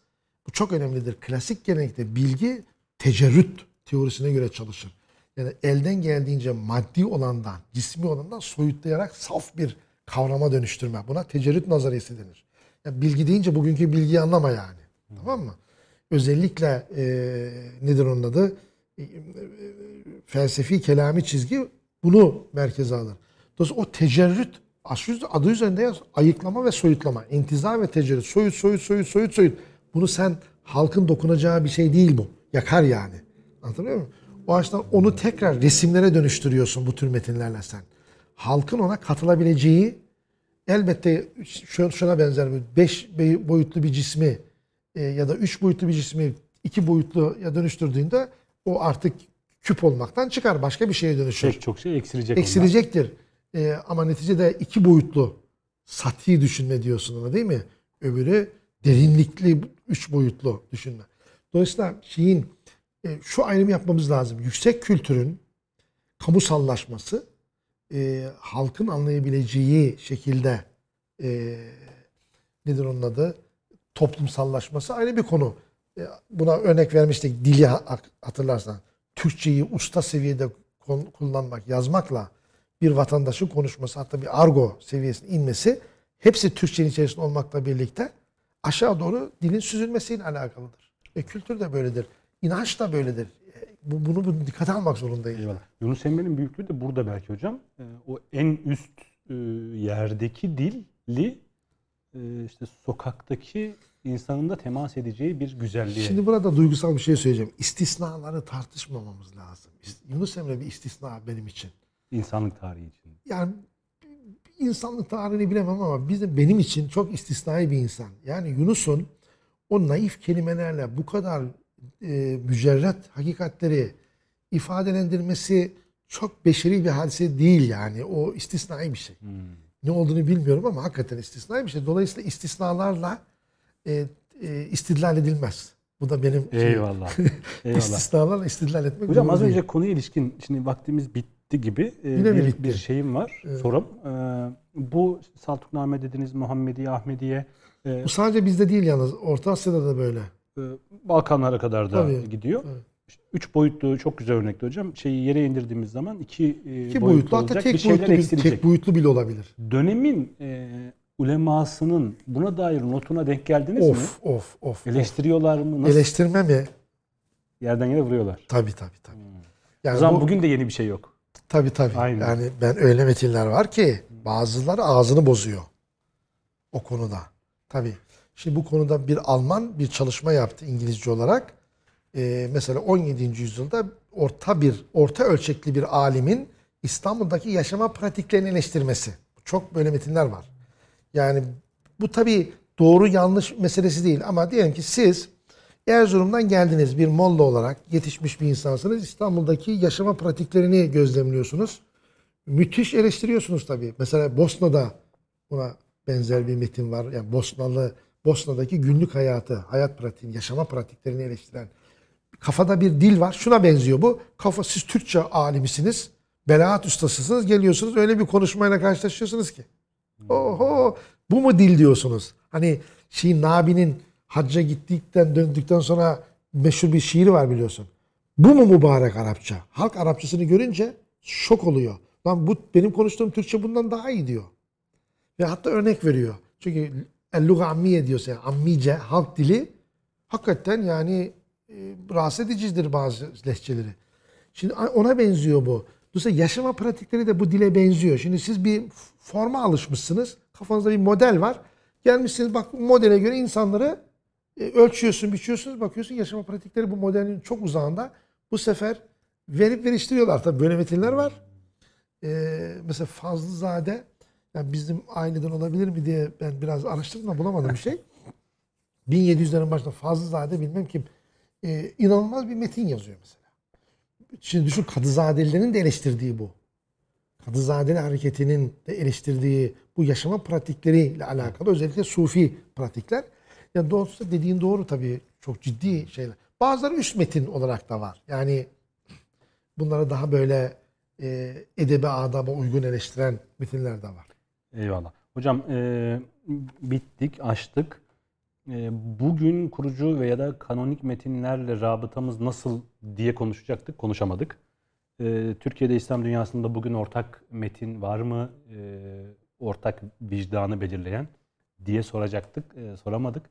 bu çok önemlidir. Klasik gelenekte bilgi tecerrüt teorisine göre çalışır. Yani elden geldiğince maddi olandan, cismi olandan soyutlayarak saf bir kavrama dönüştürme. Buna tecerrüt nazariyesi denir. Bilgi deyince bugünkü bilgiyi anlama yani. Tamam mı? Özellikle e, nedir onun adı? E, e, felsefi kelami çizgi bunu merkeze alır. Dolayısıyla o tecerrüt adı üzerinde yaz, ayıklama ve soyutlama. İntiza ve tecerrüt. Soyut, soyut, soyut, soyut, soyut. Bunu sen halkın dokunacağı bir şey değil bu. Yakar yani. Anlatabiliyor muyum? O açıdan onu tekrar resimlere dönüştürüyorsun bu tür metinlerle sen. Halkın ona katılabileceği elbette şu- şuna benzer bir beş bey- boyutlu bir cismi e, ya da üç boyutlu bir cismi iki boyutlu ya dönüştürdüğünde o artık küp olmaktan çıkar. Başka bir şeye dönüşür. Pek çok şey eksilecek. Eksilecektir. E, ama neticede iki boyutlu sati düşünme diyorsun ona değil mi? Öbürü derinlikli üç boyutlu düşünme. Dolayısıyla şeyin e, şu ayrımı yapmamız lazım. Yüksek kültürün kamusallaşması e, halkın anlayabileceği şekilde e, nedir onun adı? Toplumsallaşması ayrı bir konu. E, buna örnek vermiştik dili ha- hatırlarsan. Türkçeyi usta seviyede kullanmak, yazmakla bir vatandaşın konuşması hatta bir argo seviyesine inmesi hepsi Türkçenin içerisinde olmakla birlikte aşağı doğru dilin süzülmesiyle alakalıdır. E, kültür de böyledir. İnanç da böyledir. Bu, bunu, bunu dikkate almak zorundayız. Eyvallah. Yunus Emre'nin büyüklüğü de burada belki hocam. Ee, o en üst e, yerdeki dilli e, işte sokaktaki insanın da temas edeceği bir güzelliğe. Şimdi burada duygusal bir şey söyleyeceğim. İstisnaları tartışmamamız lazım. Yunus Emre bir istisna benim için. insanlık tarihi için. Yani insanlık tarihini bilemem ama bizim benim için çok istisnai bir insan. Yani Yunus'un o naif kelimelerle bu kadar e, mücerret hakikatleri ifadelendirmesi çok beşeri bir hadise değil yani. O istisnai bir şey. Ne olduğunu bilmiyorum ama hakikaten istisnai bir şey. Dolayısıyla istisnalarla e, e, istidlal edilmez. Bu da benim. Eyvallah. Eyvallah. İstisnalarla istidlal etmek Hocam az değil. önce konuya ilişkin şimdi vaktimiz bitti gibi e, Yine bir, bitti? bir şeyim var. Sorum. E, bu Saltukname dediniz Muhammediye, Ahmediye e, Bu sadece bizde değil yalnız. Orta Asya'da da böyle. e, Balkanlara kadar da Tabii. gidiyor. Evet. Üç boyutlu çok güzel örnekti hocam. Şeyi yere indirdiğimiz zaman iki, e, İki boyutlu, boyutlu hatta olacak. tek bir şeyler boyutlu, eksilecek. tek boyutlu bile olabilir. Dönemin e, ulemasının buna dair notuna denk geldiniz mi? Of of of. Eleştiriyorlar mı? of. Nasıl? Eleştirme mi? Yerden yere vuruyorlar. Tabii tabii tabii. o Yani zaman bu, bugün de yeni bir şey yok. tabii tabii. Aynen. Yani ben öyle metinler var ki bazıları ağzını bozuyor o konuda. Tabii. Şimdi bu konuda bir Alman bir çalışma yaptı İngilizce olarak. Ee, mesela 17. yüzyılda orta bir orta ölçekli bir alimin İstanbul'daki yaşama pratiklerini eleştirmesi. Çok böyle metinler var. Yani bu tabii doğru yanlış meselesi değil ama diyelim ki siz Erzurum'dan geldiniz bir Molla olarak yetişmiş bir insansınız. İstanbul'daki yaşama pratiklerini gözlemliyorsunuz. Müthiş eleştiriyorsunuz tabii. Mesela Bosna'da buna benzer bir metin var. Yani Bosnalı Bosna'daki günlük hayatı, hayat pratiğini, yaşama pratiklerini eleştiren kafada bir dil var. Şuna benziyor bu. Kafa siz Türkçe alimisiniz. Belaat ustasısınız. Geliyorsunuz öyle bir konuşmayla karşılaşıyorsunuz ki. Oho bu mu dil diyorsunuz? Hani şey Nabi'nin hacca gittikten döndükten sonra meşhur bir şiiri var biliyorsun. Bu mu mübarek Arapça? Halk Arapçasını görünce şok oluyor. Lan bu benim konuştuğum Türkçe bundan daha iyi diyor. Ve hatta örnek veriyor. Çünkü el-luga ammiye diyorsa yani ammice halk dili hakikaten yani e, rahatsız edicidir bazı lehçeleri. Şimdi ona benziyor bu. Dolayısıyla yaşama pratikleri de bu dile benziyor. Şimdi siz bir forma alışmışsınız. Kafanızda bir model var. Gelmişsiniz bak modele göre insanları e, ölçüyorsun, biçiyorsunuz. Bakıyorsun yaşama pratikleri bu modelin çok uzağında. Bu sefer verip veriştiriyorlar. Tabii böyle metinler var. Ee, mesela Fazlızade yani bizim aileden olabilir mi diye ben biraz araştırdım da bulamadım bir şey. 1700'lerin başında Fazlızade bilmem kim e, inanılmaz bir metin yazıyor mesela. Şimdi düşün Kadızadelilerin de eleştirdiği bu. Kadızadeli hareketinin de eleştirdiği bu yaşama pratikleriyle alakalı özellikle sufi pratikler. Yani doğrusu dediğin doğru tabii çok ciddi şeyler. Bazıları üst metin olarak da var. Yani bunları daha böyle e, edebe adaba uygun eleştiren metinler de var. Eyvallah. Hocam e, bittik, açtık. E, bugün kurucu veya da kanonik metinlerle rabıtamız nasıl diye konuşacaktık, konuşamadık. E, Türkiye'de İslam dünyasında bugün ortak metin var mı? E, ortak vicdanı belirleyen diye soracaktık, e, soramadık.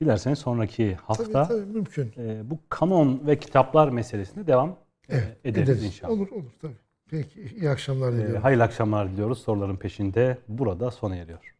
Dilerseniz sonraki hafta Tabii tabii mümkün. e, bu kanon ve kitaplar meselesine devam e, ederiz, Ederiz. inşallah. Olur olur tabii. Peki iyi akşamlar E, diliyorum. hayırlı akşamlar diliyoruz. Soruların peşinde burada sona eriyor.